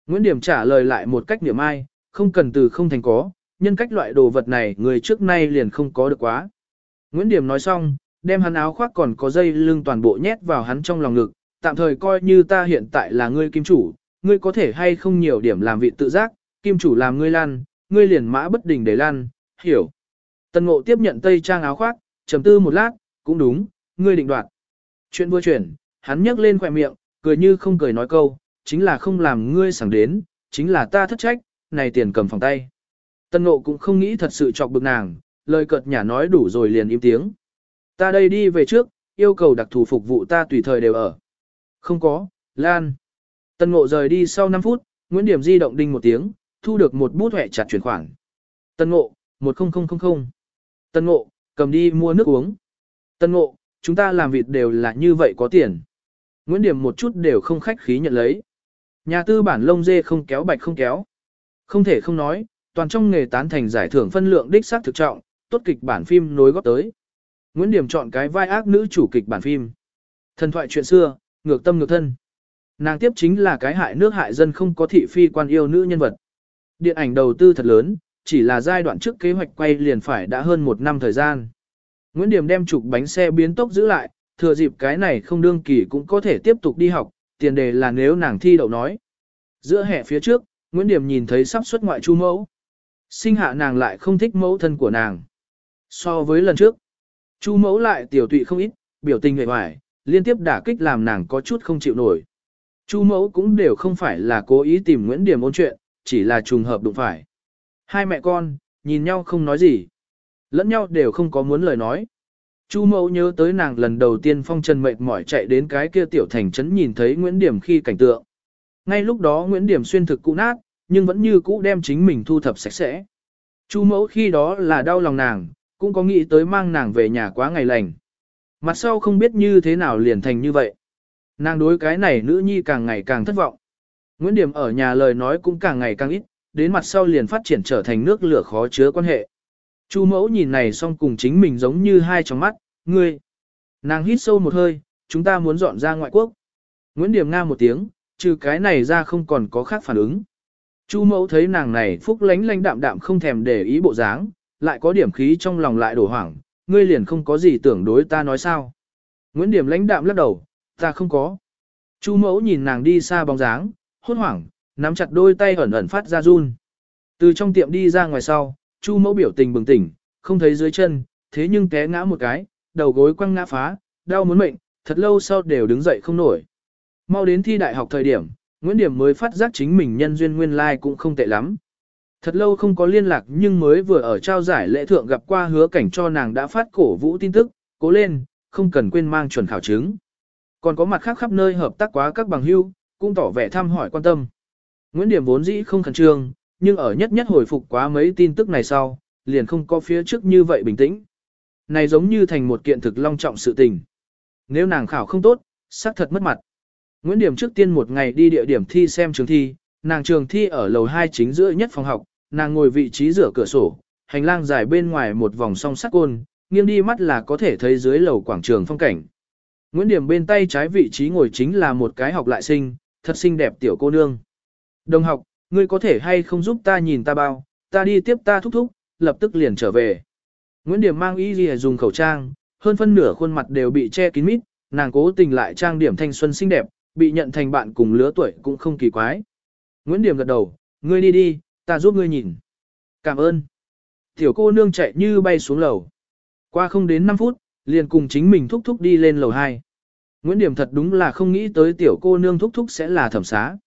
Nguyễn Điểm trả lời lại một cách niệm ai, không cần từ không thành có, nhân cách loại đồ vật này người trước nay liền không có được quá. Nguyễn Điểm nói xong, đem hắn áo khoác còn có dây lưng toàn bộ nhét vào hắn trong lòng ngực, tạm thời coi như ta hiện tại là ngươi kim chủ, ngươi có thể hay không nhiều điểm làm vị tự giác, kim chủ làm ngươi lan, ngươi liền mã bất đình để lan, hiểu. Tần ngộ tiếp nhận tây trang áo khoác, trầm tư một lát, cũng đúng, ngươi định đoạt. Chuyện vừa chuyển, hắn nhấc lên khỏe miệng, cười như không cười nói câu, chính là không làm ngươi sẵn đến, chính là ta thất trách, này tiền cầm phòng tay. tân ngộ cũng không nghĩ thật sự chọc bực nàng, lời cợt nhả nói đủ rồi liền im tiếng. Ta đây đi về trước, yêu cầu đặc thù phục vụ ta tùy thời đều ở. Không có, Lan. Tân ngộ rời đi sau 5 phút, Nguyễn Điểm di động đinh một tiếng, thu được một bút hẹ chặt chuyển khoản. Tân ngộ, 10000. Tân ngộ, cầm đi mua nước uống. Tân ngộ, chúng ta làm việc đều là như vậy có tiền. Nguyễn Điểm một chút đều không khách khí nhận lấy. Nhà tư bản lông dê không kéo bạch không kéo. Không thể không nói, toàn trong nghề tán thành giải thưởng phân lượng đích xác thực trọng, tốt kịch bản phim nối góp tới. Nguyễn Điểm chọn cái vai ác nữ chủ kịch bản phim. Thần thoại chuyện xưa, ngược tâm ngược thân. Nàng tiếp chính là cái hại nước hại dân không có thị phi quan yêu nữ nhân vật. Điện ảnh đầu tư thật lớn, chỉ là giai đoạn trước kế hoạch quay liền phải đã hơn một năm thời gian. Nguyễn Điểm đem trục bánh xe biến tốc giữ lại, thừa dịp cái này không đương kỳ cũng có thể tiếp tục đi học, tiền đề là nếu nàng thi đậu nói. Giữa hè phía trước, Nguyễn Điểm nhìn thấy sắp xuất ngoại chu mẫu. Sinh hạ nàng lại không thích mẫu thân của nàng. So với lần trước, chu mẫu lại tiểu tụy không ít, biểu tình hề hoài, liên tiếp đả kích làm nàng có chút không chịu nổi. Chu mẫu cũng đều không phải là cố ý tìm Nguyễn Điểm ôn chuyện, chỉ là trùng hợp đụng phải. Hai mẹ con, nhìn nhau không nói gì. Lẫn nhau đều không có muốn lời nói. Chu mẫu nhớ tới nàng lần đầu tiên phong trần mệt mỏi chạy đến cái kia tiểu thành trấn nhìn thấy Nguyễn Điểm khi cảnh tượng. Ngay lúc đó Nguyễn Điểm xuyên thực cũ nát, nhưng vẫn như cũ đem chính mình thu thập sạch sẽ. Chu mẫu khi đó là đau lòng nàng, cũng có nghĩ tới mang nàng về nhà quá ngày lành. Mặt sau không biết như thế nào liền thành như vậy. Nàng đối cái này nữ nhi càng ngày càng thất vọng. Nguyễn Điểm ở nhà lời nói cũng càng ngày càng ít, đến mặt sau liền phát triển trở thành nước lửa khó chứa quan hệ. Chu mẫu nhìn này xong cùng chính mình giống như hai tròng mắt, ngươi. Nàng hít sâu một hơi, chúng ta muốn dọn ra ngoại quốc. Nguyễn Điểm nga một tiếng, trừ cái này ra không còn có khác phản ứng. Chu mẫu thấy nàng này phúc lánh lánh đạm đạm không thèm để ý bộ dáng, lại có điểm khí trong lòng lại đổ hoảng, ngươi liền không có gì tưởng đối ta nói sao. Nguyễn Điểm lãnh đạm lắc đầu, ta không có. Chu mẫu nhìn nàng đi xa bóng dáng, hốt hoảng, nắm chặt đôi tay ẩn ẩn phát ra run. Từ trong tiệm đi ra ngoài sau, Chu mẫu biểu tình bừng tỉnh, không thấy dưới chân, thế nhưng té ngã một cái, đầu gối quăng ngã phá, đau muốn mệnh, thật lâu sau đều đứng dậy không nổi. Mau đến thi đại học thời điểm, Nguyễn Điểm mới phát giác chính mình nhân duyên nguyên lai like cũng không tệ lắm. Thật lâu không có liên lạc nhưng mới vừa ở trao giải lễ thượng gặp qua hứa cảnh cho nàng đã phát cổ vũ tin tức, cố lên, không cần quên mang chuẩn khảo chứng. Còn có mặt khác khắp nơi hợp tác quá các bằng hưu, cũng tỏ vẻ thăm hỏi quan tâm. Nguyễn Điểm vốn dĩ không khẩn trương, nhưng ở nhất nhất hồi phục quá mấy tin tức này sau, liền không có phía trước như vậy bình tĩnh. Này giống như thành một kiện thực long trọng sự tình. Nếu nàng khảo không tốt, xác thật mất mặt. Nguyễn Điểm trước tiên một ngày đi địa điểm thi xem trường thi, nàng trường thi ở lầu 2 chính giữa nhất phòng học, nàng ngồi vị trí giữa cửa sổ, hành lang dài bên ngoài một vòng song sắt côn, nghiêng đi mắt là có thể thấy dưới lầu quảng trường phong cảnh. Nguyễn Điểm bên tay trái vị trí ngồi chính là một cái học lại sinh, thật xinh đẹp tiểu cô nương. Đồng học, ngươi có thể hay không giúp ta nhìn ta bao, ta đi tiếp ta thúc thúc, lập tức liền trở về. Nguyễn Điểm mang y gì dùng khẩu trang, hơn phân nửa khuôn mặt đều bị che kín mít, nàng cố tình lại trang điểm thanh xuân xinh đẹp, bị nhận thành bạn cùng lứa tuổi cũng không kỳ quái. Nguyễn Điểm gật đầu, ngươi đi đi, ta giúp ngươi nhìn. Cảm ơn. Tiểu cô nương chạy như bay xuống lầu. Qua không đến 5 phút, liền cùng chính mình thúc thúc đi lên lầu 2. Nguyễn Điểm thật đúng là không nghĩ tới tiểu cô nương thúc thúc sẽ là thẩm xá.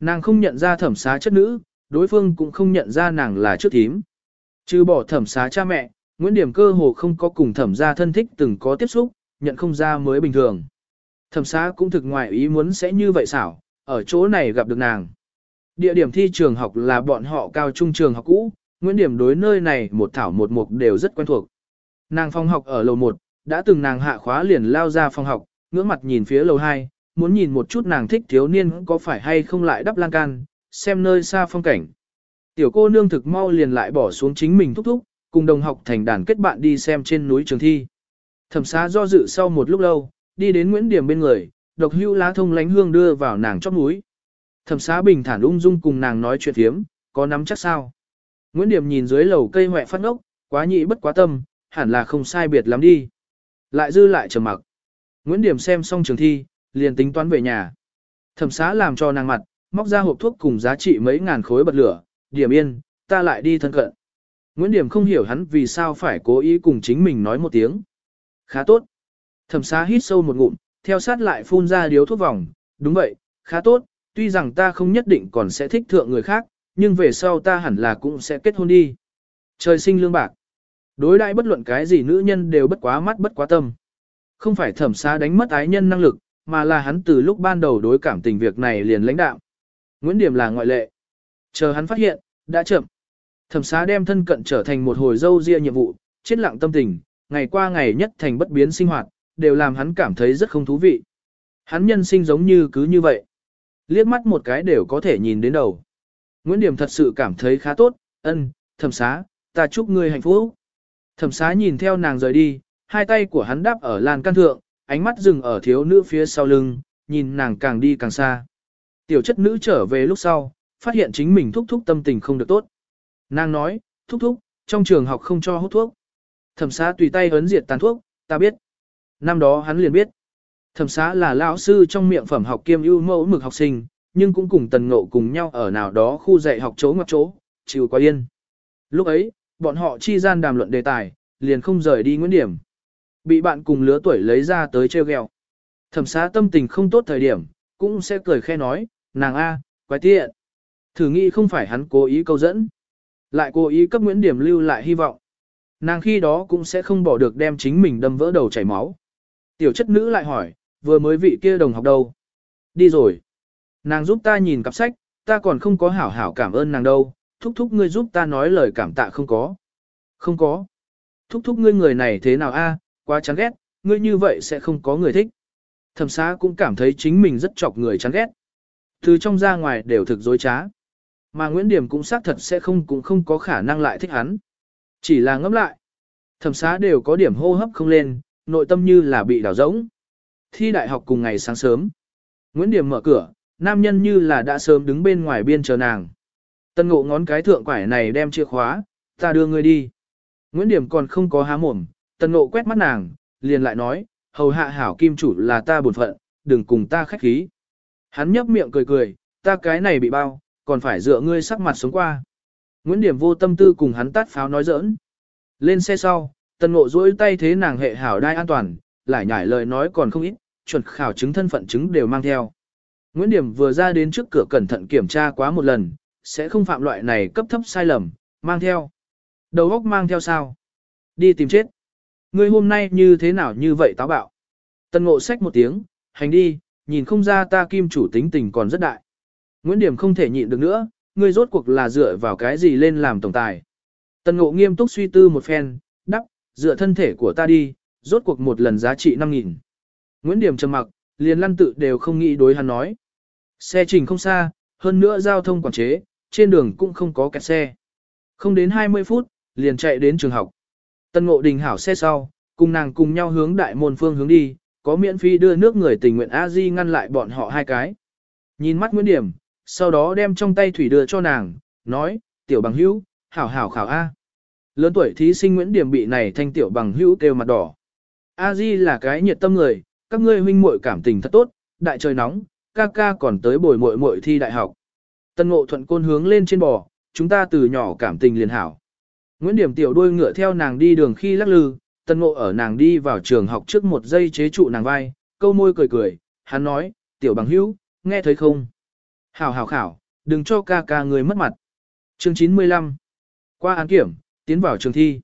Nàng không nhận ra thẩm xá chất nữ, đối phương cũng không nhận ra nàng là trước thím. Trừ bỏ thẩm xá cha mẹ, Nguyễn Điểm cơ hồ không có cùng thẩm gia thân thích từng có tiếp xúc, nhận không ra mới bình thường. Thẩm xá cũng thực ngoại ý muốn sẽ như vậy xảo, ở chỗ này gặp được nàng. Địa điểm thi trường học là bọn họ cao trung trường học cũ, Nguyễn Điểm đối nơi này một thảo một mục đều rất quen thuộc. Nàng phòng học ở lầu 1, đã từng nàng hạ khóa liền lao ra phòng học, ngưỡng mặt nhìn phía lầu 2, muốn nhìn một chút nàng thích thiếu niên có phải hay không lại đắp lan can, xem nơi xa phong cảnh. Tiểu cô nương thực mau liền lại bỏ xuống chính mình thúc thúc, cùng đồng học thành đàn kết bạn đi xem trên núi trường thi. Thẩm xá do dự sau một lúc lâu, đi đến Nguyễn Điểm bên người, độc hữu lá thông lánh hương đưa vào nàng chóp núi. Thẩm xá bình thản ung dung cùng nàng nói chuyện thiếm, có nắm chắc sao. Nguyễn Điểm nhìn dưới lầu cây hoẹ phát ngốc, quá nhị bất quá tâm, hẳn là không sai biệt lắm đi. Lại dư lại trầm mặc. Nguyễn Điểm xem xong trường thi, liền tính toán về nhà. Thẩm xá làm cho nàng mặt, móc ra hộp thuốc cùng giá trị mấy ngàn khối bật lửa, điểm yên, ta lại đi thân cận. Nguyễn Điểm không hiểu hắn vì sao phải cố ý cùng chính mình nói một tiếng. Khá tốt. Thẩm xá hít sâu một ngụm, theo sát lại phun ra điếu thuốc vòng, đúng vậy, khá tốt, tuy rằng ta không nhất định còn sẽ thích thượng người khác, nhưng về sau ta hẳn là cũng sẽ kết hôn đi. Trời sinh lương bạc. Đối đại bất luận cái gì nữ nhân đều bất quá mắt bất quá tâm. Không phải thẩm xá đánh mất ái nhân năng lực, mà là hắn từ lúc ban đầu đối cảm tình việc này liền lãnh đạo. Nguyễn Điểm là ngoại lệ. Chờ hắn phát hiện, đã chậm. Thẩm xá đem thân cận trở thành một hồi dâu ria nhiệm vụ, chết lặng tâm tình, ngày qua ngày nhất thành bất biến sinh hoạt, đều làm hắn cảm thấy rất không thú vị. Hắn nhân sinh giống như cứ như vậy. Liếc mắt một cái đều có thể nhìn đến đầu. Nguyễn Điểm thật sự cảm thấy khá tốt, ân, thẩm xá, ta chúc ngươi hạnh phúc. Thẩm xá nhìn theo nàng rời đi, hai tay của hắn đáp ở lan can thượng, ánh mắt dừng ở thiếu nữ phía sau lưng, nhìn nàng càng đi càng xa. Tiểu chất nữ trở về lúc sau, phát hiện chính mình thúc thúc tâm tình không được tốt. Nàng nói, thúc thúc, trong trường học không cho hút thuốc. Thẩm xá tùy tay ấn diệt tàn thuốc, ta biết. Năm đó hắn liền biết. Thẩm xá là lão sư trong miệng phẩm học kiêm ưu mẫu mực học sinh, nhưng cũng cùng tần ngộ cùng nhau ở nào đó khu dạy học chỗ ngoặc chỗ, chịu quá yên. Lúc ấy, bọn họ chi gian đàm luận đề tài, liền không rời đi Nguyễn Điểm. Bị bạn cùng lứa tuổi lấy ra tới treo gheo. Thẩm xá tâm tình không tốt thời điểm, cũng sẽ cười khe nói, nàng A, quái tiện. Thử nghĩ không phải hắn cố ý câu dẫn. Lại cố ý cấp Nguyễn Điểm lưu lại hy vọng. Nàng khi đó cũng sẽ không bỏ được đem chính mình đâm vỡ đầu chảy máu. Tiểu chất nữ lại hỏi, vừa mới vị kia đồng học đâu? Đi rồi. Nàng giúp ta nhìn cặp sách, ta còn không có hảo hảo cảm ơn nàng đâu, thúc thúc ngươi giúp ta nói lời cảm tạ không có. Không có. Thúc thúc ngươi người này thế nào a? Quá chán ghét, ngươi như vậy sẽ không có người thích. Thẩm xá cũng cảm thấy chính mình rất chọc người chán ghét. Từ trong ra ngoài đều thực dối trá. Mà Nguyễn Điểm cũng xác thật sẽ không cũng không có khả năng lại thích hắn. Chỉ là ngẫm lại. Thẩm xá đều có điểm hô hấp không lên, nội tâm như là bị đảo rỗng. Thi đại học cùng ngày sáng sớm. Nguyễn Điểm mở cửa, nam nhân như là đã sớm đứng bên ngoài biên chờ nàng. Tân ngộ ngón cái thượng quải này đem chìa khóa, ta đưa ngươi đi. Nguyễn Điểm còn không có há mồm, Tần ngộ quét mắt nàng, liền lại nói, hầu hạ hảo kim chủ là ta buồn phận, đừng cùng ta khách khí. Hắn nhấp miệng cười cười, ta cái này bị bao, còn phải dựa ngươi sắc mặt sống qua. Nguyễn Điểm vô tâm tư cùng hắn tát pháo nói giỡn. Lên xe sau, Tần ngộ duỗi tay thế nàng hệ hảo đai an toàn, lại nhải lời nói còn không ít, chuẩn khảo chứng thân phận chứng đều mang theo. Nguyễn Điểm vừa ra đến trước cửa cẩn thận kiểm tra quá một lần, sẽ không phạm loại này cấp thấp sai lầm, mang theo. Đầu óc mang theo sao? Đi tìm chết. Ngươi hôm nay như thế nào như vậy táo bạo? Tân ngộ sách một tiếng, hành đi, nhìn không ra ta kim chủ tính tình còn rất đại. Nguyễn Điểm không thể nhịn được nữa, ngươi rốt cuộc là dựa vào cái gì lên làm tổng tài. Tân ngộ nghiêm túc suy tư một phen, đắc, dựa thân thể của ta đi, rốt cuộc một lần giá trị 5.000. Nguyễn Điểm trầm mặc, liền lăn tự đều không nghĩ đối hắn nói. Xe trình không xa, hơn nữa giao thông quản chế, trên đường cũng không có kẹt xe. Không đến 20 phút, liền chạy đến trường học. Tân Ngộ Đình hảo xe sau, cùng nàng cùng nhau hướng đại môn phương hướng đi, có miễn phí đưa nước người tình nguyện a di ngăn lại bọn họ hai cái. Nhìn mắt Nguyễn Điểm, sau đó đem trong tay thủy đưa cho nàng, nói, tiểu bằng hữu, hảo hảo khảo A. Lớn tuổi thí sinh Nguyễn Điểm bị này thanh tiểu bằng hữu kêu mặt đỏ. A Di là cái nhiệt tâm người, các ngươi huynh muội cảm tình thật tốt, đại trời nóng, ca ca còn tới bồi muội muội thi đại học. Tân ngộ thuận côn hướng lên trên bò, chúng ta từ nhỏ cảm tình liền hảo. Nguyễn Điểm tiểu đuôi ngựa theo nàng đi đường khi lắc lư, tân ngộ ở nàng đi vào trường học trước một giây chế trụ nàng vai, câu môi cười cười, hắn nói, tiểu bằng hữu, nghe thấy không? Hảo hảo khảo, đừng cho ca ca người mất mặt. Chương 95 Qua án kiểm, tiến vào trường thi.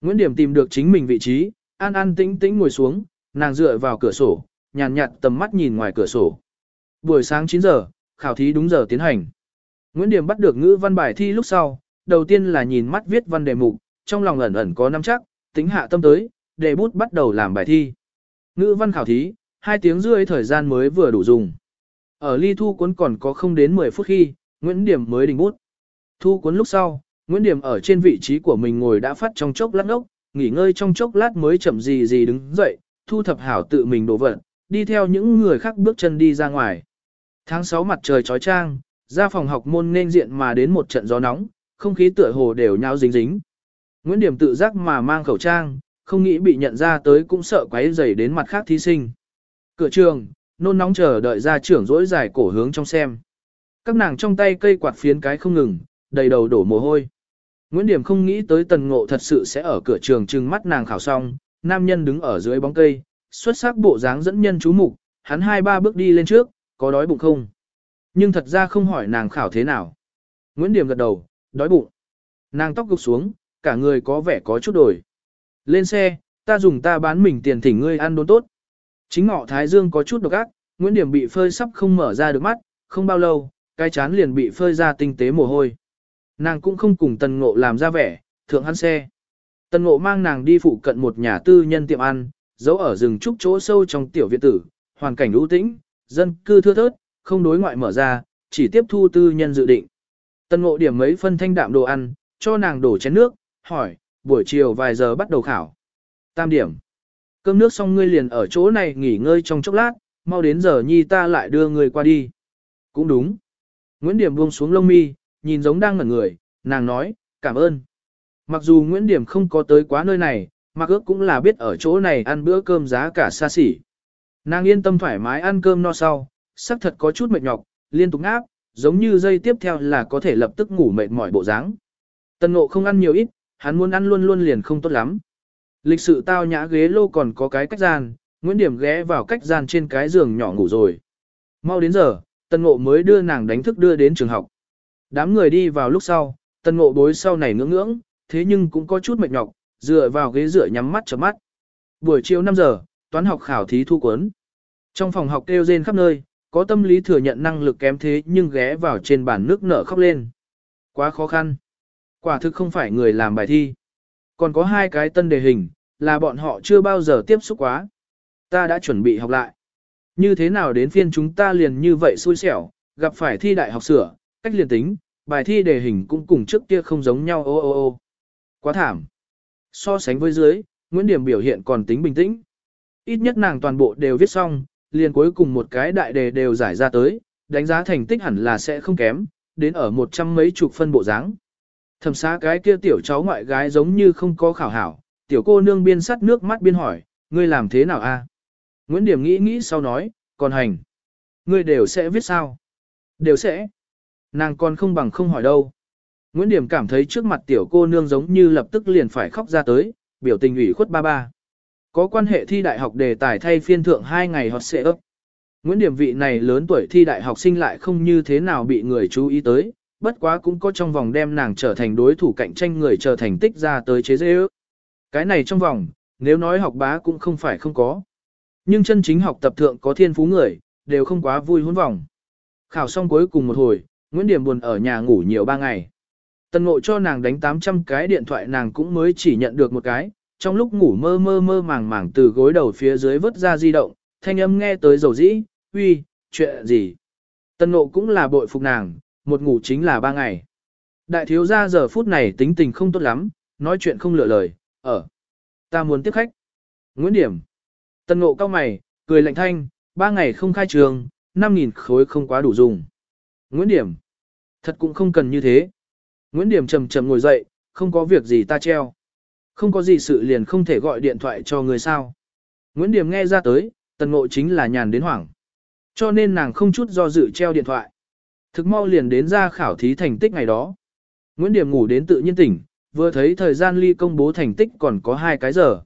Nguyễn Điểm tìm được chính mình vị trí, an an tĩnh tĩnh ngồi xuống, nàng dựa vào cửa sổ, nhàn nhạt tầm mắt nhìn ngoài cửa sổ. Buổi sáng 9 giờ, khảo thí đúng giờ tiến hành. Nguyễn Điểm bắt được ngữ văn bài thi lúc sau, đầu tiên là nhìn mắt viết văn đề mục, trong lòng ẩn ẩn có nắm chắc, tính hạ tâm tới, đề bút bắt đầu làm bài thi. Ngữ văn khảo thí, hai tiếng rưỡi thời gian mới vừa đủ dùng. Ở ly thu cuốn còn có không đến 10 phút khi, Nguyễn Điểm mới đình bút. Thu cuốn lúc sau, Nguyễn Điểm ở trên vị trí của mình ngồi đã phát trong chốc lát ốc, nghỉ ngơi trong chốc lát mới chậm gì gì đứng dậy, thu thập hảo tự mình đổ vận, đi theo những người khác bước chân đi ra ngoài. Tháng 6 mặt trời trói trang, ra phòng học môn nên diện mà đến một trận gió nóng, không khí tựa hồ đều nhao dính dính. Nguyễn Điểm tự giác mà mang khẩu trang, không nghĩ bị nhận ra tới cũng sợ quấy rầy đến mặt khác thí sinh. Cửa trường, nôn nóng chờ đợi ra trưởng dỗi dài cổ hướng trong xem. Các nàng trong tay cây quạt phiến cái không ngừng, đầy đầu đổ mồ hôi. Nguyễn Điểm không nghĩ tới tần ngộ thật sự sẽ ở cửa trường trừng mắt nàng khảo xong, nam nhân đứng ở dưới bóng cây, xuất sắc bộ dáng dẫn nhân chú mục, hắn hai ba bước đi lên trước, có đói bụng không? Nhưng thật ra không hỏi nàng khảo thế nào. Nguyễn Điểm gật đầu, đói bụng. Nàng tóc gục xuống, cả người có vẻ có chút đổi. Lên xe, ta dùng ta bán mình tiền thỉnh ngươi ăn đốn tốt. Chính ngọ Thái Dương có chút độc ác, Nguyễn Điểm bị phơi sắp không mở ra được mắt, không bao lâu, cái chán liền bị phơi ra tinh tế mồ hôi. Nàng cũng không cùng Tần Ngộ làm ra vẻ, thượng hắn xe. Tần Ngộ mang nàng đi phụ cận một nhà tư nhân tiệm ăn, giấu ở rừng trúc chỗ sâu trong tiểu viện tử, hoàn cảnh ưu tĩnh, dân cư thưa thớt, không đối ngoại mở ra, chỉ tiếp thu tư nhân dự định. Tần Ngộ điểm mấy phân thanh đạm đồ ăn, cho nàng đổ chén nước, hỏi, buổi chiều vài giờ bắt đầu khảo. Tam điểm. Cơm nước xong ngươi liền ở chỗ này nghỉ ngơi trong chốc lát, mau đến giờ nhi ta lại đưa ngươi qua đi. Cũng đúng. Nguyễn Điểm buông xuống lông mi, nhìn giống đang ngẩn người, nàng nói, cảm ơn. Mặc dù Nguyễn Điểm không có tới quá nơi này, mặc ước cũng là biết ở chỗ này ăn bữa cơm giá cả xa xỉ. Nàng yên tâm thoải mái ăn cơm no sau, sắc thật có chút mệt nhọc, liên tục ngáp, giống như dây tiếp theo là có thể lập tức ngủ mệt mỏi bộ dáng. Tần ngộ không ăn nhiều ít, hắn muốn ăn luôn luôn liền không tốt lắm. Lịch sự tao nhã ghế lô còn có cái cách gian, Nguyễn Điểm ghé vào cách gian trên cái giường nhỏ ngủ rồi. Mau đến giờ, Tần Ngộ mới đưa nàng đánh thức đưa đến trường học. Đám người đi vào lúc sau, Tần Ngộ bối sau này ngưỡng ngưỡng, thế nhưng cũng có chút mệt nhọc, dựa vào ghế dựa nhắm mắt chớp mắt. Buổi chiều 5 giờ, toán học khảo thí thu cuốn. Trong phòng học kêu rên khắp nơi, có tâm lý thừa nhận năng lực kém thế nhưng ghé vào trên bàn nước nở khóc lên. Quá khó khăn. Quả thực không phải người làm bài thi. Còn có hai cái tân đề hình, là bọn họ chưa bao giờ tiếp xúc quá. Ta đã chuẩn bị học lại. Như thế nào đến phiên chúng ta liền như vậy xui xẻo, gặp phải thi đại học sửa, cách liền tính, bài thi đề hình cũng cùng trước kia không giống nhau ô ô ô. Quá thảm. So sánh với dưới, Nguyễn Điểm biểu hiện còn tính bình tĩnh. Ít nhất nàng toàn bộ đều viết xong, liền cuối cùng một cái đại đề đều giải ra tới, đánh giá thành tích hẳn là sẽ không kém, đến ở một trăm mấy chục phân bộ dáng. Thẩm xá cái kia tiểu cháu ngoại gái giống như không có khảo hảo, tiểu cô nương biên sắt nước mắt biên hỏi, ngươi làm thế nào a? Nguyễn Điểm nghĩ nghĩ sau nói, còn hành. Ngươi đều sẽ viết sao? Đều sẽ. Nàng còn không bằng không hỏi đâu. Nguyễn Điểm cảm thấy trước mặt tiểu cô nương giống như lập tức liền phải khóc ra tới, biểu tình ủy khuất ba ba. Có quan hệ thi đại học đề tài thay phiên thượng hai ngày hot sẽ ấp. Nguyễn Điểm vị này lớn tuổi thi đại học sinh lại không như thế nào bị người chú ý tới, bất quá cũng có trong vòng đem nàng trở thành đối thủ cạnh tranh người trở thành tích ra tới chế dễ ước. Cái này trong vòng, nếu nói học bá cũng không phải không có. Nhưng chân chính học tập thượng có thiên phú người, đều không quá vui hôn vòng. Khảo xong cuối cùng một hồi, Nguyễn Điểm buồn ở nhà ngủ nhiều ba ngày. Tần ngộ cho nàng đánh 800 cái điện thoại nàng cũng mới chỉ nhận được một cái, trong lúc ngủ mơ mơ mơ màng màng từ gối đầu phía dưới vớt ra di động, thanh âm nghe tới dầu dĩ, uy, chuyện gì. Tần ngộ cũng là bội phục nàng, một ngủ chính là ba ngày. Đại thiếu gia giờ phút này tính tình không tốt lắm, nói chuyện không lựa lời, ở. Ta muốn tiếp khách. Nguyễn Điểm. Tần ngộ cao mày, cười lạnh thanh, ba ngày không khai trường, 5.000 khối không quá đủ dùng. Nguyễn Điểm. Thật cũng không cần như thế. Nguyễn Điểm trầm trầm ngồi dậy, không có việc gì ta treo. Không có gì sự liền không thể gọi điện thoại cho người sao. Nguyễn Điểm nghe ra tới, tần ngộ chính là nhàn đến hoảng. Cho nên nàng không chút do dự treo điện thoại. Thực mau liền đến ra khảo thí thành tích ngày đó. Nguyễn Điểm ngủ đến tự nhiên tỉnh, vừa thấy thời gian ly công bố thành tích còn có hai cái giờ.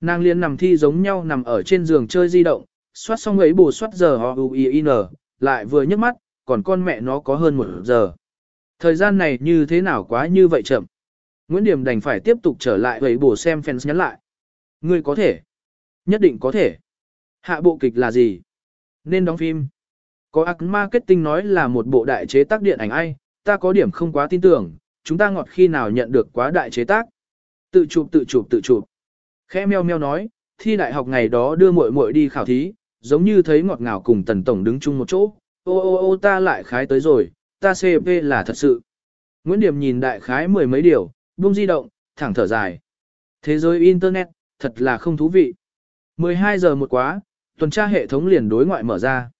Nàng liền nằm thi giống nhau nằm ở trên giường chơi di động, soát xong ấy bù soát giờ họ UIN, lại vừa nhấc mắt, còn con mẹ nó có hơn một giờ. Thời gian này như thế nào quá như vậy chậm. Nguyễn Điểm đành phải tiếp tục trở lại với bổ xem fans nhắn lại. Ngươi có thể. Nhất định có thể. Hạ bộ kịch là gì? Nên đóng phim. Có ác marketing nói là một bộ đại chế tác điện ảnh ai, ta có điểm không quá tin tưởng, chúng ta ngọt khi nào nhận được quá đại chế tác. Tự chụp tự chụp tự chụp. Khẽ meo meo nói, thi đại học ngày đó đưa muội muội đi khảo thí, giống như thấy ngọt ngào cùng tần tổng đứng chung một chỗ. Ô ô ô ta lại khái tới rồi, ta CP là thật sự. Nguyễn Điểm nhìn đại khái mười mấy điều, buông di động, thẳng thở dài. Thế giới Internet, thật là không thú vị. 12 giờ một quá, tuần tra hệ thống liền đối ngoại mở ra.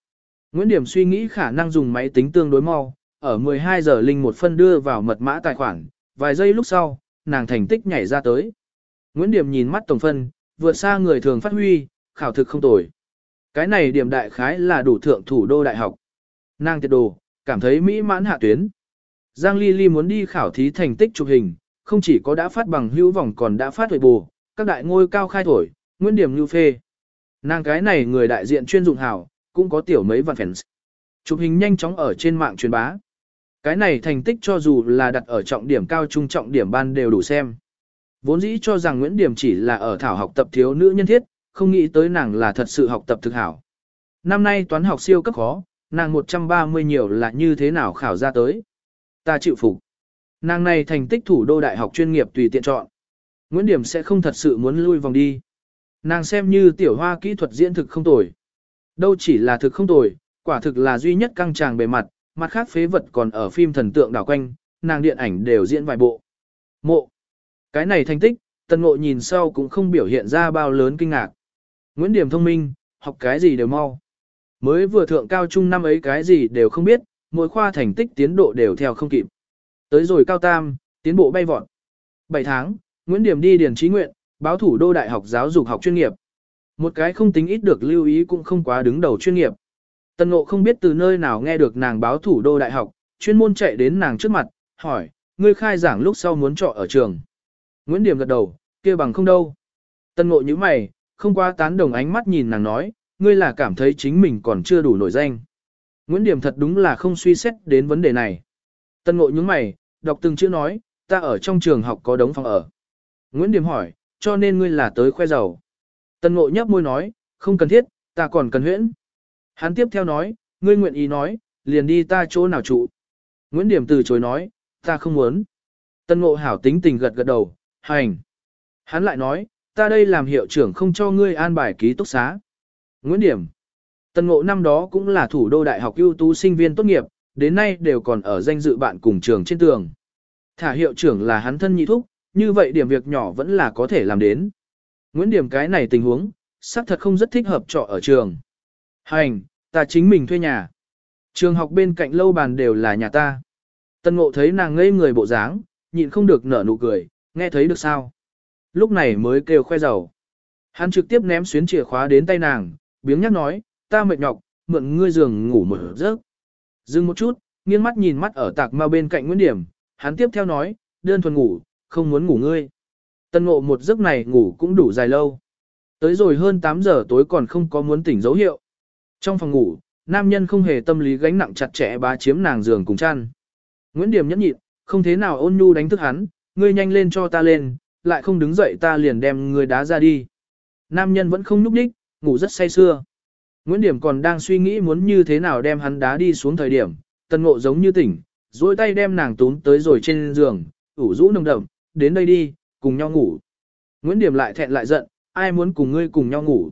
Nguyễn Điểm suy nghĩ khả năng dùng máy tính tương đối mau, ở 12 giờ linh một phân đưa vào mật mã tài khoản, vài giây lúc sau, nàng thành tích nhảy ra tới. Nguyễn Điểm nhìn mắt tổng phân, vượt xa người thường phát huy, khảo thực không tồi. Cái này điểm đại khái là đủ thượng thủ đô đại học. Nàng tiệt đồ, cảm thấy mỹ mãn hạ tuyến. Giang Ly Ly muốn đi khảo thí thành tích chụp hình, không chỉ có đã phát bằng hữu vòng còn đã phát huệ bù, các đại ngôi cao khai thổi, nguyên điểm lưu phê. Nàng cái này người đại diện chuyên dụng hảo, cũng có tiểu mấy vạn fans. Chụp hình nhanh chóng ở trên mạng truyền bá. Cái này thành tích cho dù là đặt ở trọng điểm cao trung trọng điểm ban đều đủ xem. Vốn dĩ cho rằng Nguyễn Điểm chỉ là ở thảo học tập thiếu nữ nhân thiết, không nghĩ tới nàng là thật sự học tập thực hảo. Năm nay toán học siêu cấp khó, nàng 130 nhiều là như thế nào khảo ra tới. Ta chịu phục. Nàng này thành tích thủ đô đại học chuyên nghiệp tùy tiện chọn. Nguyễn Điểm sẽ không thật sự muốn lui vòng đi. Nàng xem như tiểu hoa kỹ thuật diễn thực không tồi. Đâu chỉ là thực không tồi, quả thực là duy nhất căng tràng bề mặt, mặt khác phế vật còn ở phim thần tượng đảo quanh, nàng điện ảnh đều diễn vài bộ. Mộ. Cái này thành tích, tần ngộ nhìn sau cũng không biểu hiện ra bao lớn kinh ngạc. Nguyễn Điểm thông minh, học cái gì đều mau. Mới vừa thượng cao trung năm ấy cái gì đều không biết, mỗi khoa thành tích tiến độ đều theo không kịp. Tới rồi cao tam, tiến bộ bay vọt. 7 tháng, Nguyễn Điểm đi điền trí nguyện, báo thủ đô đại học giáo dục học chuyên nghiệp. Một cái không tính ít được lưu ý cũng không quá đứng đầu chuyên nghiệp. Tần Ngộ không biết từ nơi nào nghe được nàng báo thủ đô đại học, chuyên môn chạy đến nàng trước mặt, hỏi, ngươi khai giảng lúc sau muốn trọ ở trường. Nguyễn Điểm gật đầu, kia bằng không đâu. Tần Ngộ như mày, không qua tán đồng ánh mắt nhìn nàng nói, ngươi là cảm thấy chính mình còn chưa đủ nổi danh. Nguyễn Điểm thật đúng là không suy xét đến vấn đề này. Tân ngộ nhướng mày, đọc từng chữ nói, ta ở trong trường học có đống phòng ở. Nguyễn Điểm hỏi, cho nên ngươi là tới khoe giàu. Tân ngộ nhấp môi nói, không cần thiết, ta còn cần huyễn. Hắn tiếp theo nói, ngươi nguyện ý nói, liền đi ta chỗ nào trụ. Nguyễn Điểm từ chối nói, ta không muốn. Tân ngộ hảo tính tình gật gật đầu, hành. Hắn lại nói, ta đây làm hiệu trưởng không cho ngươi an bài ký túc xá. Nguyễn Điểm. Tân ngộ năm đó cũng là thủ đô đại học ưu tú sinh viên tốt nghiệp, đến nay đều còn ở danh dự bạn cùng trường trên tường. Thả hiệu trưởng là hắn thân nhị thúc, như vậy điểm việc nhỏ vẫn là có thể làm đến. Nguyễn Điểm cái này tình huống, xác thật không rất thích hợp trọ ở trường. Hành, ta chính mình thuê nhà. Trường học bên cạnh lâu bàn đều là nhà ta. Tân ngộ thấy nàng ngây người bộ dáng, nhịn không được nở nụ cười, nghe thấy được sao. Lúc này mới kêu khoe giàu. Hắn trực tiếp ném xuyến chìa khóa đến tay nàng, biếng nhắc nói, ta mệt nhọc, mượn ngươi giường ngủ một giấc. Dừng một chút, nghiêng mắt nhìn mắt ở tạc ma bên cạnh Nguyễn Điểm, hắn tiếp theo nói, đơn thuần ngủ, không muốn ngủ ngươi. Tân ngộ một giấc này ngủ cũng đủ dài lâu. Tới rồi hơn 8 giờ tối còn không có muốn tỉnh dấu hiệu. Trong phòng ngủ, nam nhân không hề tâm lý gánh nặng chặt chẽ bá chiếm nàng giường cùng chăn. Nguyễn Điểm nhẫn nhịn, không thế nào ôn nhu đánh thức hắn, ngươi nhanh lên cho ta lên, lại không đứng dậy ta liền đem ngươi đá ra đi. Nam nhân vẫn không núp đích, ngủ rất say sưa. Nguyễn Điểm còn đang suy nghĩ muốn như thế nào đem hắn đá đi xuống thời điểm, tân ngộ giống như tỉnh, duỗi tay đem nàng túm tới rồi trên giường, ủ rũ nồng đậm, đến đây đi, cùng nhau ngủ. Nguyễn Điểm lại thẹn lại giận, ai muốn cùng ngươi cùng nhau ngủ.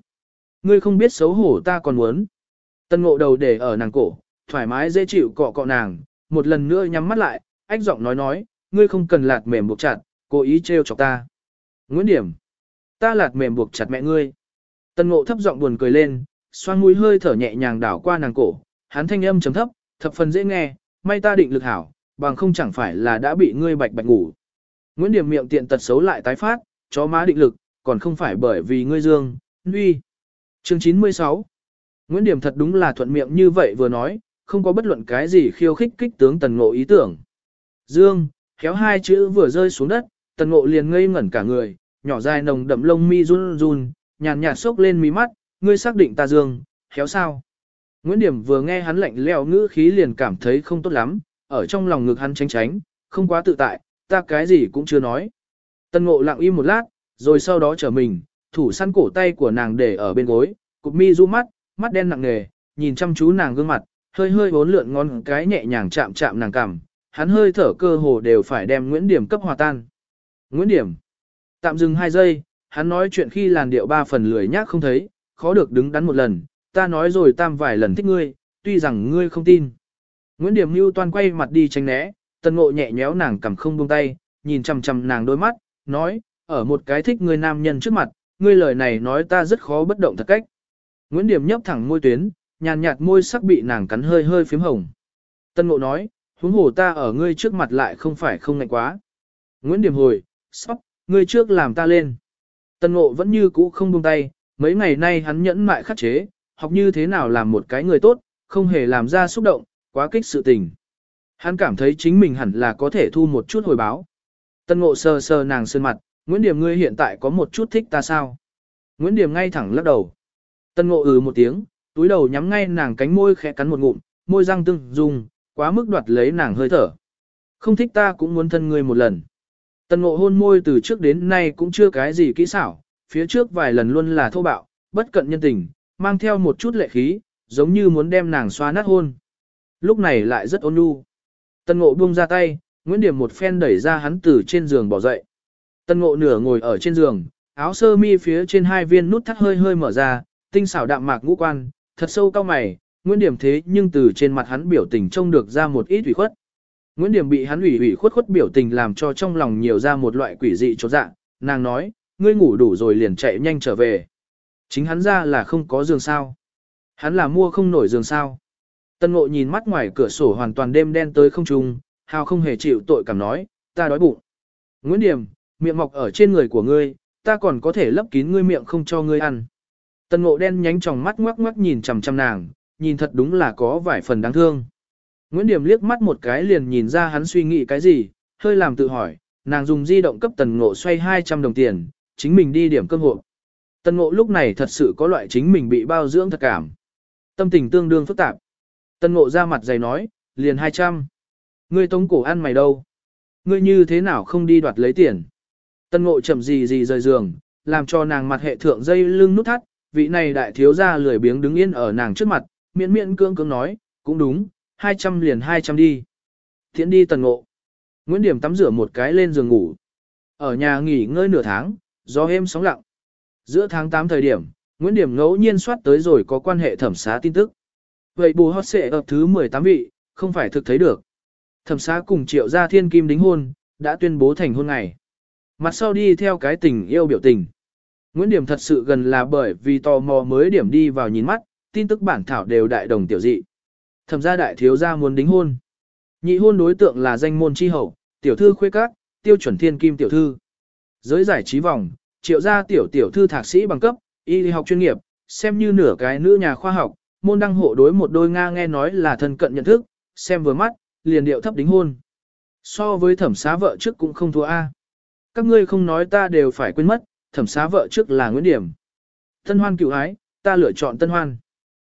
Ngươi không biết xấu hổ ta còn muốn. Tân ngộ đầu để ở nàng cổ, thoải mái dễ chịu cọ cọ nàng, một lần nữa nhắm mắt lại, ách giọng nói nói, ngươi không cần lạt mềm buộc chặt, cố ý trêu chọc ta. Nguyễn Điểm, ta lạt mềm buộc chặt mẹ ngươi. Tân ngộ thấp giọng buồn cười lên, xoan mũi hơi thở nhẹ nhàng đảo qua nàng cổ, hắn thanh âm trầm thấp, thập phần dễ nghe, may ta định lực hảo, bằng không chẳng phải là đã bị ngươi bạch bạch ngủ. Nguyễn Điểm miệng tiện tật xấu lại tái phát, chó má định lực, còn không phải bởi vì ngươi dương, uy. Chương 96 Nguyễn Điểm thật đúng là thuận miệng như vậy vừa nói, không có bất luận cái gì khiêu khích kích tướng tần ngộ ý tưởng. Dương, khéo hai chữ vừa rơi xuống đất, tần ngộ liền ngây ngẩn cả người, nhỏ dài nồng đậm lông mi run run, nhàn nhạt xốc lên mí mắt, ngươi xác định ta dương, khéo sao? Nguyễn Điểm vừa nghe hắn lạnh leo ngữ khí liền cảm thấy không tốt lắm, ở trong lòng ngực hắn tránh tránh, không quá tự tại, ta cái gì cũng chưa nói. Tân ngộ lặng im một lát, rồi sau đó trở mình, thủ săn cổ tay của nàng để ở bên gối, cục mi du mắt, mắt đen nặng nề, nhìn chăm chú nàng gương mặt, hơi hơi bốn lượn ngon cái nhẹ nhàng chạm chạm nàng cằm, hắn hơi thở cơ hồ đều phải đem Nguyễn Điểm cấp hòa tan. Nguyễn Điểm. Tạm dừng hai giây, hắn nói chuyện khi làn điệu ba phần lười nhác không thấy, khó được đứng đắn một lần, ta nói rồi tam vài lần thích ngươi, tuy rằng ngươi không tin. Nguyễn Điểm Mưu toan quay mặt đi tránh né, Tân Ngộ nhẹ nhéo nàng cầm không buông tay, nhìn chằm chằm nàng đôi mắt, nói, ở một cái thích ngươi nam nhân trước mặt, ngươi lời này nói ta rất khó bất động thật cách. Nguyễn Điểm nhấp thẳng môi tuyến, nhàn nhạt môi sắc bị nàng cắn hơi hơi phím hồng. Tân Ngộ nói, huống hồ ta ở ngươi trước mặt lại không phải không ngạnh quá. Nguyễn Điểm hồi, sóc, ngươi trước làm ta lên. Tân Ngộ vẫn như cũ không buông tay, mấy ngày nay hắn nhẫn mại khắc chế, học như thế nào làm một cái người tốt, không hề làm ra xúc động, quá kích sự tình. Hắn cảm thấy chính mình hẳn là có thể thu một chút hồi báo. Tân ngộ sờ sờ nàng sơn mặt, Nguyễn Điểm ngươi hiện tại có một chút thích ta sao? Nguyễn Điểm ngay thẳng lắc đầu. Tân ngộ ừ một tiếng, túi đầu nhắm ngay nàng cánh môi khẽ cắn một ngụm, môi răng tưng dùng, quá mức đoạt lấy nàng hơi thở. Không thích ta cũng muốn thân ngươi một lần. Tân ngộ hôn môi từ trước đến nay cũng chưa cái gì kỹ xảo, phía trước vài lần luôn là thô bạo, bất cận nhân tình, mang theo một chút lệ khí, giống như muốn đem nàng xoa nát hôn. Lúc này lại rất ôn nhu. Tân ngộ buông ra tay, Nguyễn Điểm một phen đẩy ra hắn từ trên giường bỏ dậy. Tân ngộ nửa ngồi ở trên giường, áo sơ mi phía trên hai viên nút thắt hơi hơi mở ra, tinh xảo đạm mạc ngũ quan, thật sâu cao mày, Nguyễn Điểm thế nhưng từ trên mặt hắn biểu tình trông được ra một ít ủy khuất. Nguyễn Điểm bị hắn ủy ủy khuất khuất biểu tình làm cho trong lòng nhiều ra một loại quỷ dị chỗ dạng nàng nói, ngươi ngủ đủ rồi liền chạy nhanh trở về. Chính hắn ra là không có giường sao. Hắn là mua không nổi giường sao. Tân ngộ nhìn mắt ngoài cửa sổ hoàn toàn đêm đen tới không trung, hào không hề chịu tội cảm nói, ta đói bụng. Nguyễn Điểm, miệng mọc ở trên người của ngươi, ta còn có thể lấp kín ngươi miệng không cho ngươi ăn. Tân ngộ đen nhánh tròng mắt ngoắc ngoắc nhìn chằm chằm nàng, nhìn thật đúng là có vài phần đáng thương. Nguyễn Điểm liếc mắt một cái liền nhìn ra hắn suy nghĩ cái gì, hơi làm tự hỏi, nàng dùng di động cấp tần ngộ xoay 200 đồng tiền, chính mình đi điểm cơm hộp. tân ngộ lúc này thật sự có loại chính mình bị bao dưỡng thật cảm. Tâm tình tương đương phức tạp. tân ngộ ra mặt dày nói, liền 200. Ngươi tống cổ ăn mày đâu? Ngươi như thế nào không đi đoạt lấy tiền? Tân ngộ chậm gì gì rời giường, làm cho nàng mặt hệ thượng dây lưng nút thắt, vị này đại thiếu gia lười biếng đứng yên ở nàng trước mặt, miễn miễn cương cương nói, cũng đúng, 200 liền 200 đi. Thiện đi tần ngộ. Nguyễn Điểm tắm rửa một cái lên giường ngủ. Ở nhà nghỉ ngơi nửa tháng, gió êm sóng lặng. Giữa tháng 8 thời điểm, Nguyễn Điểm ngẫu nhiên soát tới rồi có quan hệ thẩm xá tin tức. Vậy bù hót xệ ở thứ 18 vị, không phải thực thấy được. Thẩm xá cùng triệu gia thiên kim đính hôn, đã tuyên bố thành hôn ngày. Mặt sau đi theo cái tình yêu biểu tình. Nguyễn Điểm thật sự gần là bởi vì tò mò mới điểm đi vào nhìn mắt, tin tức bản thảo đều đại đồng tiểu dị. Thẩm gia đại thiếu gia muốn đính hôn. Nhị hôn đối tượng là danh môn chi hậu, tiểu thư khuê các, tiêu chuẩn thiên kim tiểu thư. Giới giải trí vòng, triệu gia tiểu tiểu thư thạc sĩ bằng cấp, y học chuyên nghiệp, xem như nửa cái nữ nhà khoa học, môn đăng hộ đối một đôi Nga nghe nói là thân cận nhận thức, xem vừa mắt, liền điệu thấp đính hôn. So với thẩm xá vợ trước cũng không thua A. Các ngươi không nói ta đều phải quên mất, thẩm xá vợ trước là Nguyễn Điểm. Tân hoan cựu ái, ta lựa chọn tân hoan.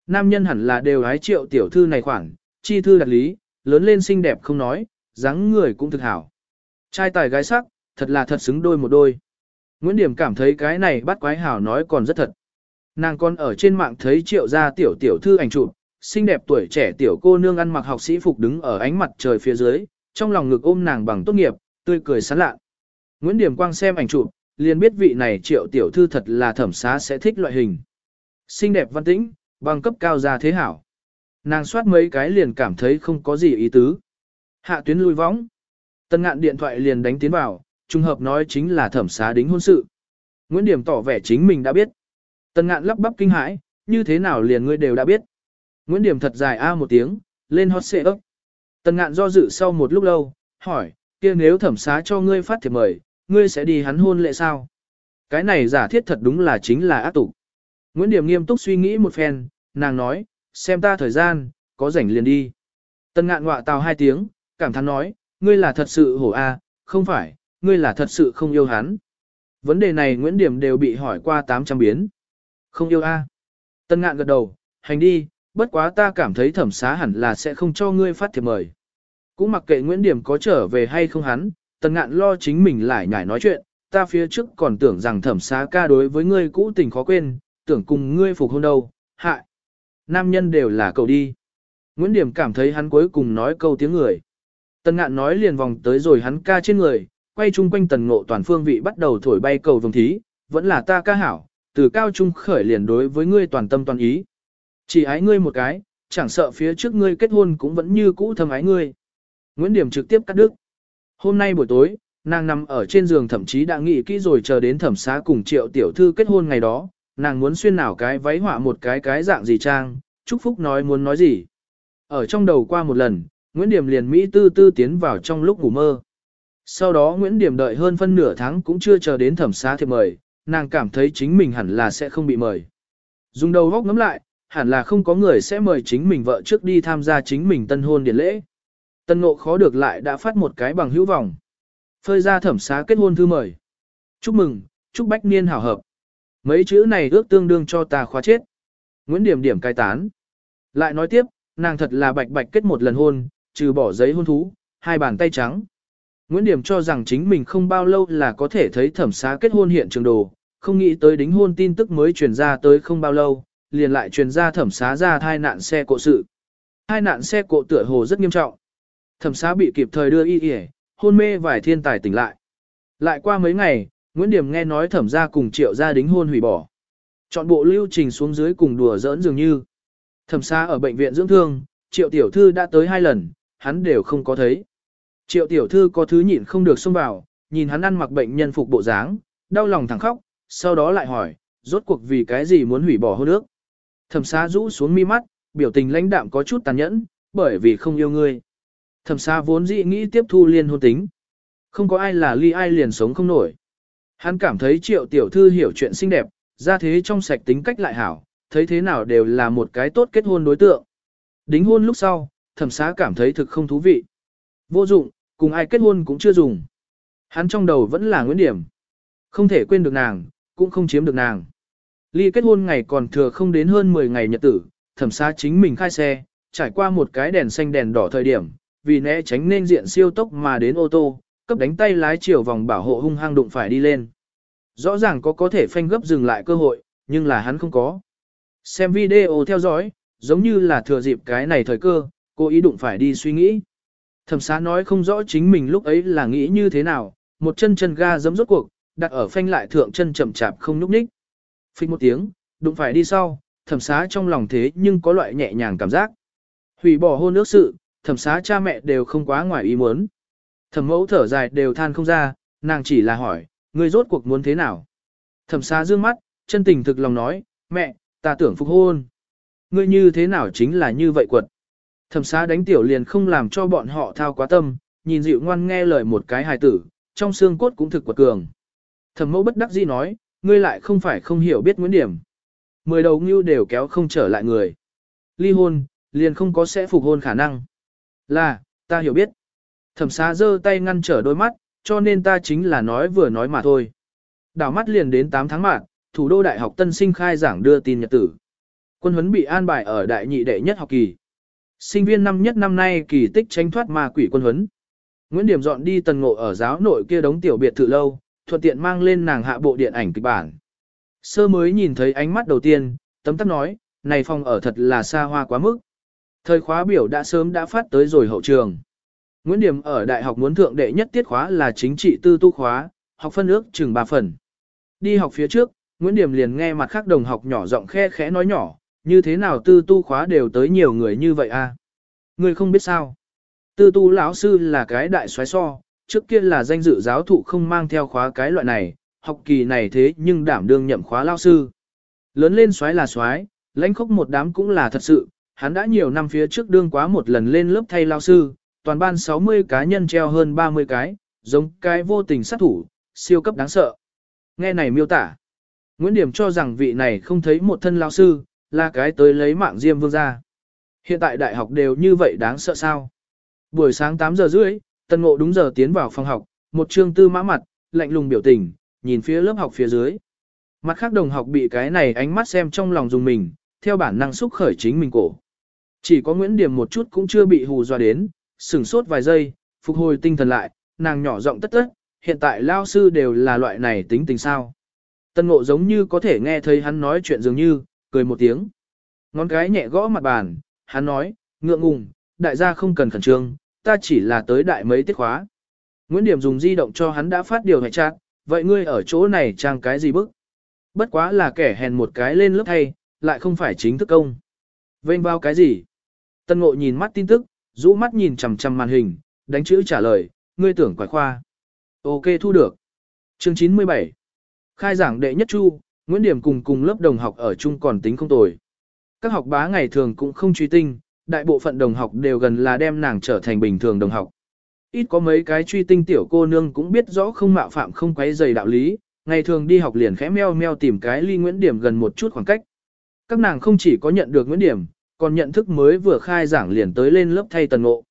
Nam nhân hẳn là đều ái triệu tiểu thư này khoảng chi thư đặt lý, lớn lên xinh đẹp không nói, dáng người cũng thực hảo. Trai tài gái sắc, thật là thật xứng đôi một đôi. Nguyễn Điểm cảm thấy cái này bắt quái hảo nói còn rất thật. Nàng còn ở trên mạng thấy triệu gia tiểu tiểu thư ảnh chụp, xinh đẹp tuổi trẻ tiểu cô nương ăn mặc học sĩ phục đứng ở ánh mặt trời phía dưới, trong lòng ngực ôm nàng bằng tốt nghiệp, tươi cười sán lạ. Nguyễn Điểm Quang xem ảnh chụp, liền biết vị này triệu tiểu thư thật là thẩm xá sẽ thích loại hình. Xinh đẹp văn tĩnh, bằng cấp cao gia thế hảo. Nàng soát mấy cái liền cảm thấy không có gì ý tứ. Hạ tuyến lui võng. Tân ngạn điện thoại liền đánh tiến vào, trùng hợp nói chính là thẩm xá đính hôn sự. Nguyễn Điểm tỏ vẻ chính mình đã biết. Tần ngạn lắp bắp kinh hãi, như thế nào liền ngươi đều đã biết. Nguyễn Điểm thật dài a một tiếng, lên hot xệ ấp. Tần ngạn do dự sau một lúc lâu, hỏi, kia nếu thẩm xá cho ngươi phát thiệp mời, ngươi sẽ đi hắn hôn lệ sao? Cái này giả thiết thật đúng là chính là ác tục. Nguyễn Điểm nghiêm túc suy nghĩ một phen, nàng nói, xem ta thời gian, có rảnh liền đi. Tần ngạn ngọa tào hai tiếng, cảm thán nói, ngươi là thật sự hổ a, không phải, ngươi là thật sự không yêu hắn. Vấn đề này Nguyễn Điểm đều bị hỏi qua 800 biến. Không yêu a. Tân ngạn gật đầu, hành đi, bất quá ta cảm thấy thẩm xá hẳn là sẽ không cho ngươi phát thiệp mời. Cũng mặc kệ Nguyễn Điểm có trở về hay không hắn, tân ngạn lo chính mình lại nhảy nói chuyện, ta phía trước còn tưởng rằng thẩm xá ca đối với ngươi cũ tình khó quên, tưởng cùng ngươi phục hôn đâu, hại. Nam nhân đều là cậu đi. Nguyễn Điểm cảm thấy hắn cuối cùng nói câu tiếng người. Tân ngạn nói liền vòng tới rồi hắn ca trên người, quay chung quanh tần ngộ toàn phương vị bắt đầu thổi bay cầu vồng thí, vẫn là ta ca hảo, từ cao trung khởi liền đối với ngươi toàn tâm toàn ý. Chỉ ái ngươi một cái, chẳng sợ phía trước ngươi kết hôn cũng vẫn như cũ thầm ái ngươi. Nguyễn Điểm trực tiếp cắt đứt. Hôm nay buổi tối, nàng nằm ở trên giường thậm chí đã nghĩ kỹ rồi chờ đến thẩm xá cùng triệu tiểu thư kết hôn ngày đó, nàng muốn xuyên nào cái váy họa một cái cái dạng gì trang, chúc Phúc nói muốn nói gì. Ở trong đầu qua một lần, Nguyễn Điểm liền Mỹ tư tư tiến vào trong lúc ngủ mơ. Sau đó Nguyễn Điểm đợi hơn phân nửa tháng cũng chưa chờ đến thẩm xá thiệp mời, nàng cảm thấy chính mình hẳn là sẽ không bị mời. Dùng đầu góc ngắm lại, hẳn là không có người sẽ mời chính mình vợ trước đi tham gia chính mình tân hôn điển lễ. Tân ngộ khó được lại đã phát một cái bằng hữu vọng. Phơi ra thẩm xá kết hôn thư mời. Chúc mừng, chúc bách niên hảo hợp. Mấy chữ này ước tương đương cho ta khóa chết. Nguyễn Điểm điểm cai tán. Lại nói tiếp, nàng thật là bạch bạch kết một lần hôn, trừ bỏ giấy hôn thú, hai bàn tay trắng. Nguyễn Điểm cho rằng chính mình không bao lâu là có thể thấy thẩm xá kết hôn hiện trường đồ, không nghĩ tới đính hôn tin tức mới truyền ra tới không bao lâu, liền lại truyền ra thẩm xá ra thai nạn xe cộ sự. Hai nạn xe cộ tựa hồ rất nghiêm trọng. Thẩm xá bị kịp thời đưa y y, hôn mê vài thiên tài tỉnh lại. Lại qua mấy ngày, Nguyễn Điểm nghe nói thẩm gia cùng triệu gia đính hôn hủy bỏ. Chọn bộ lưu trình xuống dưới cùng đùa giỡn dường như. Thẩm xá ở bệnh viện dưỡng thương, triệu tiểu thư đã tới hai lần, hắn đều không có thấy. Triệu tiểu thư có thứ nhịn không được xông vào, nhìn hắn ăn mặc bệnh nhân phục bộ dáng, đau lòng thẳng khóc, sau đó lại hỏi, rốt cuộc vì cái gì muốn hủy bỏ hôn ước. Thẩm xá rũ xuống mi mắt, biểu tình lãnh đạm có chút tàn nhẫn, bởi vì không yêu ngươi. Thẩm xá vốn dĩ nghĩ tiếp thu liên hôn tính. Không có ai là ly ai liền sống không nổi. Hắn cảm thấy triệu tiểu thư hiểu chuyện xinh đẹp, ra thế trong sạch tính cách lại hảo, thấy thế nào đều là một cái tốt kết hôn đối tượng. Đính hôn lúc sau, thẩm xá cảm thấy thực không thú vị. Vô dụng, cùng ai kết hôn cũng chưa dùng. Hắn trong đầu vẫn là Nguyễn Điểm. Không thể quên được nàng, cũng không chiếm được nàng. Ly kết hôn ngày còn thừa không đến hơn 10 ngày nhật tử, thẩm xa chính mình khai xe, trải qua một cái đèn xanh đèn đỏ thời điểm, vì né tránh nên diện siêu tốc mà đến ô tô, cấp đánh tay lái chiều vòng bảo hộ hung hăng đụng phải đi lên. Rõ ràng có có thể phanh gấp dừng lại cơ hội, nhưng là hắn không có. Xem video theo dõi, giống như là thừa dịp cái này thời cơ, cô ý đụng phải đi suy nghĩ. Thẩm xá nói không rõ chính mình lúc ấy là nghĩ như thế nào, một chân chân ga giấm rốt cuộc, đặt ở phanh lại thượng chân chậm chạp không nhúc nhích. Phích một tiếng, đụng phải đi sau, thẩm xá trong lòng thế nhưng có loại nhẹ nhàng cảm giác. Hủy bỏ hôn ước sự, thẩm xá cha mẹ đều không quá ngoài ý muốn. Thẩm mẫu thở dài đều than không ra, nàng chỉ là hỏi, người rốt cuộc muốn thế nào? Thẩm xá dương mắt, chân tình thực lòng nói, mẹ, ta tưởng phục hôn. Ngươi như thế nào chính là như vậy quật. Thẩm xá đánh tiểu liền không làm cho bọn họ thao quá tâm, nhìn dịu ngoan nghe lời một cái hài tử, trong xương cốt cũng thực quật cường. Thẩm mẫu bất đắc dĩ nói, ngươi lại không phải không hiểu biết Nguyễn Điểm. Mười đầu ngưu đều kéo không trở lại người. Ly hôn, liền không có sẽ phục hôn khả năng. Là, ta hiểu biết. Thẩm xá giơ tay ngăn trở đôi mắt, cho nên ta chính là nói vừa nói mà thôi. Đảo mắt liền đến 8 tháng mạng, thủ đô đại học tân sinh khai giảng đưa tin nhật tử. Quân huấn bị an bài ở đại nhị đệ nhất học kỳ. Sinh viên năm nhất năm nay kỳ tích tránh thoát ma quỷ quân huấn. Nguyễn Điểm dọn đi tần ngộ ở giáo nội kia đống tiểu biệt thự lâu, thuận tiện mang lên nàng hạ bộ điện ảnh kịch bản. Sơ mới nhìn thấy ánh mắt đầu tiên, tấm tắc nói, này phòng ở thật là xa hoa quá mức. Thời khóa biểu đã sớm đã phát tới rồi hậu trường. Nguyễn Điểm ở đại học muốn thượng đệ nhất tiết khóa là chính trị tư tu khóa, học phân ước chừng 3 phần. Đi học phía trước, Nguyễn Điểm liền nghe mặt khác đồng học nhỏ giọng khe khẽ nói nhỏ, như thế nào tư tu khóa đều tới nhiều người như vậy a? À? Người không biết sao? Tư tu lão sư là cái đại xoáy so, trước kia là danh dự giáo thụ không mang theo khóa cái loại này, học kỳ này thế nhưng đảm đương nhậm khóa lao sư. Lớn lên xoáy là xoáy, lãnh khốc một đám cũng là thật sự, hắn đã nhiều năm phía trước đương quá một lần lên lớp thay lao sư, toàn ban 60 cá nhân treo hơn 30 cái, giống cái vô tình sát thủ, siêu cấp đáng sợ. Nghe này miêu tả. Nguyễn Điểm cho rằng vị này không thấy một thân lao sư, là cái tới lấy mạng Diêm Vương ra. Hiện tại đại học đều như vậy đáng sợ sao? Buổi sáng 8 giờ rưỡi, Tân Ngộ đúng giờ tiến vào phòng học, một trương tư mã mặt, lạnh lùng biểu tình, nhìn phía lớp học phía dưới. Mặt khác đồng học bị cái này ánh mắt xem trong lòng dùng mình, theo bản năng xúc khởi chính mình cổ. Chỉ có Nguyễn Điểm một chút cũng chưa bị hù dọa đến, sửng sốt vài giây, phục hồi tinh thần lại, nàng nhỏ giọng tất tất, hiện tại lao sư đều là loại này tính tình sao. Tân ngộ giống như có thể nghe thấy hắn nói chuyện dường như, cười một tiếng. Ngón cái nhẹ gõ mặt bàn, hắn nói, ngượng ngùng, đại gia không cần khẩn trương, ta chỉ là tới đại mấy tiết khóa. Nguyễn Điểm dùng di động cho hắn đã phát điều hệ trạng, vậy ngươi ở chỗ này trang cái gì bức? Bất quá là kẻ hèn một cái lên lớp thay, lại không phải chính thức công. Vênh bao cái gì? Tân ngộ nhìn mắt tin tức, rũ mắt nhìn chằm chằm màn hình, đánh chữ trả lời, ngươi tưởng quải khoa. Ok thu được. Chương 97 Khai giảng đệ nhất chu, Nguyễn Điểm cùng cùng lớp đồng học ở chung còn tính không tồi. Các học bá ngày thường cũng không truy tinh, đại bộ phận đồng học đều gần là đem nàng trở thành bình thường đồng học. Ít có mấy cái truy tinh tiểu cô nương cũng biết rõ không mạo phạm không quấy dày đạo lý, ngày thường đi học liền khẽ meo meo tìm cái ly Nguyễn Điểm gần một chút khoảng cách. Các nàng không chỉ có nhận được Nguyễn Điểm, còn nhận thức mới vừa khai giảng liền tới lên lớp thay tần ngộ.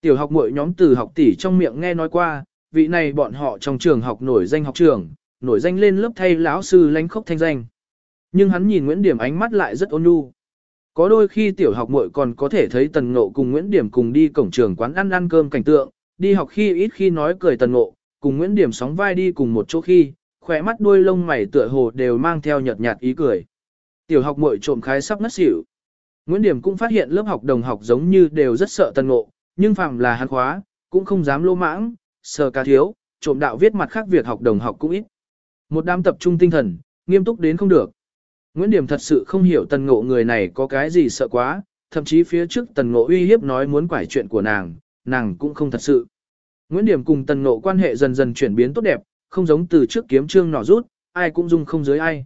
Tiểu học mỗi nhóm từ học tỷ trong miệng nghe nói qua, vị này bọn họ trong trường học nổi danh học trường, nổi danh lên lớp thay lão sư lánh khốc thanh danh. Nhưng hắn nhìn Nguyễn Điểm ánh mắt lại rất ôn nhu. Có đôi khi tiểu học muội còn có thể thấy Tần Ngộ cùng Nguyễn Điểm cùng đi cổng trường quán ăn ăn cơm cảnh tượng, đi học khi ít khi nói cười Tần Ngộ, cùng Nguyễn Điểm sóng vai đi cùng một chỗ khi, khỏe mắt đuôi lông mày tựa hồ đều mang theo nhợt nhạt ý cười. Tiểu học muội trộm khái sắp ngất xỉu. Nguyễn Điểm cũng phát hiện lớp học đồng học giống như đều rất sợ Tần Ngộ, nhưng phạm là hắn khóa, cũng không dám lô mãng, sờ ca thiếu, trộm đạo viết mặt khác việc học đồng học cũng ít. Một đám tập trung tinh thần, nghiêm túc đến không được. Nguyễn Điểm thật sự không hiểu tần ngộ người này có cái gì sợ quá, thậm chí phía trước tần ngộ uy hiếp nói muốn quải chuyện của nàng, nàng cũng không thật sự. Nguyễn Điểm cùng tần ngộ quan hệ dần dần chuyển biến tốt đẹp, không giống từ trước kiếm trương nọ rút, ai cũng dung không dưới ai.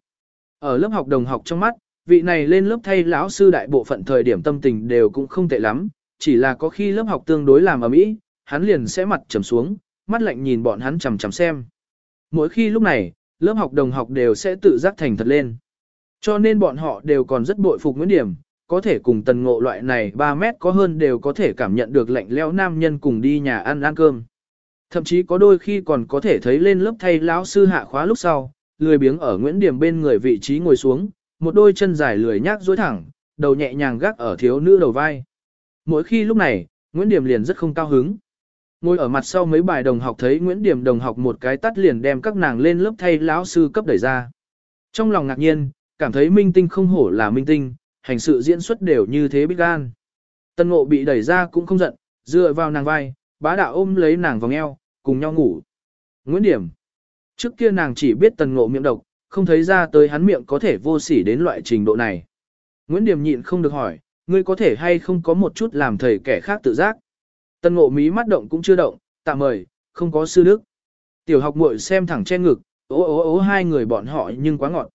Ở lớp học đồng học trong mắt, vị này lên lớp thay lão sư đại bộ phận thời điểm tâm tình đều cũng không tệ lắm, chỉ là có khi lớp học tương đối làm ở mỹ, hắn liền sẽ mặt trầm xuống, mắt lạnh nhìn bọn hắn chằm chằm xem. Mỗi khi lúc này, lớp học đồng học đều sẽ tự giác thành thật lên. Cho nên bọn họ đều còn rất bội phục Nguyễn Điểm, có thể cùng tần ngộ loại này 3 mét có hơn đều có thể cảm nhận được lạnh leo nam nhân cùng đi nhà ăn ăn cơm. Thậm chí có đôi khi còn có thể thấy lên lớp thay lão sư hạ khóa lúc sau, lười biếng ở Nguyễn Điểm bên người vị trí ngồi xuống, một đôi chân dài lười nhác dối thẳng, đầu nhẹ nhàng gác ở thiếu nữ đầu vai. Mỗi khi lúc này, Nguyễn Điểm liền rất không cao hứng. Ngồi ở mặt sau mấy bài đồng học thấy Nguyễn Điểm đồng học một cái tắt liền đem các nàng lên lớp thay lão sư cấp đẩy ra. Trong lòng ngạc nhiên, cảm thấy minh tinh không hổ là minh tinh, hành sự diễn xuất đều như thế biết gan. Tân ngộ bị đẩy ra cũng không giận, dựa vào nàng vai, bá đạo ôm lấy nàng vòng eo, cùng nhau ngủ. Nguyễn Điểm. Trước kia nàng chỉ biết tần ngộ miệng độc, không thấy ra tới hắn miệng có thể vô sỉ đến loại trình độ này. Nguyễn Điểm nhịn không được hỏi, ngươi có thể hay không có một chút làm thầy kẻ khác tự giác. Tân ngộ mí mắt động cũng chưa động, tạm mời, không có sư đức. Tiểu học muội xem thẳng che ngực, ố ố ố hai người bọn họ nhưng quá ngọt.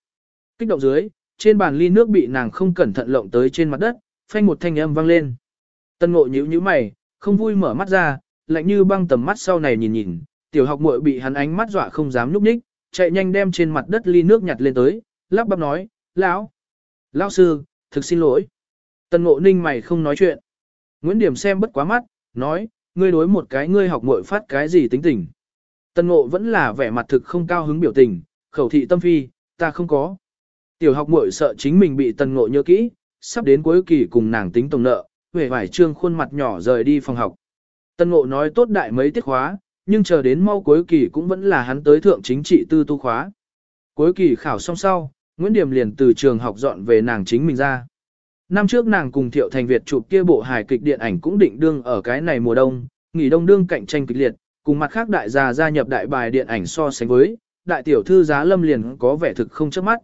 Kích động dưới, trên bàn ly nước bị nàng không cẩn thận lộng tới trên mặt đất, phanh một thanh âm vang lên. Tân ngộ nhíu nhíu mày, không vui mở mắt ra, lạnh như băng tầm mắt sau này nhìn nhìn, tiểu học muội bị hắn ánh mắt dọa không dám nhúc nhích, chạy nhanh đem trên mặt đất ly nước nhặt lên tới, lắp bắp nói, lão, lão sư, thực xin lỗi. Tân ngộ ninh mày không nói chuyện. Nguyễn Điểm xem bất quá mắt, nói, ngươi đối một cái ngươi học muội phát cái gì tính tình. Tân ngộ vẫn là vẻ mặt thực không cao hứng biểu tình, khẩu thị tâm phi, ta không có. Tiểu học muội sợ chính mình bị tần ngộ nhớ kỹ, sắp đến cuối kỳ cùng nàng tính tổng nợ, về vải trương khuôn mặt nhỏ rời đi phòng học. Tần ngộ nói tốt đại mấy tiết khóa, nhưng chờ đến mau cuối kỳ cũng vẫn là hắn tới thượng chính trị tư tu khóa. Cuối kỳ khảo xong sau, Nguyễn Điểm liền từ trường học dọn về nàng chính mình ra. Năm trước nàng cùng Thiệu Thành Việt chụp kia bộ hài kịch điện ảnh cũng định đương ở cái này mùa đông, nghỉ đông đương cạnh tranh kịch liệt, cùng mặt khác đại gia gia nhập đại bài điện ảnh so sánh với, đại tiểu thư giá lâm liền có vẻ thực không chớp mắt.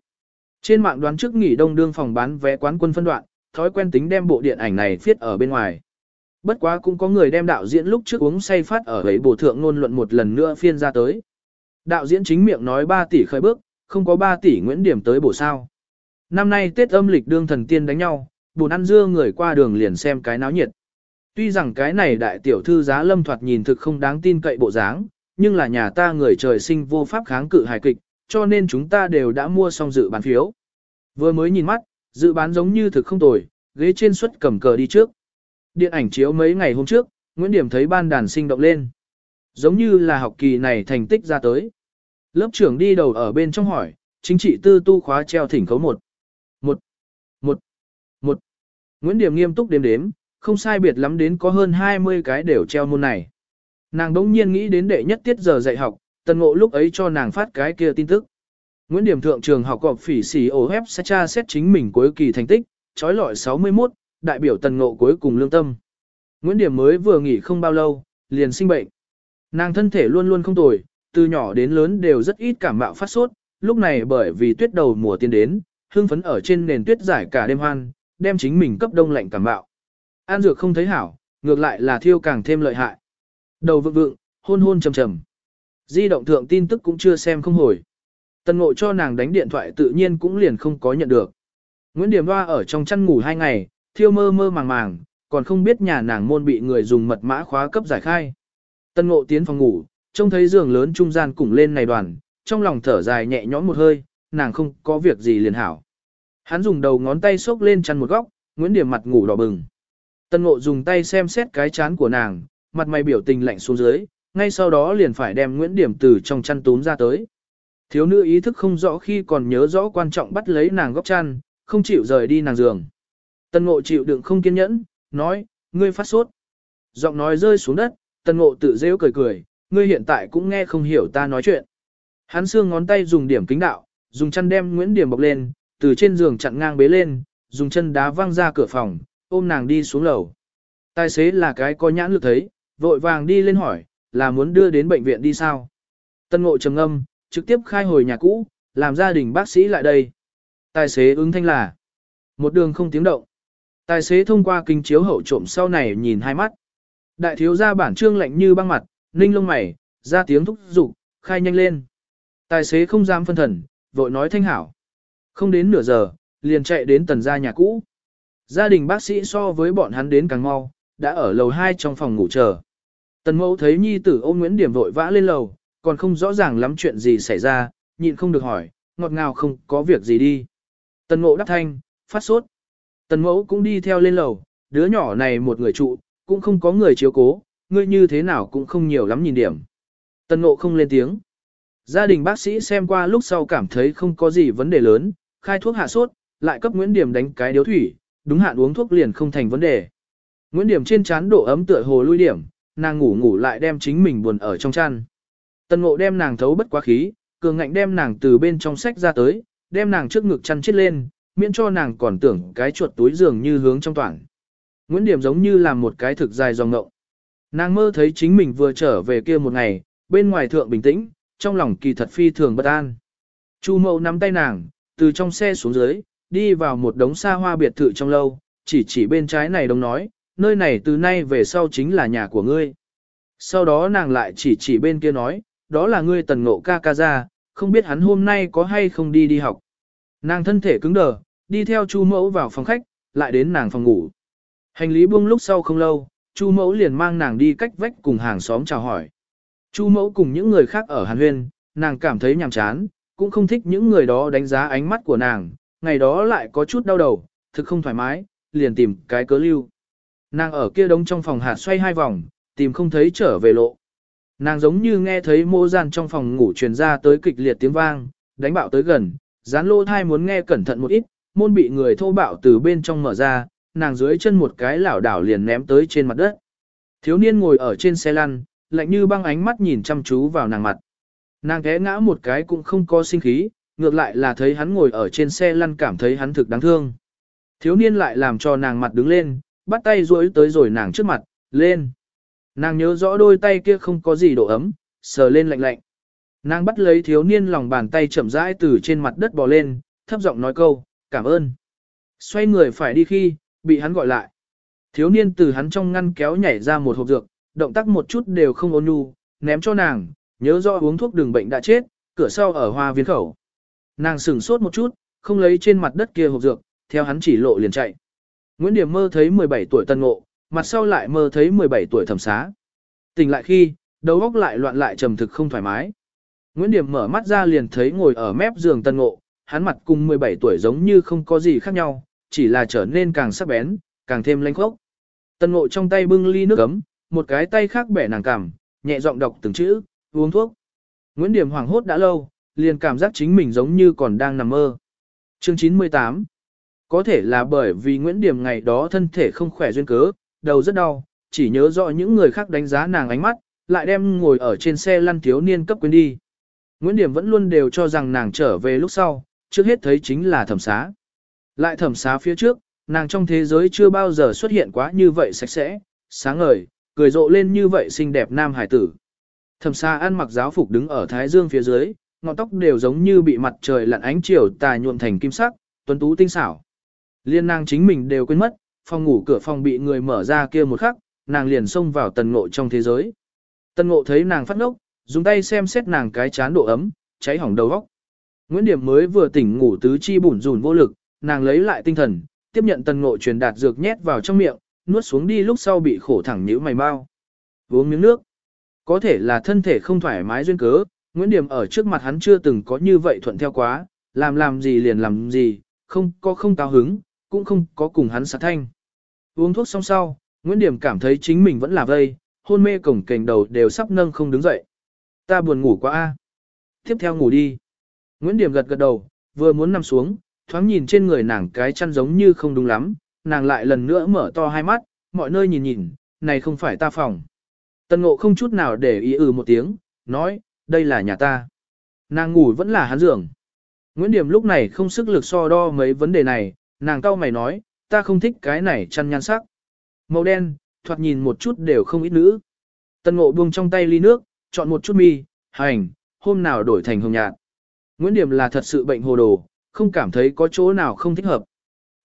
Trên mạng đoán trước nghỉ đông đương phòng bán vé quán quân phân đoạn, thói quen tính đem bộ điện ảnh này viết ở bên ngoài. Bất quá cũng có người đem đạo diễn lúc trước uống say phát ở ấy bổ thượng ngôn luận một lần nữa phiên ra tới. Đạo diễn chính miệng nói 3 tỷ khởi bước, không có 3 tỷ Nguyễn Điểm tới bổ sao. Năm nay Tết âm lịch đương thần tiên đánh nhau, buồn ăn dưa người qua đường liền xem cái náo nhiệt. Tuy rằng cái này đại tiểu thư giá lâm thoạt nhìn thực không đáng tin cậy bộ dáng, nhưng là nhà ta người trời sinh vô pháp kháng cự hài kịch, cho nên chúng ta đều đã mua xong dự bán phiếu. Vừa mới nhìn mắt, dự bán giống như thực không tồi, ghế trên suất cầm cờ đi trước. Điện ảnh chiếu mấy ngày hôm trước, Nguyễn Điểm thấy ban đàn sinh động lên. Giống như là học kỳ này thành tích ra tới. Lớp trưởng đi đầu ở bên trong hỏi, chính trị tư tu khóa treo thỉnh khấu một. Một, một, một. Nguyễn Điểm nghiêm túc đếm đếm, không sai biệt lắm đến có hơn 20 cái đều treo môn này. Nàng đống nhiên nghĩ đến đệ nhất tiết giờ dạy học, tần ngộ lúc ấy cho nàng phát cái kia tin tức. Nguyễn Điểm thượng trường học gọp phỉ xỉ ổ hép sẽ tra xét chính mình cuối kỳ thành tích, trói lọi 61, đại biểu tần ngộ cuối cùng lương tâm. Nguyễn Điểm mới vừa nghỉ không bao lâu, liền sinh bệnh. Nàng thân thể luôn luôn không tồi, từ nhỏ đến lớn đều rất ít cảm mạo phát sốt, lúc này bởi vì tuyết đầu mùa tiến đến, hương phấn ở trên nền tuyết giải cả đêm hoan, đem chính mình cấp đông lạnh cảm mạo. An dược không thấy hảo, ngược lại là thiêu càng thêm lợi hại. Đầu vượng vượng, hôn hôn trầm trầm. Di động thượng tin tức cũng chưa xem không hồi. Tần ngộ cho nàng đánh điện thoại tự nhiên cũng liền không có nhận được. Nguyễn Điểm Hoa ở trong chăn ngủ hai ngày, thiêu mơ mơ màng màng, còn không biết nhà nàng môn bị người dùng mật mã khóa cấp giải khai. Tần ngộ tiến phòng ngủ, trông thấy giường lớn trung gian cùng lên này đoàn, trong lòng thở dài nhẹ nhõm một hơi, nàng không có việc gì liền hảo. Hắn dùng đầu ngón tay xốc lên chăn một góc, Nguyễn Điểm mặt ngủ đỏ bừng. Tân ngộ dùng tay xem xét cái chán của nàng, mặt mày biểu tình lạnh xuống dưới, ngay sau đó liền phải đem Nguyễn Điểm từ trong chăn túm ra tới. Thiếu nữ ý thức không rõ khi còn nhớ rõ quan trọng bắt lấy nàng góc chăn, không chịu rời đi nàng giường. Tân ngộ chịu đựng không kiên nhẫn, nói, ngươi phát sốt. Giọng nói rơi xuống đất, tân ngộ tự rêu cười cười, ngươi hiện tại cũng nghe không hiểu ta nói chuyện. Hắn xương ngón tay dùng điểm kính đạo, dùng chăn đem Nguyễn Điểm bọc lên, từ trên giường chặn ngang bế lên, dùng chân đá văng ra cửa phòng, ôm nàng đi xuống lầu. Tài xế là cái có nhãn lực thấy, vội vàng đi lên hỏi, là muốn đưa đến bệnh viện đi sao? Tân ngộ trầm âm, trực tiếp khai hồi nhà cũ, làm gia đình bác sĩ lại đây. Tài xế ứng thanh là một đường không tiếng động. Tài xế thông qua kính chiếu hậu trộm sau này nhìn hai mắt. Đại thiếu gia bản trương lạnh như băng mặt, ninh lông mày, ra tiếng thúc giục, khai nhanh lên. Tài xế không dám phân thần, vội nói thanh hảo. Không đến nửa giờ, liền chạy đến tần gia nhà cũ. Gia đình bác sĩ so với bọn hắn đến càng mau, đã ở lầu 2 trong phòng ngủ chờ. Tần mẫu thấy nhi tử ôm Nguyễn Điểm vội vã lên lầu, còn không rõ ràng lắm chuyện gì xảy ra, nhịn không được hỏi, ngọt ngào không có việc gì đi. Tần ngộ đáp thanh, phát sốt. Tần mẫu cũng đi theo lên lầu, đứa nhỏ này một người trụ, cũng không có người chiếu cố, ngươi như thế nào cũng không nhiều lắm nhìn điểm. Tần ngộ không lên tiếng. Gia đình bác sĩ xem qua lúc sau cảm thấy không có gì vấn đề lớn, khai thuốc hạ sốt, lại cấp Nguyễn Điểm đánh cái điếu thủy, đúng hạn uống thuốc liền không thành vấn đề. Nguyễn Điểm trên chán độ ấm tựa hồ lui điểm, nàng ngủ ngủ lại đem chính mình buồn ở trong chăn. Tần ngộ đem nàng thấu bất quá khí, cường ngạnh đem nàng từ bên trong sách ra tới, đem nàng trước ngực chăn chết lên, miễn cho nàng còn tưởng cái chuột túi giường như hướng trong toàn. Nguyễn Điểm giống như là một cái thực dài dòng ngộng. Nàng mơ thấy chính mình vừa trở về kia một ngày, bên ngoài thượng bình tĩnh, trong lòng kỳ thật phi thường bất an. Chu mậu nắm tay nàng, từ trong xe xuống dưới, đi vào một đống xa hoa biệt thự trong lâu, chỉ chỉ bên trái này đông nói, nơi này từ nay về sau chính là nhà của ngươi. Sau đó nàng lại chỉ chỉ bên kia nói, đó là ngươi tần ngộ ca ca ra, không biết hắn hôm nay có hay không đi đi học. Nàng thân thể cứng đờ, đi theo chu mẫu vào phòng khách, lại đến nàng phòng ngủ. Hành lý buông lúc sau không lâu, chu mẫu liền mang nàng đi cách vách cùng hàng xóm chào hỏi. Chu mẫu cùng những người khác ở Hàn Huyên, nàng cảm thấy nhàm chán, cũng không thích những người đó đánh giá ánh mắt của nàng, ngày đó lại có chút đau đầu, thực không thoải mái, liền tìm cái cớ lưu. Nàng ở kia đống trong phòng hạt xoay hai vòng, tìm không thấy trở về lộ. Nàng giống như nghe thấy mô gian trong phòng ngủ truyền ra tới kịch liệt tiếng vang, đánh bạo tới gần, dán lô thai muốn nghe cẩn thận một ít, môn bị người thô bạo từ bên trong mở ra, nàng dưới chân một cái lảo đảo liền ném tới trên mặt đất. Thiếu niên ngồi ở trên xe lăn, lạnh như băng ánh mắt nhìn chăm chú vào nàng mặt. Nàng té ngã một cái cũng không có sinh khí, ngược lại là thấy hắn ngồi ở trên xe lăn cảm thấy hắn thực đáng thương. Thiếu niên lại làm cho nàng mặt đứng lên, bắt tay duỗi tới rồi nàng trước mặt, lên. Nàng nhớ rõ đôi tay kia không có gì độ ấm, sờ lên lạnh lạnh. Nàng bắt lấy thiếu niên lòng bàn tay chậm rãi từ trên mặt đất bò lên, thấp giọng nói câu, cảm ơn. Xoay người phải đi khi, bị hắn gọi lại. Thiếu niên từ hắn trong ngăn kéo nhảy ra một hộp dược, động tác một chút đều không ôn nhu, ném cho nàng, nhớ rõ uống thuốc đường bệnh đã chết, cửa sau ở hoa viên khẩu. Nàng sửng sốt một chút, không lấy trên mặt đất kia hộp dược, theo hắn chỉ lộ liền chạy. Nguyễn Điểm mơ thấy 17 tuổi tân ngộ, mặt sau lại mơ thấy 17 tuổi thẩm xá. Tỉnh lại khi, đầu óc lại loạn lại trầm thực không thoải mái. Nguyễn Điểm mở mắt ra liền thấy ngồi ở mép giường tân ngộ, hắn mặt cùng 17 tuổi giống như không có gì khác nhau, chỉ là trở nên càng sắc bén, càng thêm lanh khốc. Tân ngộ trong tay bưng ly nước ấm, một cái tay khác bẻ nàng cằm, nhẹ giọng đọc từng chữ, uống thuốc. Nguyễn Điểm hoảng hốt đã lâu, liền cảm giác chính mình giống như còn đang nằm mơ. Chương 98 Có thể là bởi vì Nguyễn Điểm ngày đó thân thể không khỏe duyên cớ, đầu rất đau, chỉ nhớ rõ những người khác đánh giá nàng ánh mắt, lại đem ngồi ở trên xe lăn thiếu niên cấp quên đi. Nguyễn Điểm vẫn luôn đều cho rằng nàng trở về lúc sau, trước hết thấy chính là thẩm xá. Lại thẩm xá phía trước, nàng trong thế giới chưa bao giờ xuất hiện quá như vậy sạch sẽ, sáng ngời, cười rộ lên như vậy xinh đẹp nam hải tử. Thẩm xa ăn mặc giáo phục đứng ở thái dương phía dưới, ngọn tóc đều giống như bị mặt trời lặn ánh chiều tà nhuộm thành kim sắc, tuấn tú tinh xảo. Liên nàng chính mình đều quên mất, phòng ngủ cửa phòng bị người mở ra kia một khắc, nàng liền xông vào tần ngộ trong thế giới. Tần ngộ thấy nàng phát ngốc, dùng tay xem xét nàng cái chán độ ấm, cháy hỏng đầu óc. Nguyễn Điểm mới vừa tỉnh ngủ tứ chi bủn rủn vô lực, nàng lấy lại tinh thần, tiếp nhận tần ngộ truyền đạt dược nhét vào trong miệng, nuốt xuống đi lúc sau bị khổ thẳng nhíu mày mau. Uống miếng nước. Có thể là thân thể không thoải mái duyên cớ, Nguyễn Điểm ở trước mặt hắn chưa từng có như vậy thuận theo quá, làm làm gì liền làm gì, không có không cao hứng, cũng không có cùng hắn sát thanh. Uống thuốc xong sau, Nguyễn Điểm cảm thấy chính mình vẫn là vây, hôn mê cổng kềnh đầu đều sắp nâng không đứng dậy. Ta buồn ngủ quá a. Tiếp theo ngủ đi. Nguyễn Điểm gật gật đầu, vừa muốn nằm xuống, thoáng nhìn trên người nàng cái chăn giống như không đúng lắm, nàng lại lần nữa mở to hai mắt, mọi nơi nhìn nhìn, này không phải ta phòng. Tân ngộ không chút nào để ý ừ một tiếng, nói, đây là nhà ta. Nàng ngủ vẫn là hắn giường. Nguyễn Điểm lúc này không sức lực so đo mấy vấn đề này, nàng cau mày nói, ta không thích cái này chăn nhan sắc. Màu đen, thoạt nhìn một chút đều không ít nữ. Tân ngộ buông trong tay ly nước, chọn một chút mi, hành, hôm nào đổi thành hồng nhạt. Nguyễn Điểm là thật sự bệnh hồ đồ, không cảm thấy có chỗ nào không thích hợp.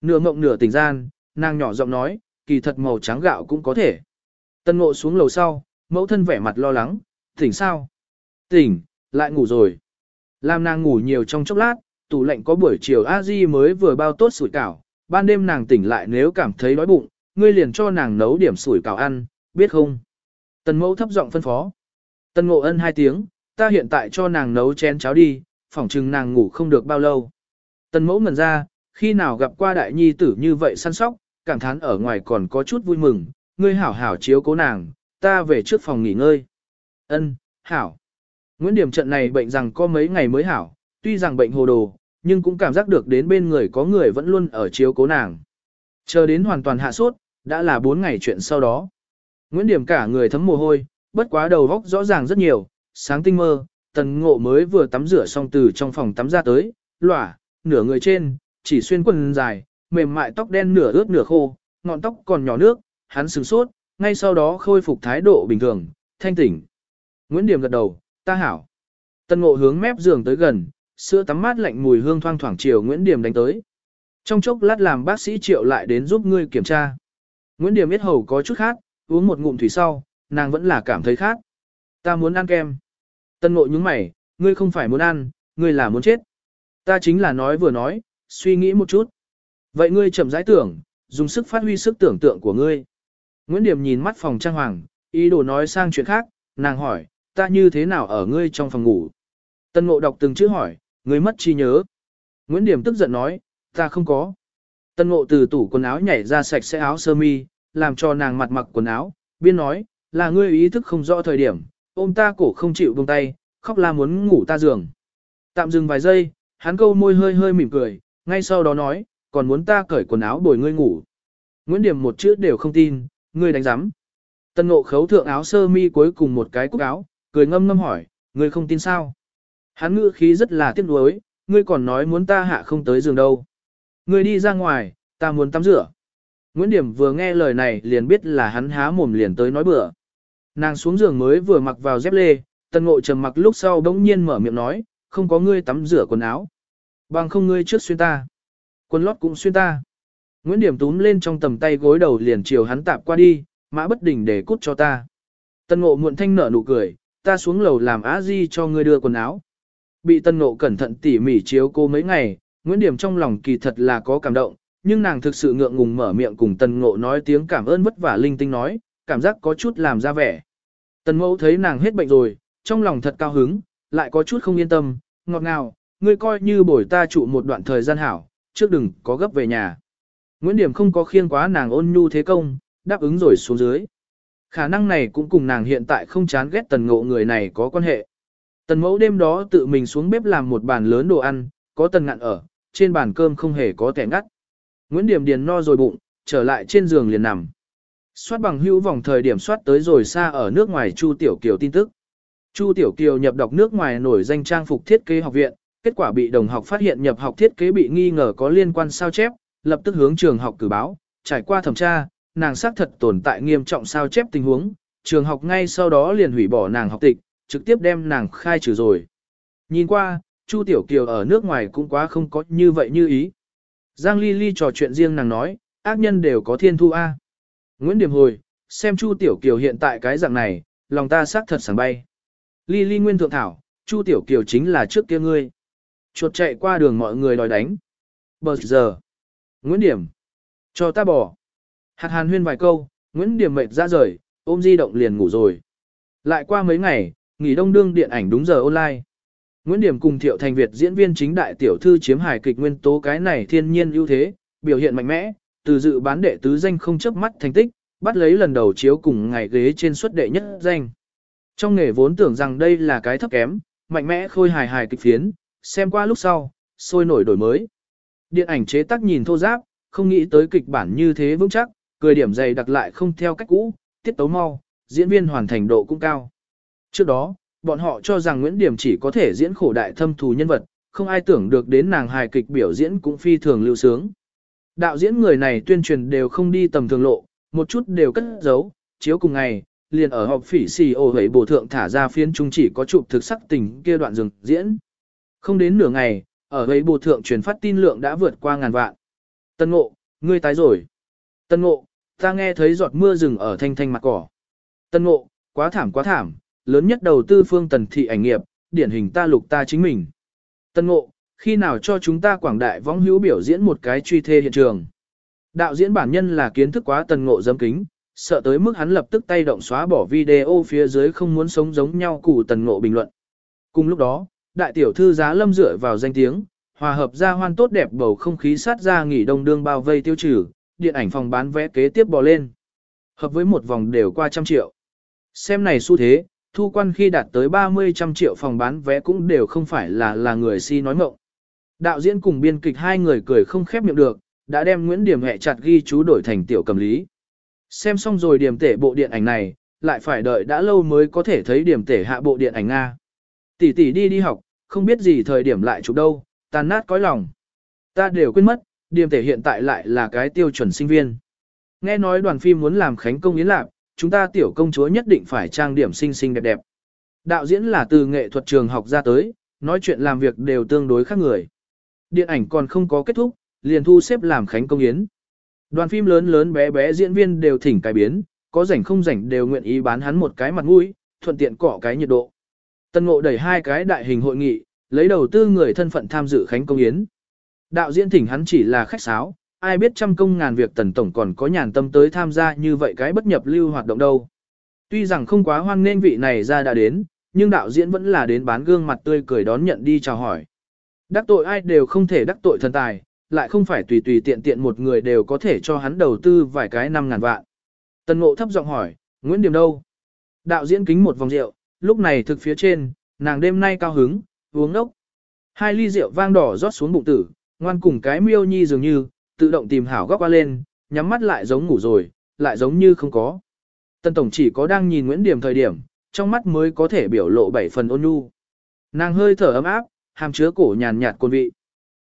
Nửa mộng nửa tỉnh gian, nàng nhỏ giọng nói, kỳ thật màu trắng gạo cũng có thể. Tân ngộ xuống lầu sau, mẫu thân vẻ mặt lo lắng, tỉnh sao? Tỉnh, lại ngủ rồi. Làm nàng ngủ nhiều trong chốc lát, tủ lạnh có buổi chiều a di mới vừa bao tốt sủi cảo, ban đêm nàng tỉnh lại nếu cảm thấy đói bụng, ngươi liền cho nàng nấu điểm sủi cảo ăn, biết không? Tần mẫu thấp giọng phân phó. Tần ngộ ân hai tiếng, ta hiện tại cho nàng nấu chén cháo đi, phỏng chừng nàng ngủ không được bao lâu. Tần mẫu ngần ra, khi nào gặp qua đại nhi tử như vậy săn sóc, cảm thán ở ngoài còn có chút vui mừng, ngươi hảo hảo chiếu cố nàng, ta về trước phòng nghỉ ngơi. Ân, hảo. Nguyễn Điểm trận này bệnh rằng có mấy ngày mới hảo, tuy rằng bệnh hồ đồ, nhưng cũng cảm giác được đến bên người có người vẫn luôn ở chiếu cố nàng. Chờ đến hoàn toàn hạ sốt, đã là 4 ngày chuyện sau đó. Nguyễn Điểm cả người thấm mồ hôi, bất quá đầu vóc rõ ràng rất nhiều, sáng tinh mơ, tần ngộ mới vừa tắm rửa xong từ trong phòng tắm ra tới, lỏa, nửa người trên, chỉ xuyên quần dài, mềm mại tóc đen nửa ướt nửa khô, ngọn tóc còn nhỏ nước, hắn sừng sốt, ngay sau đó khôi phục thái độ bình thường, thanh tỉnh. Nguyễn Điểm gật đầu, ta hảo. Tần ngộ hướng mép giường tới gần, sữa tắm mát lạnh mùi hương thoang thoảng chiều Nguyễn Điểm đánh tới. Trong chốc lát làm bác sĩ triệu lại đến giúp ngươi kiểm tra. Nguyễn Điểm biết hầu có chút khác, uống một ngụm thủy sau, nàng vẫn là cảm thấy khác. Ta muốn ăn kem. Tân ngộ nhúng mày, ngươi không phải muốn ăn, ngươi là muốn chết. Ta chính là nói vừa nói, suy nghĩ một chút. Vậy ngươi chậm rãi tưởng, dùng sức phát huy sức tưởng tượng của ngươi. Nguyễn Điểm nhìn mắt phòng trang hoàng, ý đồ nói sang chuyện khác, nàng hỏi, ta như thế nào ở ngươi trong phòng ngủ. Tân ngộ đọc từng chữ hỏi, ngươi mất trí nhớ. Nguyễn Điểm tức giận nói, ta không có. Tân ngộ từ tủ quần áo nhảy ra sạch sẽ áo sơ mi, làm cho nàng mặt mặc quần áo, biên nói, là ngươi ý thức không rõ thời điểm, ôm ta cổ không chịu buông tay, khóc la muốn ngủ ta giường. Tạm dừng vài giây, hắn câu môi hơi hơi mỉm cười, ngay sau đó nói, còn muốn ta cởi quần áo bồi ngươi ngủ. Nguyễn Điểm một chữ đều không tin, ngươi đánh giám. Tân ngộ khấu thượng áo sơ mi cuối cùng một cái cúc áo, cười ngâm ngâm hỏi, ngươi không tin sao? Hắn ngữ khí rất là tiếc nuối, ngươi còn nói muốn ta hạ không tới giường đâu. Ngươi đi ra ngoài, ta muốn tắm rửa. Nguyễn Điểm vừa nghe lời này liền biết là hắn há mồm liền tới nói bừa. Nàng xuống giường mới vừa mặc vào dép lê, tân ngộ trầm mặc lúc sau bỗng nhiên mở miệng nói, không có ngươi tắm rửa quần áo. Bằng không ngươi trước xuyên ta. Quần lót cũng xuyên ta. Nguyễn Điểm túm lên trong tầm tay gối đầu liền chiều hắn tạp qua đi, mã bất đình để cút cho ta. Tân ngộ muộn thanh nở nụ cười, ta xuống lầu làm á di cho ngươi đưa quần áo. Bị tân ngộ cẩn thận tỉ mỉ chiếu cô mấy ngày, Nguyễn Điểm trong lòng kỳ thật là có cảm động, nhưng nàng thực sự ngượng ngùng mở miệng cùng tân ngộ nói tiếng cảm ơn vất vả linh tinh nói, cảm giác có chút làm ra vẻ. Tần mẫu thấy nàng hết bệnh rồi, trong lòng thật cao hứng, lại có chút không yên tâm, ngọt ngào, ngươi coi như bồi ta trụ một đoạn thời gian hảo, trước đừng có gấp về nhà. Nguyễn Điểm không có khiên quá nàng ôn nhu thế công, đáp ứng rồi xuống dưới. Khả năng này cũng cùng nàng hiện tại không chán ghét tần ngộ người này có quan hệ. Tần mẫu đêm đó tự mình xuống bếp làm một bàn lớn đồ ăn, có tần ngạn ở, trên bàn cơm không hề có tẻ ngắt. Nguyễn Điểm điền no rồi bụng, trở lại trên giường liền nằm. Soát bằng hữu vòng thời điểm soát tới rồi xa ở nước ngoài Chu Tiểu Kiều tin tức. Chu Tiểu Kiều nhập đọc nước ngoài nổi danh trang phục thiết kế học viện, kết quả bị đồng học phát hiện nhập học thiết kế bị nghi ngờ có liên quan sao chép, lập tức hướng trường học cử báo, trải qua thẩm tra, nàng xác thật tồn tại nghiêm trọng sao chép tình huống, trường học ngay sau đó liền hủy bỏ nàng học tịch, trực tiếp đem nàng khai trừ rồi. Nhìn qua, Chu Tiểu Kiều ở nước ngoài cũng quá không có như vậy như ý. Giang Ly Ly trò chuyện riêng nàng nói, ác nhân đều có thiên thu A. Nguyễn Điểm hồi, xem Chu Tiểu Kiều hiện tại cái dạng này, lòng ta xác thật sảng bay. Ly Ly Nguyên Thượng Thảo, Chu Tiểu Kiều chính là trước kia ngươi. Chuột chạy qua đường mọi người đòi đánh. Bờ giờ. Nguyễn Điểm. Cho ta bỏ. Hạt hàn huyên vài câu, Nguyễn Điểm mệt ra rời, ôm di động liền ngủ rồi. Lại qua mấy ngày, nghỉ đông đương điện ảnh đúng giờ online. Nguyễn Điểm cùng Thiệu Thành Việt diễn viên chính đại tiểu thư chiếm hài kịch nguyên tố cái này thiên nhiên ưu thế, biểu hiện mạnh mẽ, từ dự bán đệ tứ danh không chấp mắt thành tích, bắt lấy lần đầu chiếu cùng ngày ghế trên suất đệ nhất danh. Trong nghề vốn tưởng rằng đây là cái thấp kém, mạnh mẽ khôi hài hài kịch phiến, xem qua lúc sau, sôi nổi đổi mới. Điện ảnh chế tác nhìn thô giáp, không nghĩ tới kịch bản như thế vững chắc, cười điểm dày đặc lại không theo cách cũ, tiết tấu mau, diễn viên hoàn thành độ cũng cao. Trước đó, bọn họ cho rằng Nguyễn Điểm chỉ có thể diễn khổ đại thâm thù nhân vật, không ai tưởng được đến nàng hài kịch biểu diễn cũng phi thường lưu sướng. Đạo diễn người này tuyên truyền đều không đi tầm thường lộ, một chút đều cất giấu, chiếu cùng ngày, liền ở họp phỉ xì ô hấy bổ thượng thả ra phiên trung chỉ có chụp thực sắc tình kia đoạn rừng diễn. Không đến nửa ngày, ở ấy bộ thượng truyền phát tin lượng đã vượt qua ngàn vạn. Tân ngộ, ngươi tái rồi. Tân ngộ, ta nghe thấy giọt mưa rừng ở thanh thanh mặt cỏ. Tân ngộ, quá thảm quá thảm, lớn nhất đầu tư phương tần thị ảnh nghiệp, điển hình ta lục ta chính mình. Tân ngộ, khi nào cho chúng ta quảng đại võng hữu biểu diễn một cái truy thê hiện trường. Đạo diễn bản nhân là kiến thức quá tần ngộ dâm kính, sợ tới mức hắn lập tức tay động xóa bỏ video phía dưới không muốn sống giống nhau cụ tần ngộ bình luận. Cùng lúc đó, đại tiểu thư giá lâm dựa vào danh tiếng, hòa hợp ra hoan tốt đẹp bầu không khí sát ra nghỉ đông đương bao vây tiêu trừ, điện ảnh phòng bán vé kế tiếp bò lên. Hợp với một vòng đều qua trăm triệu. Xem này xu thế, thu quan khi đạt tới 30 trăm triệu phòng bán vé cũng đều không phải là là người si nói mộng. Đạo diễn cùng biên kịch hai người cười không khép miệng được, đã đem Nguyễn Điểm hẹ chặt ghi chú đổi thành tiểu cầm lý. Xem xong rồi điểm tể bộ điện ảnh này, lại phải đợi đã lâu mới có thể thấy điểm tể hạ bộ điện ảnh Nga. Tỷ tỷ đi đi học, không biết gì thời điểm lại chụp đâu, tàn nát cõi lòng. Ta đều quên mất, điểm thể hiện tại lại là cái tiêu chuẩn sinh viên. Nghe nói đoàn phim muốn làm khánh công yến lạc, chúng ta tiểu công chúa nhất định phải trang điểm xinh xinh đẹp đẹp. Đạo diễn là từ nghệ thuật trường học ra tới, nói chuyện làm việc đều tương đối khác người. Điện ảnh còn không có kết thúc, liền thu xếp làm khánh công yến. Đoàn phim lớn lớn bé bé diễn viên đều thỉnh cải biến, có rảnh không rảnh đều nguyện ý bán hắn một cái mặt mũi, thuận tiện cọ cái nhiệt độ. Tân Ngộ đẩy hai cái đại hình hội nghị, lấy đầu tư người thân phận tham dự khánh công yến. Đạo diễn thỉnh hắn chỉ là khách sáo, ai biết trăm công ngàn việc tần tổng còn có nhàn tâm tới tham gia như vậy cái bất nhập lưu hoạt động đâu. Tuy rằng không quá hoan nên vị này ra đã đến, nhưng đạo diễn vẫn là đến bán gương mặt tươi cười đón nhận đi chào hỏi. Đắc tội ai đều không thể đắc tội thần tài, lại không phải tùy tùy tiện tiện một người đều có thể cho hắn đầu tư vài cái năm ngàn vạn. Tần ngộ thấp giọng hỏi, Nguyễn Điểm đâu? Đạo diễn kính một vòng rượu, lúc này thực phía trên, nàng đêm nay cao hứng, uống ốc. Hai ly rượu vang đỏ rót xuống bụng tử, ngoan cùng cái miêu nhi dường như, tự động tìm hảo góc qua lên, nhắm mắt lại giống ngủ rồi, lại giống như không có. Tân Tổng chỉ có đang nhìn Nguyễn Điểm thời điểm, trong mắt mới có thể biểu lộ bảy phần ôn nhu. Nàng hơi thở ấm áp, hàm chứa cổ nhàn nhạt côn vị.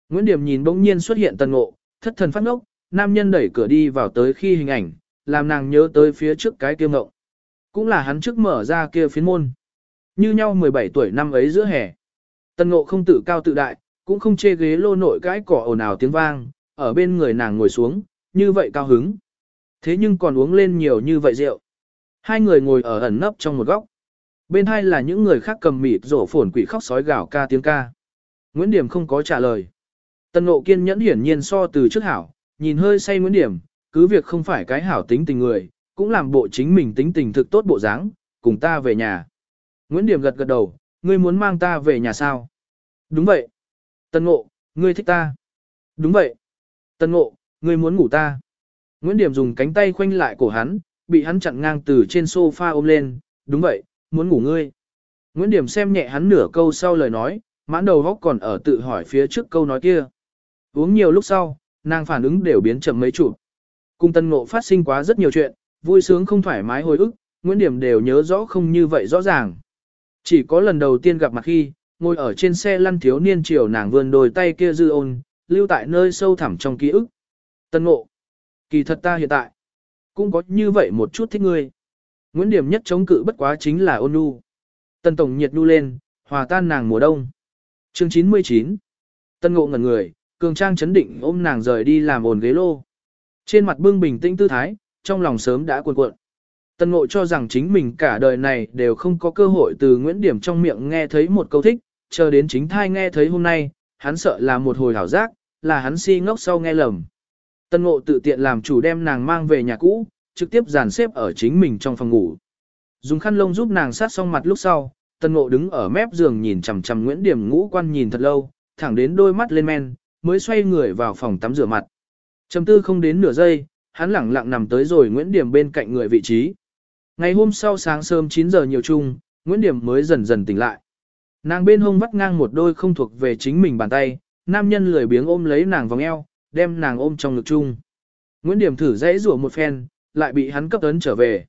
Nguyễn Điểm nhìn bỗng nhiên xuất hiện tân ngộ, thất thần phát ngốc, nam nhân đẩy cửa đi vào tới khi hình ảnh, làm nàng nhớ tới phía trước cái kia ngộ. Cũng là hắn trước mở ra kia phiến môn. Như nhau 17 tuổi năm ấy giữa hè. Tân ngộ không tự cao tự đại, cũng không chê ghế lô nội cái cỏ ồn ào tiếng vang, ở bên người nàng ngồi xuống, như vậy cao hứng. Thế nhưng còn uống lên nhiều như vậy rượu. Hai người ngồi ở ẩn nấp trong một góc. Bên hai là những người khác cầm mịt rổ phồn quỷ khóc sói gào ca tiếng ca. Nguyễn Điểm không có trả lời. Tân Ngộ kiên nhẫn hiển nhiên so từ trước hảo, nhìn hơi say Nguyễn Điểm, cứ việc không phải cái hảo tính tình người, cũng làm bộ chính mình tính tình thực tốt bộ dáng, cùng ta về nhà. Nguyễn Điểm gật gật đầu, ngươi muốn mang ta về nhà sao? Đúng vậy. Tân Ngộ, ngươi thích ta. Đúng vậy. Tân Ngộ, ngươi muốn ngủ ta. Nguyễn Điểm dùng cánh tay khoanh lại cổ hắn, bị hắn chặn ngang từ trên sofa ôm lên, đúng vậy, muốn ngủ ngươi. Nguyễn Điểm xem nhẹ hắn nửa câu sau lời nói, mãn đầu góc còn ở tự hỏi phía trước câu nói kia. Uống nhiều lúc sau, nàng phản ứng đều biến chậm mấy chụp. Cung tân ngộ phát sinh quá rất nhiều chuyện, vui sướng không thoải mái hồi ức, Nguyễn Điểm đều nhớ rõ không như vậy rõ ràng. Chỉ có lần đầu tiên gặp mặt khi, ngồi ở trên xe lăn thiếu niên chiều nàng vươn đôi tay kia dư ôn, lưu tại nơi sâu thẳm trong ký ức. Tân ngộ. Kỳ thật ta hiện tại, cũng có như vậy một chút thích ngươi. Nguyễn Điểm nhất chống cự bất quá chính là ôn nhu. Tân Tổng nhiệt nu lên, hòa tan nàng mùa đông. Chương 99 Tân Ngộ ngẩn người, cường trang chấn định ôm nàng rời đi làm ồn ghế lô. Trên mặt bưng bình tĩnh tư thái, trong lòng sớm đã cuộn cuộn. Tân Ngộ cho rằng chính mình cả đời này đều không có cơ hội từ Nguyễn Điểm trong miệng nghe thấy một câu thích, chờ đến chính thai nghe thấy hôm nay, hắn sợ là một hồi hảo giác, là hắn si ngốc sau nghe lầm. Tân Ngộ tự tiện làm chủ đem nàng mang về nhà cũ, trực tiếp dàn xếp ở chính mình trong phòng ngủ. Dùng khăn lông giúp nàng sát xong mặt lúc sau, Tân Ngộ đứng ở mép giường nhìn chằm chằm Nguyễn Điểm ngũ quan nhìn thật lâu, thẳng đến đôi mắt lên men, mới xoay người vào phòng tắm rửa mặt. Trầm tư không đến nửa giây, hắn lẳng lặng nằm tới rồi Nguyễn Điểm bên cạnh người vị trí. Ngày hôm sau sáng sớm 9 giờ nhiều chung, Nguyễn Điểm mới dần dần tỉnh lại. Nàng bên hông vắt ngang một đôi không thuộc về chính mình bàn tay, nam nhân lười biếng ôm lấy nàng vòng eo, đem nàng ôm trong ngực chung. Nguyễn Điểm thử dãy rủa một phen, lại bị hắn cấp ấn trở về.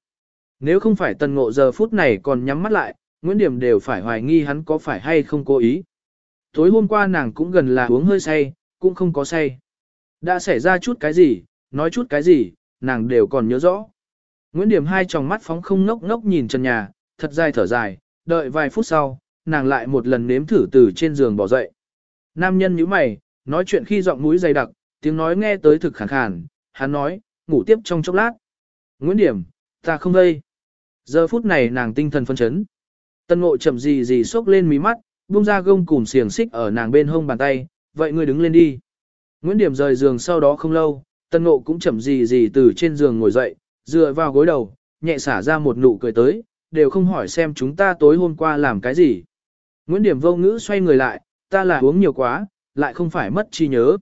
Nếu không phải tần ngộ giờ phút này còn nhắm mắt lại, Nguyễn Điểm đều phải hoài nghi hắn có phải hay không cố ý. Tối hôm qua nàng cũng gần là uống hơi say, cũng không có say. Đã xảy ra chút cái gì, nói chút cái gì, nàng đều còn nhớ rõ. Nguyễn Điểm hai tròng mắt phóng không ngốc ngốc nhìn trần nhà, thật dài thở dài, đợi vài phút sau, nàng lại một lần nếm thử từ trên giường bỏ dậy. Nam nhân nhíu mày, nói chuyện khi giọng mũi dày đặc, tiếng nói nghe tới thực khàn khàn, hắn nói, ngủ tiếp trong chốc lát. Nguyễn Điểm, ta không đây. Giờ phút này nàng tinh thần phân chấn. Tân ngộ chậm gì gì xốc lên mí mắt, buông ra gông cùm xiềng xích ở nàng bên hông bàn tay, vậy ngươi đứng lên đi. Nguyễn Điểm rời giường sau đó không lâu, tân ngộ cũng chậm gì gì từ trên giường ngồi dậy, dựa vào gối đầu, nhẹ xả ra một nụ cười tới, đều không hỏi xem chúng ta tối hôm qua làm cái gì. Nguyễn Điểm vô ngữ xoay người lại, ta là uống nhiều quá, lại không phải mất chi nhớ.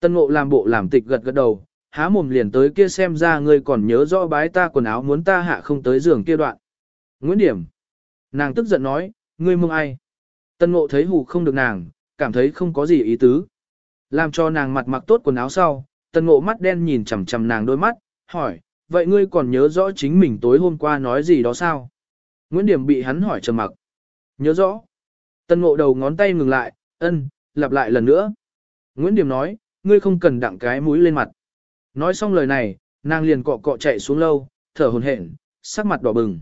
Tân ngộ làm bộ làm tịch gật gật đầu, há mồm liền tới kia xem ra ngươi còn nhớ rõ bái ta quần áo muốn ta hạ không tới giường kia đoạn. Nguyễn Điểm. Nàng tức giận nói, ngươi mông ai? Tân ngộ thấy hù không được nàng, cảm thấy không có gì ý tứ. Làm cho nàng mặt mặc tốt quần áo sau, tân ngộ mắt đen nhìn chằm chằm nàng đôi mắt, hỏi, vậy ngươi còn nhớ rõ chính mình tối hôm qua nói gì đó sao? Nguyễn Điểm bị hắn hỏi trầm mặc. Nhớ rõ. Tân ngộ đầu ngón tay ngừng lại, ân, lặp lại lần nữa. Nguyễn Điểm nói, ngươi không cần đặng cái mũi lên mặt. Nói xong lời này, nàng liền cọ cọ chạy xuống lâu, thở hồn hển, sắc mặt đỏ bừng.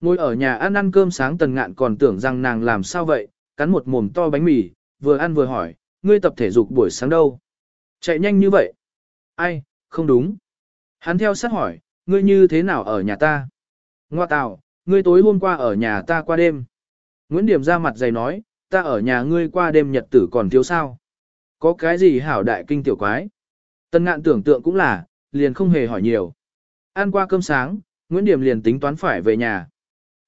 Ngồi ở nhà ăn ăn cơm sáng tần ngạn còn tưởng rằng nàng làm sao vậy, cắn một mồm to bánh mì, vừa ăn vừa hỏi, ngươi tập thể dục buổi sáng đâu? Chạy nhanh như vậy. Ai, không đúng. Hắn theo sát hỏi, ngươi như thế nào ở nhà ta? Ngoa tào, ngươi tối hôm qua ở nhà ta qua đêm. Nguyễn Điểm ra mặt dày nói, ta ở nhà ngươi qua đêm nhật tử còn thiếu sao? Có cái gì hảo đại kinh tiểu quái? Tân ngạn tưởng tượng cũng là, liền không hề hỏi nhiều. Ăn qua cơm sáng, Nguyễn Điểm liền tính toán phải về nhà.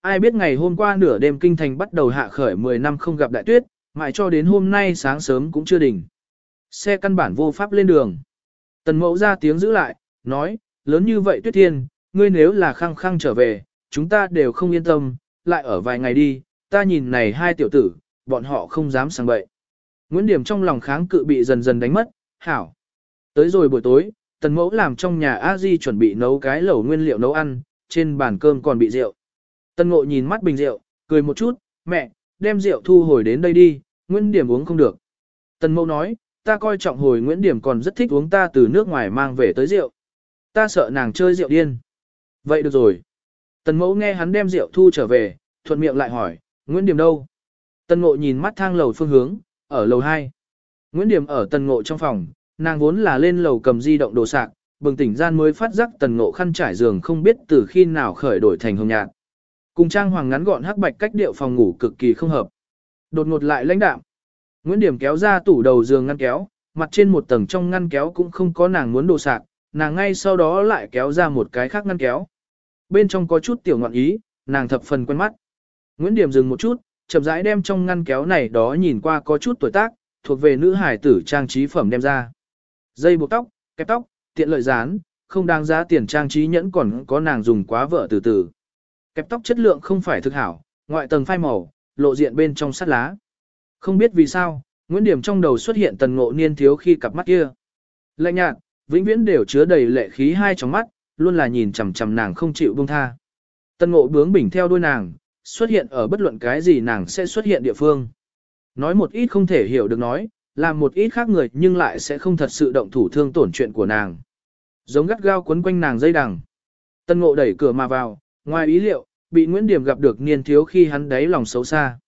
Ai biết ngày hôm qua nửa đêm kinh thành bắt đầu hạ khởi 10 năm không gặp đại tuyết, mãi cho đến hôm nay sáng sớm cũng chưa đỉnh. Xe căn bản vô pháp lên đường. Tần mẫu ra tiếng giữ lại, nói, lớn như vậy tuyết thiên, ngươi nếu là khăng khăng trở về, chúng ta đều không yên tâm, lại ở vài ngày đi, ta nhìn này hai tiểu tử, bọn họ không dám sang bậy. Nguyễn Điểm trong lòng kháng cự bị dần dần đánh mất, hảo. Tới rồi buổi tối, tần mẫu làm trong nhà a di chuẩn bị nấu cái lẩu nguyên liệu nấu ăn, trên bàn cơm còn bị rượu. Tần ngộ nhìn mắt bình rượu, cười một chút, mẹ, đem rượu thu hồi đến đây đi, Nguyễn Điểm uống không được. Tần mẫu nói, ta coi trọng hồi Nguyễn Điểm còn rất thích uống ta từ nước ngoài mang về tới rượu. Ta sợ nàng chơi rượu điên. Vậy được rồi. Tần mẫu nghe hắn đem rượu thu trở về, thuận miệng lại hỏi, Nguyễn Điểm đâu? Tần ngộ nhìn mắt thang lầu phương hướng, ở lầu 2. Nguyễn Điểm ở tần ngộ trong phòng, nàng vốn là lên lầu cầm di động đồ sạc, bừng tỉnh gian mới phát giác tần ngộ khăn trải giường không biết từ khi nào khởi đổi thành hồng nhạt. Cùng trang hoàng ngắn gọn hắc bạch cách điệu phòng ngủ cực kỳ không hợp. Đột ngột lại lãnh đạm. Nguyễn Điểm kéo ra tủ đầu giường ngăn kéo, mặt trên một tầng trong ngăn kéo cũng không có nàng muốn đồ sạc, nàng ngay sau đó lại kéo ra một cái khác ngăn kéo. Bên trong có chút tiểu ngọn ý, nàng thập phần quen mắt. Nguyễn Điểm dừng một chút, chậm rãi đem trong ngăn kéo này đó nhìn qua có chút tuổi tác, thuộc về nữ hải tử trang trí phẩm đem ra. Dây buộc tóc, kẹp tóc, tiện lợi dán, không đáng giá tiền trang trí nhẫn còn có nàng dùng quá vợ từ từ. Kẹp tóc chất lượng không phải thực hảo, ngoại tầng phai màu, lộ diện bên trong sắt lá. Không biết vì sao, Nguyễn Điểm trong đầu xuất hiện tần ngộ niên thiếu khi cặp mắt kia. Lạnh nhạt, vĩnh viễn đều chứa đầy lệ khí hai trong mắt, luôn là nhìn chằm chằm nàng không chịu buông tha. tân ngộ bướng bỉnh theo đuôi nàng, xuất hiện ở bất luận cái gì nàng sẽ xuất hiện địa phương. Nói một ít không thể hiểu được nói, làm một ít khác người nhưng lại sẽ không thật sự động thủ thương tổn chuyện của nàng. Giống gắt gao quấn quanh nàng dây đằng. Tân ngộ đẩy cửa mà vào, ngoài ý liệu, bị Nguyễn Điểm gặp được niên thiếu khi hắn đáy lòng xấu xa.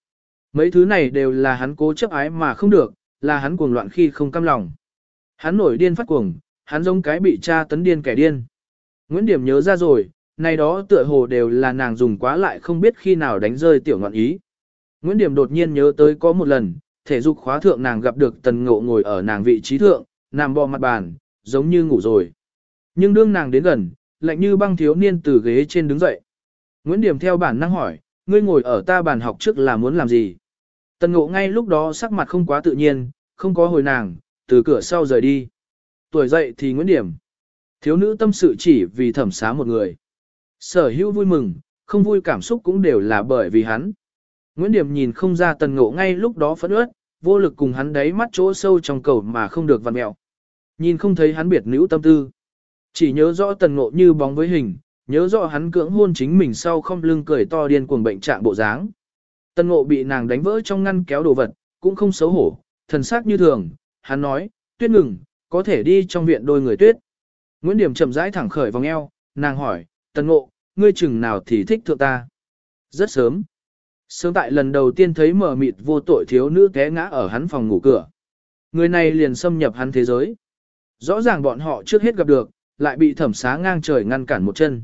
Mấy thứ này đều là hắn cố chấp ái mà không được, là hắn cuồng loạn khi không cam lòng. Hắn nổi điên phát cuồng, hắn giống cái bị cha tấn điên kẻ điên. Nguyễn Điểm nhớ ra rồi, này đó tựa hồ đều là nàng dùng quá lại không biết khi nào đánh rơi tiểu ngọn ý. Nguyễn Điểm đột nhiên nhớ tới có một lần, thể dục khóa thượng nàng gặp được tần ngộ ngồi ở nàng vị trí thượng, nằm bò mặt bàn, giống như ngủ rồi. Nhưng đương nàng đến gần, lạnh như băng thiếu niên từ ghế trên đứng dậy. Nguyễn Điểm theo bản năng hỏi, ngươi ngồi ở ta bàn học trước là muốn làm gì? Tần ngộ ngay lúc đó sắc mặt không quá tự nhiên, không có hồi nàng, từ cửa sau rời đi. Tuổi dậy thì Nguyễn Điểm. Thiếu nữ tâm sự chỉ vì thẩm xá một người. Sở hữu vui mừng, không vui cảm xúc cũng đều là bởi vì hắn. Nguyễn Điểm nhìn không ra tần ngộ ngay lúc đó phẫn ướt, vô lực cùng hắn đáy mắt chỗ sâu trong cầu mà không được vặn mẹo. Nhìn không thấy hắn biệt nữ tâm tư. Chỉ nhớ rõ tần ngộ như bóng với hình, nhớ rõ hắn cưỡng hôn chính mình sau không lưng cười to điên cuồng bệnh trạng bộ dáng. Tần ngộ bị nàng đánh vỡ trong ngăn kéo đồ vật, cũng không xấu hổ, thần sắc như thường, hắn nói, tuyết ngừng, có thể đi trong viện đôi người tuyết. Nguyễn Điểm chậm rãi thẳng khởi vòng eo, nàng hỏi, tần ngộ, ngươi chừng nào thì thích thượng ta. Rất sớm. Sớm tại lần đầu tiên thấy mở mịt vô tội thiếu nữ té ngã ở hắn phòng ngủ cửa. Người này liền xâm nhập hắn thế giới. Rõ ràng bọn họ trước hết gặp được, lại bị thẩm xá ngang trời ngăn cản một chân.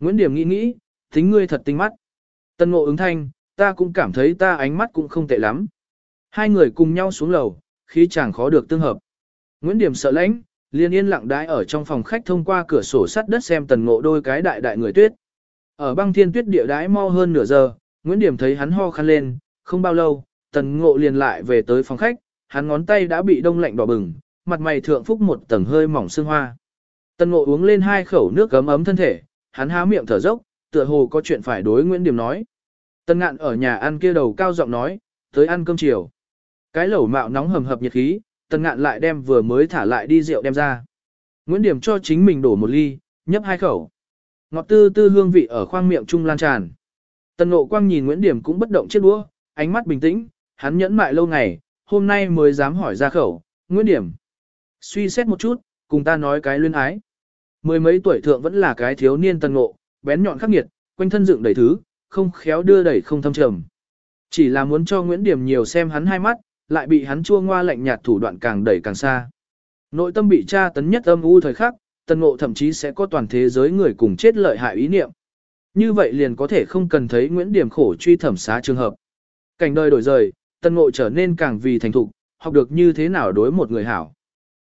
Nguyễn Điểm nghĩ nghĩ, tính ngươi thật tinh mắt. Tân ngộ ứng thanh, ta cũng cảm thấy ta ánh mắt cũng không tệ lắm. Hai người cùng nhau xuống lầu, khí chàng khó được tương hợp. Nguyễn Điểm sợ lãnh, liền yên lặng đái ở trong phòng khách thông qua cửa sổ sắt đất xem tần ngộ đôi cái đại đại người tuyết. Ở băng thiên tuyết địa đái mau hơn nửa giờ, Nguyễn Điểm thấy hắn ho khăn lên, không bao lâu, tần ngộ liền lại về tới phòng khách, hắn ngón tay đã bị đông lạnh đỏ bừng, mặt mày thượng phúc một tầng hơi mỏng sương hoa. Tần ngộ uống lên hai khẩu nước gấm ấm thân thể, hắn há miệng thở dốc, tựa hồ có chuyện phải đối Nguyễn Điểm nói. Tần ngạn ở nhà ăn kia đầu cao giọng nói, tới ăn cơm chiều. Cái lẩu mạo nóng hầm hập nhiệt khí, tần ngạn lại đem vừa mới thả lại đi rượu đem ra. Nguyễn Điểm cho chính mình đổ một ly, nhấp hai khẩu. Ngọt tư tư hương vị ở khoang miệng trung lan tràn. Tần Ngộ Quang nhìn Nguyễn Điểm cũng bất động chiếc đũa, ánh mắt bình tĩnh, hắn nhẫn mại lâu ngày, hôm nay mới dám hỏi ra khẩu, Nguyễn Điểm. Suy xét một chút, cùng ta nói cái luyên ái. Mười mấy tuổi thượng vẫn là cái thiếu niên Tần Ngộ, bén nhọn khắc nghiệt, quanh thân dựng đầy thứ, không khéo đưa đẩy không thâm trầm. Chỉ là muốn cho Nguyễn Điểm nhiều xem hắn hai mắt, lại bị hắn chua ngoa lạnh nhạt thủ đoạn càng đẩy càng xa. Nội tâm bị tra tấn nhất âm u thời khắc, Tần Ngộ thậm chí sẽ có toàn thế giới người cùng chết lợi hại ý niệm. Như vậy liền có thể không cần thấy Nguyễn Điểm khổ truy thẩm xá trường hợp. Cảnh đời đổi rời, Tần Ngộ trở nên càng vì thành thục, học được như thế nào đối một người hảo.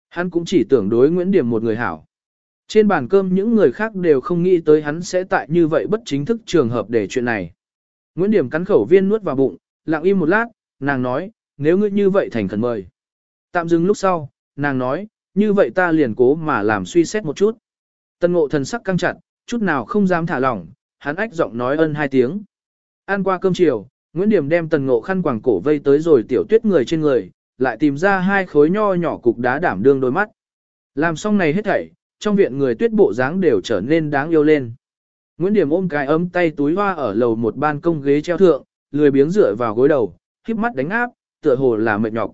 Hắn cũng chỉ tưởng đối Nguyễn Điểm một người hảo. Trên bàn cơm những người khác đều không nghĩ tới hắn sẽ tại như vậy bất chính thức trường hợp để chuyện này. Nguyễn Điểm cắn khẩu viên nuốt vào bụng, lặng im một lát, nàng nói, nếu ngươi như vậy thành khẩn mời. Tạm dừng lúc sau, nàng nói, như vậy ta liền cố mà làm suy xét một chút. Tân ngộ thần sắc căng chặt, chút nào không dám thả lỏng, hắn ách giọng nói ân hai tiếng. Ăn qua cơm chiều, Nguyễn Điểm đem tần ngộ khăn quàng cổ vây tới rồi tiểu tuyết người trên người, lại tìm ra hai khối nho nhỏ cục đá đảm đương đôi mắt. Làm xong này hết thảy, trong viện người tuyết bộ dáng đều trở nên đáng yêu lên. Nguyễn Điểm ôm cái ấm tay túi hoa ở lầu một ban công ghế treo thượng, lười biếng dựa vào gối đầu, khiếp mắt đánh áp, tựa hồ là mệt nhọc.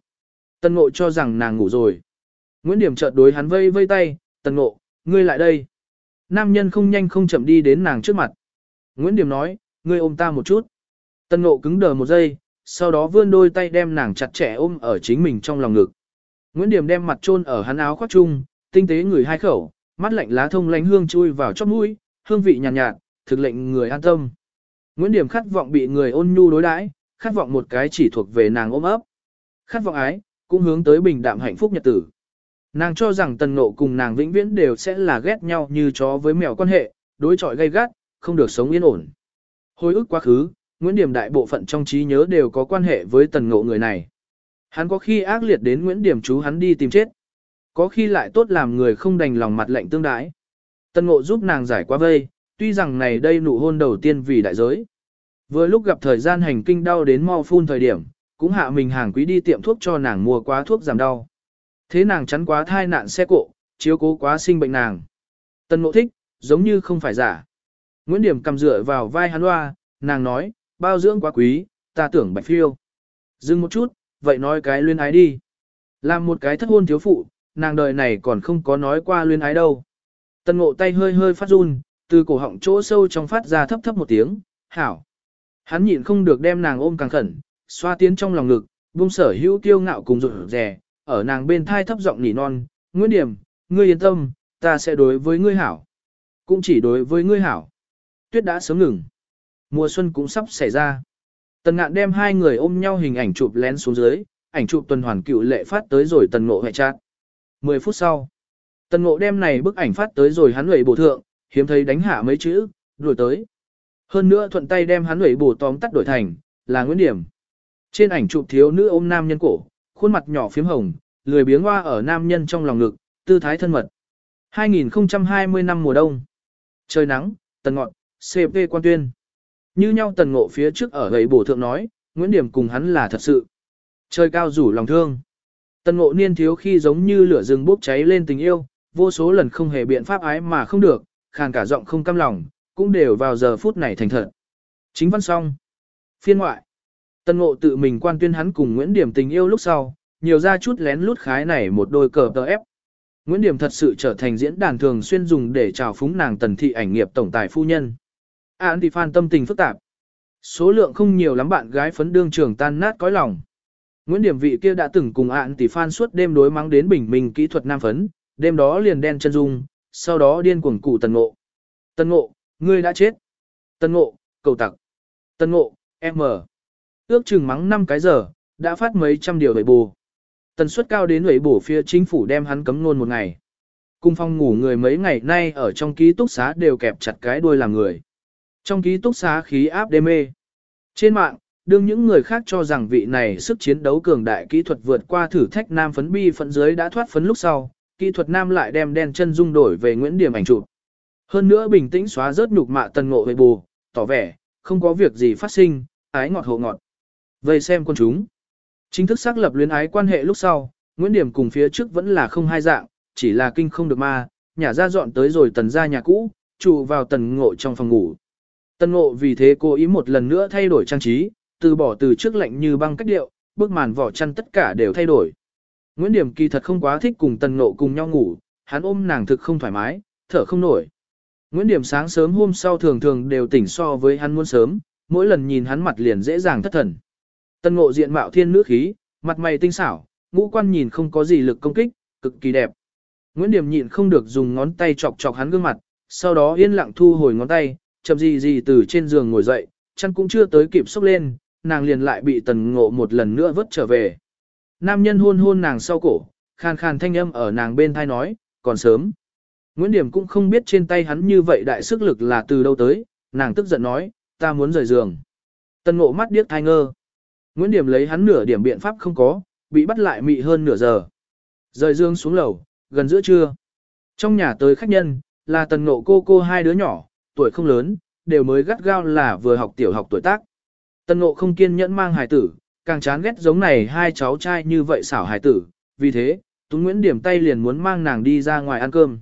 Tân ngộ cho rằng nàng ngủ rồi. Nguyễn Điểm chợt đối hắn vây vây tay, Tân ngộ, ngươi lại đây. Nam nhân không nhanh không chậm đi đến nàng trước mặt. Nguyễn Điểm nói, ngươi ôm ta một chút. Tân ngộ cứng đờ một giây, sau đó vươn đôi tay đem nàng chặt chẽ ôm ở chính mình trong lòng ngực. Nguyễn Điểm đem mặt chôn ở hắn áo khoác chung, tinh tế người hai khẩu, mắt lạnh lá thông lánh hương chui vào chóp mũi, hương vị nhàn nhạt, nhạt, thực lệnh người an tâm. Nguyễn Điểm khát vọng bị người ôn nhu đối đãi, khát vọng một cái chỉ thuộc về nàng ôm ấp. Khát vọng ái, cũng hướng tới bình đạm hạnh phúc nhật tử. Nàng cho rằng tần nộ cùng nàng vĩnh viễn đều sẽ là ghét nhau như chó với mèo quan hệ, đối chọi gay gắt, không được sống yên ổn. Hồi ức quá khứ, Nguyễn Điểm đại bộ phận trong trí nhớ đều có quan hệ với tần ngộ người này. Hắn có khi ác liệt đến Nguyễn Điểm chú hắn đi tìm chết. Có khi lại tốt làm người không đành lòng mặt lệnh tương đái. Tần ngộ giúp nàng giải qua vây, tuy rằng này đây nụ hôn đầu tiên vì đại giới. Vừa lúc gặp thời gian hành kinh đau đến mau phun thời điểm, cũng hạ mình hàng quý đi tiệm thuốc cho nàng mua quá thuốc giảm đau. Thế nàng chắn quá thai nạn xe cộ, chiếu cố quá sinh bệnh nàng. Tần ngộ thích, giống như không phải giả. Nguyễn Điểm cầm dựa vào vai hắn loa, nàng nói, bao dưỡng quá quý, ta tưởng bạch phiêu. Dừng một chút, vậy nói cái luyên ái đi. Làm một cái thất hôn thiếu phụ, nàng đời này còn không có nói qua luyên ái đâu. Tần ngộ tay hơi hơi phát run, từ cổ họng chỗ sâu trong phát ra thấp thấp một tiếng, hảo. Hắn nhịn không được đem nàng ôm càng khẩn, xoa tiến trong lòng ngực, buông sở hữu kiêu ngạo cùng rụt rè, ở nàng bên thai thấp giọng nỉ non, Nguyễn Điểm, ngươi yên tâm, ta sẽ đối với ngươi hảo. Cũng chỉ đối với ngươi hảo. Tuyết đã sớm ngừng. Mùa xuân cũng sắp xảy ra. Tần ngạn đem hai người ôm nhau hình ảnh chụp lén xuống dưới, ảnh chụp tuần hoàn cựu lệ phát tới rồi tần ngộ hệ chát. 10 phút sau, tần ngộ đem này bức ảnh phát tới rồi hắn lệ bổ thượng, hiếm thấy đánh hạ mấy chữ, đuổi tới. Hơn nữa thuận tay đem hắn lưỡi bổ tóm tắt đổi thành, là Nguyễn Điểm. Trên ảnh chụp thiếu nữ ôm nam nhân cổ, khuôn mặt nhỏ phím hồng, lười biếng hoa ở nam nhân trong lòng ngực, tư thái thân mật. 2020 năm mùa đông. Trời nắng, tần ngọn, CP quan tuyên. Như nhau tần ngộ phía trước ở gầy bổ thượng nói, Nguyễn Điểm cùng hắn là thật sự. Trời cao rủ lòng thương. Tần ngộ niên thiếu khi giống như lửa rừng bốc cháy lên tình yêu, vô số lần không hề biện pháp ái mà không được, khàn cả giọng không căm lòng, cũng đều vào giờ phút này thành thật. Chính văn xong. Phiên ngoại. Tần ngộ tự mình quan tuyên hắn cùng Nguyễn Điểm tình yêu lúc sau, nhiều ra chút lén lút khái này một đôi cờ tờ ép. Nguyễn Điểm thật sự trở thành diễn đàn thường xuyên dùng để chào phúng nàng tần thị ảnh nghiệp tổng tài phu nhân. Án thì phan tâm tình phức tạp. Số lượng không nhiều lắm bạn gái phấn đương trường tan nát cõi lòng. Nguyễn Điểm vị kia đã từng cùng án tỷ phan suốt đêm đối mắng đến bình minh kỹ thuật nam phấn, đêm đó liền đen chân dung, sau đó điên cuồng cụ tần ngộ. Tần ngộ, ngươi đã chết. Tần ngộ, cầu tặc. Tần ngộ, M. Ước chừng mắng 5 cái giờ, đã phát mấy trăm điều về bù. Tần suất cao đến ủy bổ phía chính phủ đem hắn cấm luôn một ngày. Cung phong ngủ người mấy ngày nay ở trong ký túc xá đều kẹp chặt cái đuôi làm người. Trong ký túc xá khí áp đê mê. Trên mạng, đương những người khác cho rằng vị này sức chiến đấu cường đại kỹ thuật vượt qua thử thách nam phấn bi phấn dưới đã thoát phấn lúc sau, kỹ thuật nam lại đem đen chân dung đổi về Nguyễn Điểm ảnh chụp. Hơn nữa bình tĩnh xóa rớt nhục mạ tần ngộ về bù, tỏ vẻ, không có việc gì phát sinh, ái ngọt hộ ngọt. Vậy xem con chúng. Chính thức xác lập luyến ái quan hệ lúc sau, Nguyễn Điểm cùng phía trước vẫn là không hai dạng, chỉ là kinh không được ma, nhà ra dọn tới rồi tần ra nhà cũ, trụ vào tần ngộ trong phòng ngủ. Tần ngộ vì thế cố ý một lần nữa thay đổi trang trí, từ bỏ từ trước lạnh như băng cách điệu, bức màn vỏ chăn tất cả đều thay đổi. Nguyễn Điểm kỳ thật không quá thích cùng tần ngộ cùng nhau ngủ, hắn ôm nàng thực không thoải mái, thở không nổi. Nguyễn Điểm sáng sớm hôm sau thường thường đều tỉnh so với hắn muốn sớm, mỗi lần nhìn hắn mặt liền dễ dàng thất thần. Tân ngộ diện mạo thiên nữ khí, mặt mày tinh xảo, ngũ quan nhìn không có gì lực công kích, cực kỳ đẹp. Nguyễn Điểm nhịn không được dùng ngón tay chọc chọc hắn gương mặt, sau đó yên lặng thu hồi ngón tay, chậm gì gì từ trên giường ngồi dậy, chân cũng chưa tới kịp xốc lên, nàng liền lại bị tần ngộ một lần nữa vớt trở về. Nam nhân hôn hôn nàng sau cổ, khàn khàn thanh âm ở nàng bên thai nói, còn sớm. Nguyễn Điểm cũng không biết trên tay hắn như vậy đại sức lực là từ đâu tới, nàng tức giận nói, ta muốn rời giường. Tần ngộ mắt điếc thai ngơ. Nguyễn Điểm lấy hắn nửa điểm biện pháp không có, bị bắt lại mị hơn nửa giờ. Rời giường xuống lầu, gần giữa trưa. Trong nhà tới khách nhân, là tần ngộ cô cô hai đứa nhỏ, tuổi không lớn, đều mới gắt gao là vừa học tiểu học tuổi tác. Tần ngộ không kiên nhẫn mang hài tử, càng chán ghét giống này hai cháu trai như vậy xảo hài tử, vì thế, Tú Nguyễn Điểm tay liền muốn mang nàng đi ra ngoài ăn cơm.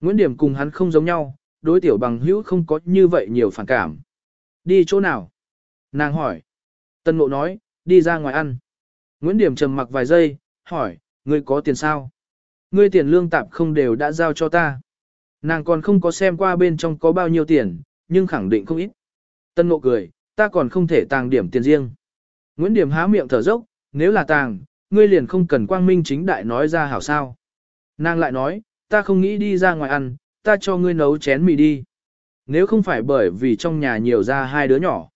Nguyễn Điểm cùng hắn không giống nhau, đối tiểu bằng hữu không có như vậy nhiều phản cảm. Đi chỗ nào? Nàng hỏi. Tân Ngộ nói, đi ra ngoài ăn. Nguyễn Điểm trầm mặc vài giây, hỏi, ngươi có tiền sao? Ngươi tiền lương tạm không đều đã giao cho ta. Nàng còn không có xem qua bên trong có bao nhiêu tiền, nhưng khẳng định không ít. Tân Ngộ cười, ta còn không thể tàng điểm tiền riêng. Nguyễn Điểm há miệng thở dốc, nếu là tàng, ngươi liền không cần quang minh chính đại nói ra hảo sao. Nàng lại nói, ta không nghĩ đi ra ngoài ăn, ta cho ngươi nấu chén mì đi. Nếu không phải bởi vì trong nhà nhiều ra hai đứa nhỏ.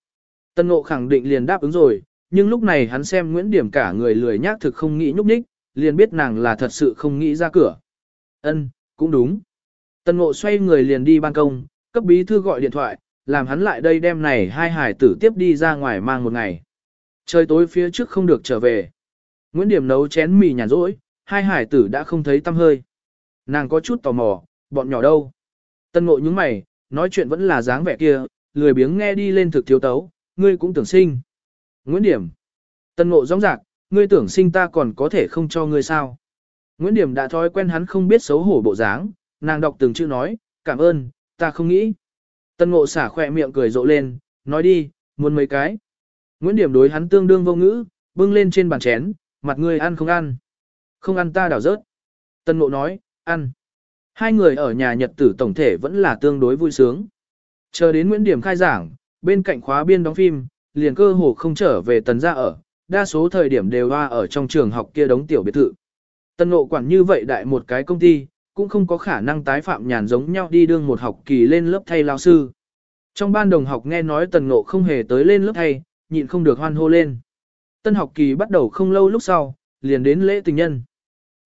Tân Ngộ khẳng định liền đáp ứng rồi, nhưng lúc này hắn xem Nguyễn Điểm cả người lười nhác thực không nghĩ nhúc nhích, liền biết nàng là thật sự không nghĩ ra cửa. Ân, cũng đúng. Tân Ngộ xoay người liền đi ban công, cấp bí thư gọi điện thoại, làm hắn lại đây đem này hai hải tử tiếp đi ra ngoài mang một ngày. Trời tối phía trước không được trở về. Nguyễn Điểm nấu chén mì nhàn rỗi, hai hải tử đã không thấy tâm hơi. Nàng có chút tò mò, bọn nhỏ đâu? Tân ngộ những mày, nói chuyện vẫn là dáng vẻ kia, lười biếng nghe đi lên thực thiếu tấu, ngươi cũng tưởng sinh. Nguyễn Điểm. Tân ngộ rõ rạc, ngươi tưởng sinh ta còn có thể không cho ngươi sao. Nguyễn Điểm đã thói quen hắn không biết xấu hổ bộ dáng, nàng đọc từng chữ nói, cảm ơn, ta không nghĩ. Tân ngộ xả khỏe miệng cười rộ lên, nói đi, muốn mấy cái. Nguyễn Điểm đối hắn tương đương vô ngữ, bưng lên trên bàn chén, mặt ngươi ăn không ăn. Không ăn ta đảo rớt. Tân ngộ nói, ăn. Hai người ở nhà nhật tử tổng thể vẫn là tương đối vui sướng. Chờ đến Nguyễn Điểm khai giảng, bên cạnh khóa biên đóng phim, liền cơ hồ không trở về tần gia ở, đa số thời điểm đều hoa ở trong trường học kia đóng tiểu biệt thự. Tần ngộ quản như vậy đại một cái công ty, cũng không có khả năng tái phạm nhàn giống nhau đi đương một học kỳ lên lớp thay lao sư. Trong ban đồng học nghe nói tần ngộ không hề tới lên lớp thay, nhịn không được hoan hô lên. Tân học kỳ bắt đầu không lâu lúc sau, liền đến lễ tình nhân.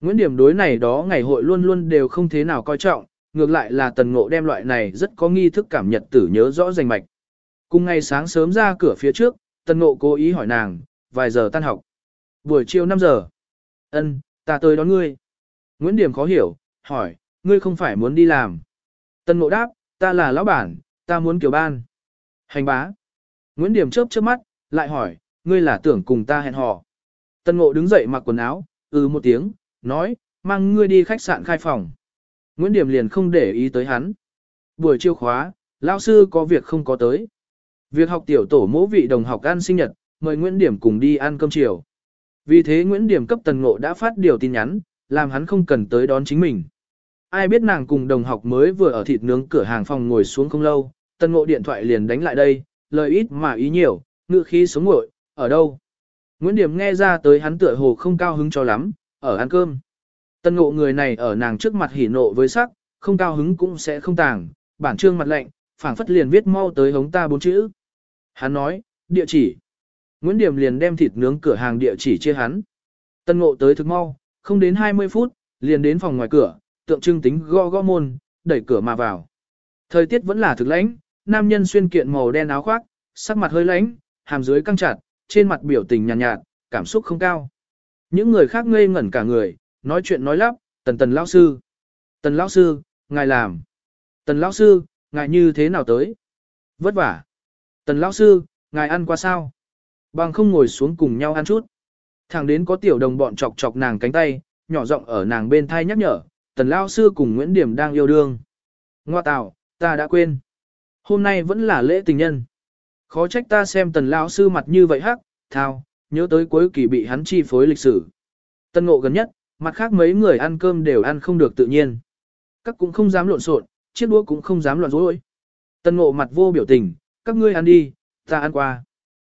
Nguyễn Điểm đối này đó ngày hội luôn luôn đều không thế nào coi trọng, ngược lại là tần ngộ đem loại này rất có nghi thức cảm nhật tử nhớ rõ rành mạch. Cùng ngày sáng sớm ra cửa phía trước, tần ngộ cố ý hỏi nàng, vài giờ tan học. Buổi chiều 5 giờ. ân ta tới đón ngươi. Nguyễn Điểm khó hiểu, hỏi, ngươi không phải muốn đi làm. Tần ngộ đáp, ta là lão bản, ta muốn kiểu ban. Hành bá. Nguyễn Điểm chớp chớp mắt, lại hỏi, ngươi là tưởng cùng ta hẹn hò. Tần ngộ đứng dậy mặc quần áo, ừ một tiếng, nói, mang ngươi đi khách sạn khai phòng. Nguyễn Điểm liền không để ý tới hắn. Buổi chiều khóa, lão sư có việc không có tới. Việc học tiểu tổ mỗ vị đồng học ăn sinh nhật, mời Nguyễn Điểm cùng đi ăn cơm chiều. Vì thế Nguyễn Điểm cấp Tần Ngộ đã phát điều tin nhắn, làm hắn không cần tới đón chính mình. Ai biết nàng cùng đồng học mới vừa ở thịt nướng cửa hàng phòng ngồi xuống không lâu, Tần Ngộ điện thoại liền đánh lại đây, lời ít mà ý nhiều, ngựa khí sống ngội, ở đâu? Nguyễn Điểm nghe ra tới hắn tựa hồ không cao hứng cho lắm, ở ăn cơm. Tân ngộ người này ở nàng trước mặt hỉ nộ với sắc, không cao hứng cũng sẽ không tàng, bản trương mặt lạnh, phảng phất liền viết mau tới hống ta bốn chữ. Hắn nói, địa chỉ. Nguyễn Điểm liền đem thịt nướng cửa hàng địa chỉ chia hắn. Tân ngộ tới thực mau, không đến 20 phút, liền đến phòng ngoài cửa, tượng trưng tính gõ gõ môn, đẩy cửa mà vào. Thời tiết vẫn là thực lãnh, nam nhân xuyên kiện màu đen áo khoác, sắc mặt hơi lãnh, hàm dưới căng chặt, trên mặt biểu tình nhàn nhạt, nhạt, cảm xúc không cao. Những người khác ngây ngẩn cả người, nói chuyện nói lắp, tần tần lão sư. Tần lão sư, ngài làm. Tần lão sư, ngài như thế nào tới? Vất vả. Tần lão sư, ngài ăn qua sao? Bằng không ngồi xuống cùng nhau ăn chút. Thẳng đến có tiểu đồng bọn chọc chọc nàng cánh tay, nhỏ giọng ở nàng bên thai nhắc nhở, tần lão sư cùng Nguyễn Điểm đang yêu đương. Ngoa tạo, ta đã quên. Hôm nay vẫn là lễ tình nhân. Khó trách ta xem tần lão sư mặt như vậy hắc, thao, nhớ tới cuối kỳ bị hắn chi phối lịch sử. Tân ngộ gần nhất, mặt khác mấy người ăn cơm đều ăn không được tự nhiên. Các cũng không dám lộn xộn, chiếc đũa cũng không dám loạn rối. Tân ngộ mặt vô biểu tình, các ngươi ăn đi, ta ăn qua.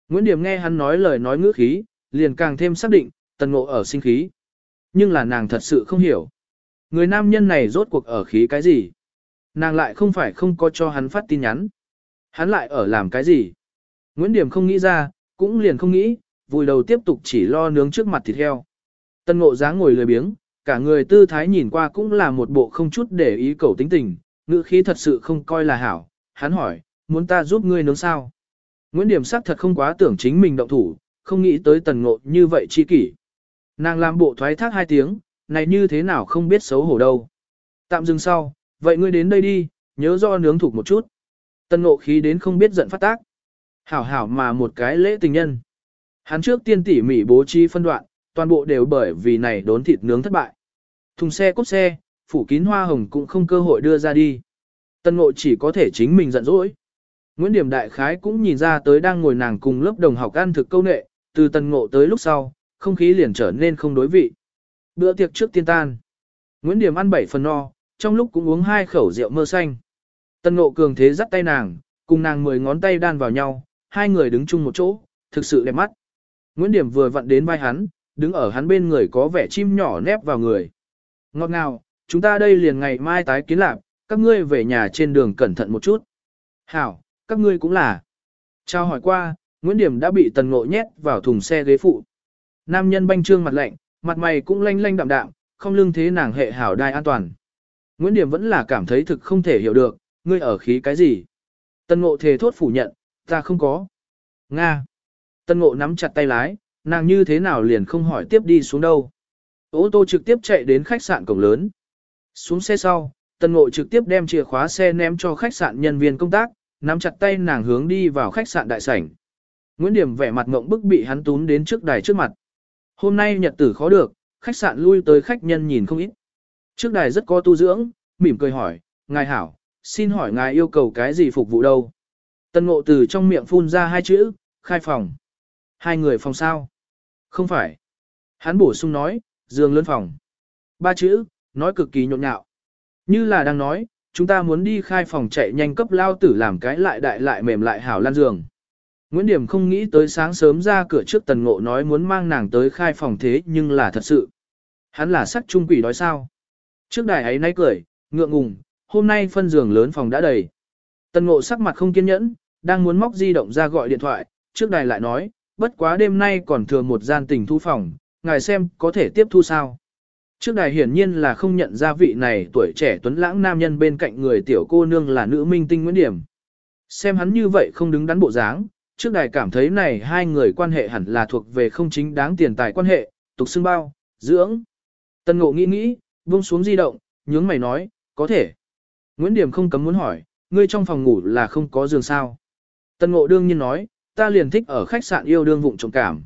Nguyễn Điểm nghe hắn nói lời nói ngữ khí, liền càng thêm xác định, tân ngộ ở sinh khí. Nhưng là nàng thật sự không hiểu. Người nam nhân này rốt cuộc ở khí cái gì? Nàng lại không phải không có cho hắn phát tin nhắn. Hắn lại ở làm cái gì? Nguyễn Điểm không nghĩ ra, cũng liền không nghĩ, vùi đầu tiếp tục chỉ lo nướng trước mặt thịt heo. Tân ngộ dáng ngồi lười biếng, cả người tư thái nhìn qua cũng là một bộ không chút để ý cầu tính tình, ngữ khí thật sự không coi là hảo. Hắn hỏi, muốn ta giúp ngươi nướng sao? Nguyễn Điểm sắc thật không quá tưởng chính mình động thủ, không nghĩ tới tần ngộ như vậy chi kỷ. Nàng làm bộ thoái thác hai tiếng, này như thế nào không biết xấu hổ đâu. Tạm dừng sau, vậy ngươi đến đây đi, nhớ do nướng thuộc một chút. Tần ngộ khí đến không biết giận phát tác. Hảo hảo mà một cái lễ tình nhân. Hắn trước tiên tỉ mỉ bố trí phân đoạn, toàn bộ đều bởi vì này đốn thịt nướng thất bại. Thùng xe cốt xe, phủ kín hoa hồng cũng không cơ hội đưa ra đi. Tân ngộ chỉ có thể chính mình giận dỗi. Nguyễn Điểm Đại Khái cũng nhìn ra tới đang ngồi nàng cùng lớp đồng học ăn thực câu nệ, từ tân ngộ tới lúc sau, không khí liền trở nên không đối vị. Bữa tiệc trước tiên tan. Nguyễn Điểm ăn bảy phần no, trong lúc cũng uống hai khẩu rượu mơ xanh. Tân ngộ cường thế dắt tay nàng, cùng nàng mười ngón tay đan vào nhau, hai người đứng chung một chỗ, thực sự đẹp mắt. Nguyễn Điểm vừa vặn đến vai hắn, đứng ở hắn bên người có vẻ chim nhỏ nép vào người. Ngọt ngào, chúng ta đây liền ngày mai tái kiến lạc, các ngươi về nhà trên đường cẩn thận một chút. Hảo, các ngươi cũng là. Chào hỏi qua, Nguyễn Điểm đã bị tần ngộ nhét vào thùng xe ghế phụ. Nam nhân banh trương mặt lạnh, mặt mày cũng lanh lanh đạm đạm, không lưng thế nàng hệ hảo đai an toàn. Nguyễn Điểm vẫn là cảm thấy thực không thể hiểu được, ngươi ở khí cái gì. Tần ngộ thề thốt phủ nhận, ta không có. Nga. Tân ngộ nắm chặt tay lái, nàng như thế nào liền không hỏi tiếp đi xuống đâu. Ô tô trực tiếp chạy đến khách sạn cổng lớn. Xuống xe sau, Tân ngộ trực tiếp đem chìa khóa xe ném cho khách sạn nhân viên công tác, nắm chặt tay nàng hướng đi vào khách sạn đại sảnh. Nguyễn Điểm vẻ mặt ngộng bức bị hắn tún đến trước đài trước mặt. Hôm nay nhật tử khó được, khách sạn lui tới khách nhân nhìn không ít. Trước đài rất có tu dưỡng, mỉm cười hỏi, ngài hảo, xin hỏi ngài yêu cầu cái gì phục vụ đâu. Tân ngộ từ trong miệng phun ra hai chữ, khai phòng. Hai người phòng sao? Không phải. Hắn bổ sung nói, giường lớn phòng. Ba chữ, nói cực kỳ nhộn nhạo. Như là đang nói, chúng ta muốn đi khai phòng chạy nhanh cấp lao tử làm cái lại đại lại mềm lại hảo lan giường. Nguyễn Điểm không nghĩ tới sáng sớm ra cửa trước tần ngộ nói muốn mang nàng tới khai phòng thế nhưng là thật sự. Hắn là sắc trung quỷ đói sao. Trước đài ấy nay cười, ngượng ngùng, hôm nay phân giường lớn phòng đã đầy. Tần ngộ sắc mặt không kiên nhẫn, đang muốn móc di động ra gọi điện thoại, trước đài lại nói, bất quá đêm nay còn thừa một gian tình thu phòng, ngài xem có thể tiếp thu sao. Trước đài hiển nhiên là không nhận ra vị này tuổi trẻ tuấn lãng nam nhân bên cạnh người tiểu cô nương là nữ minh tinh Nguyễn Điểm. Xem hắn như vậy không đứng đắn bộ dáng, trước đài cảm thấy này hai người quan hệ hẳn là thuộc về không chính đáng tiền tài quan hệ, tục xưng bao, dưỡng. Tân ngộ nghĩ nghĩ, buông xuống di động, nhướng mày nói, có thể. Nguyễn Điểm không cấm muốn hỏi, ngươi trong phòng ngủ là không có giường sao. Tân ngộ đương nhiên nói, ta liền thích ở khách sạn yêu đương vụng trộm cảm.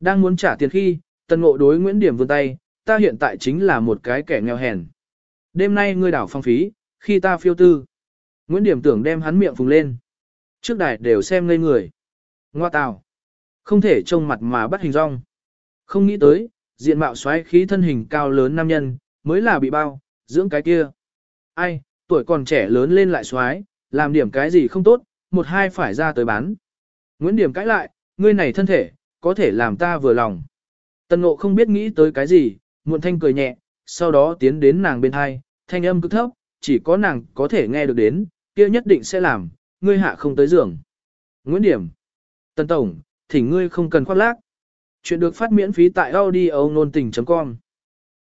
Đang muốn trả tiền khi, tân ngộ đối Nguyễn Điểm vươn tay, ta hiện tại chính là một cái kẻ nghèo hèn. Đêm nay ngươi đảo phong phí, khi ta phiêu tư. Nguyễn Điểm tưởng đem hắn miệng phùng lên. Trước đài đều xem ngây người. Ngoa tào. Không thể trông mặt mà bắt hình rong. Không nghĩ tới, diện mạo xoáy khí thân hình cao lớn nam nhân, mới là bị bao, dưỡng cái kia. Ai, tuổi còn trẻ lớn lên lại xoáy, làm điểm cái gì không tốt, một hai phải ra tới bán. Nguyễn Điểm cãi lại, ngươi này thân thể, có thể làm ta vừa lòng. Tần ngộ không biết nghĩ tới cái gì, muộn thanh cười nhẹ, sau đó tiến đến nàng bên hai, thanh âm cực thấp, chỉ có nàng có thể nghe được đến, kia nhất định sẽ làm, ngươi hạ không tới giường. Nguyễn Điểm. Tần Tổng, thỉnh ngươi không cần khoác lác. Chuyện được phát miễn phí tại audio nôn tình.com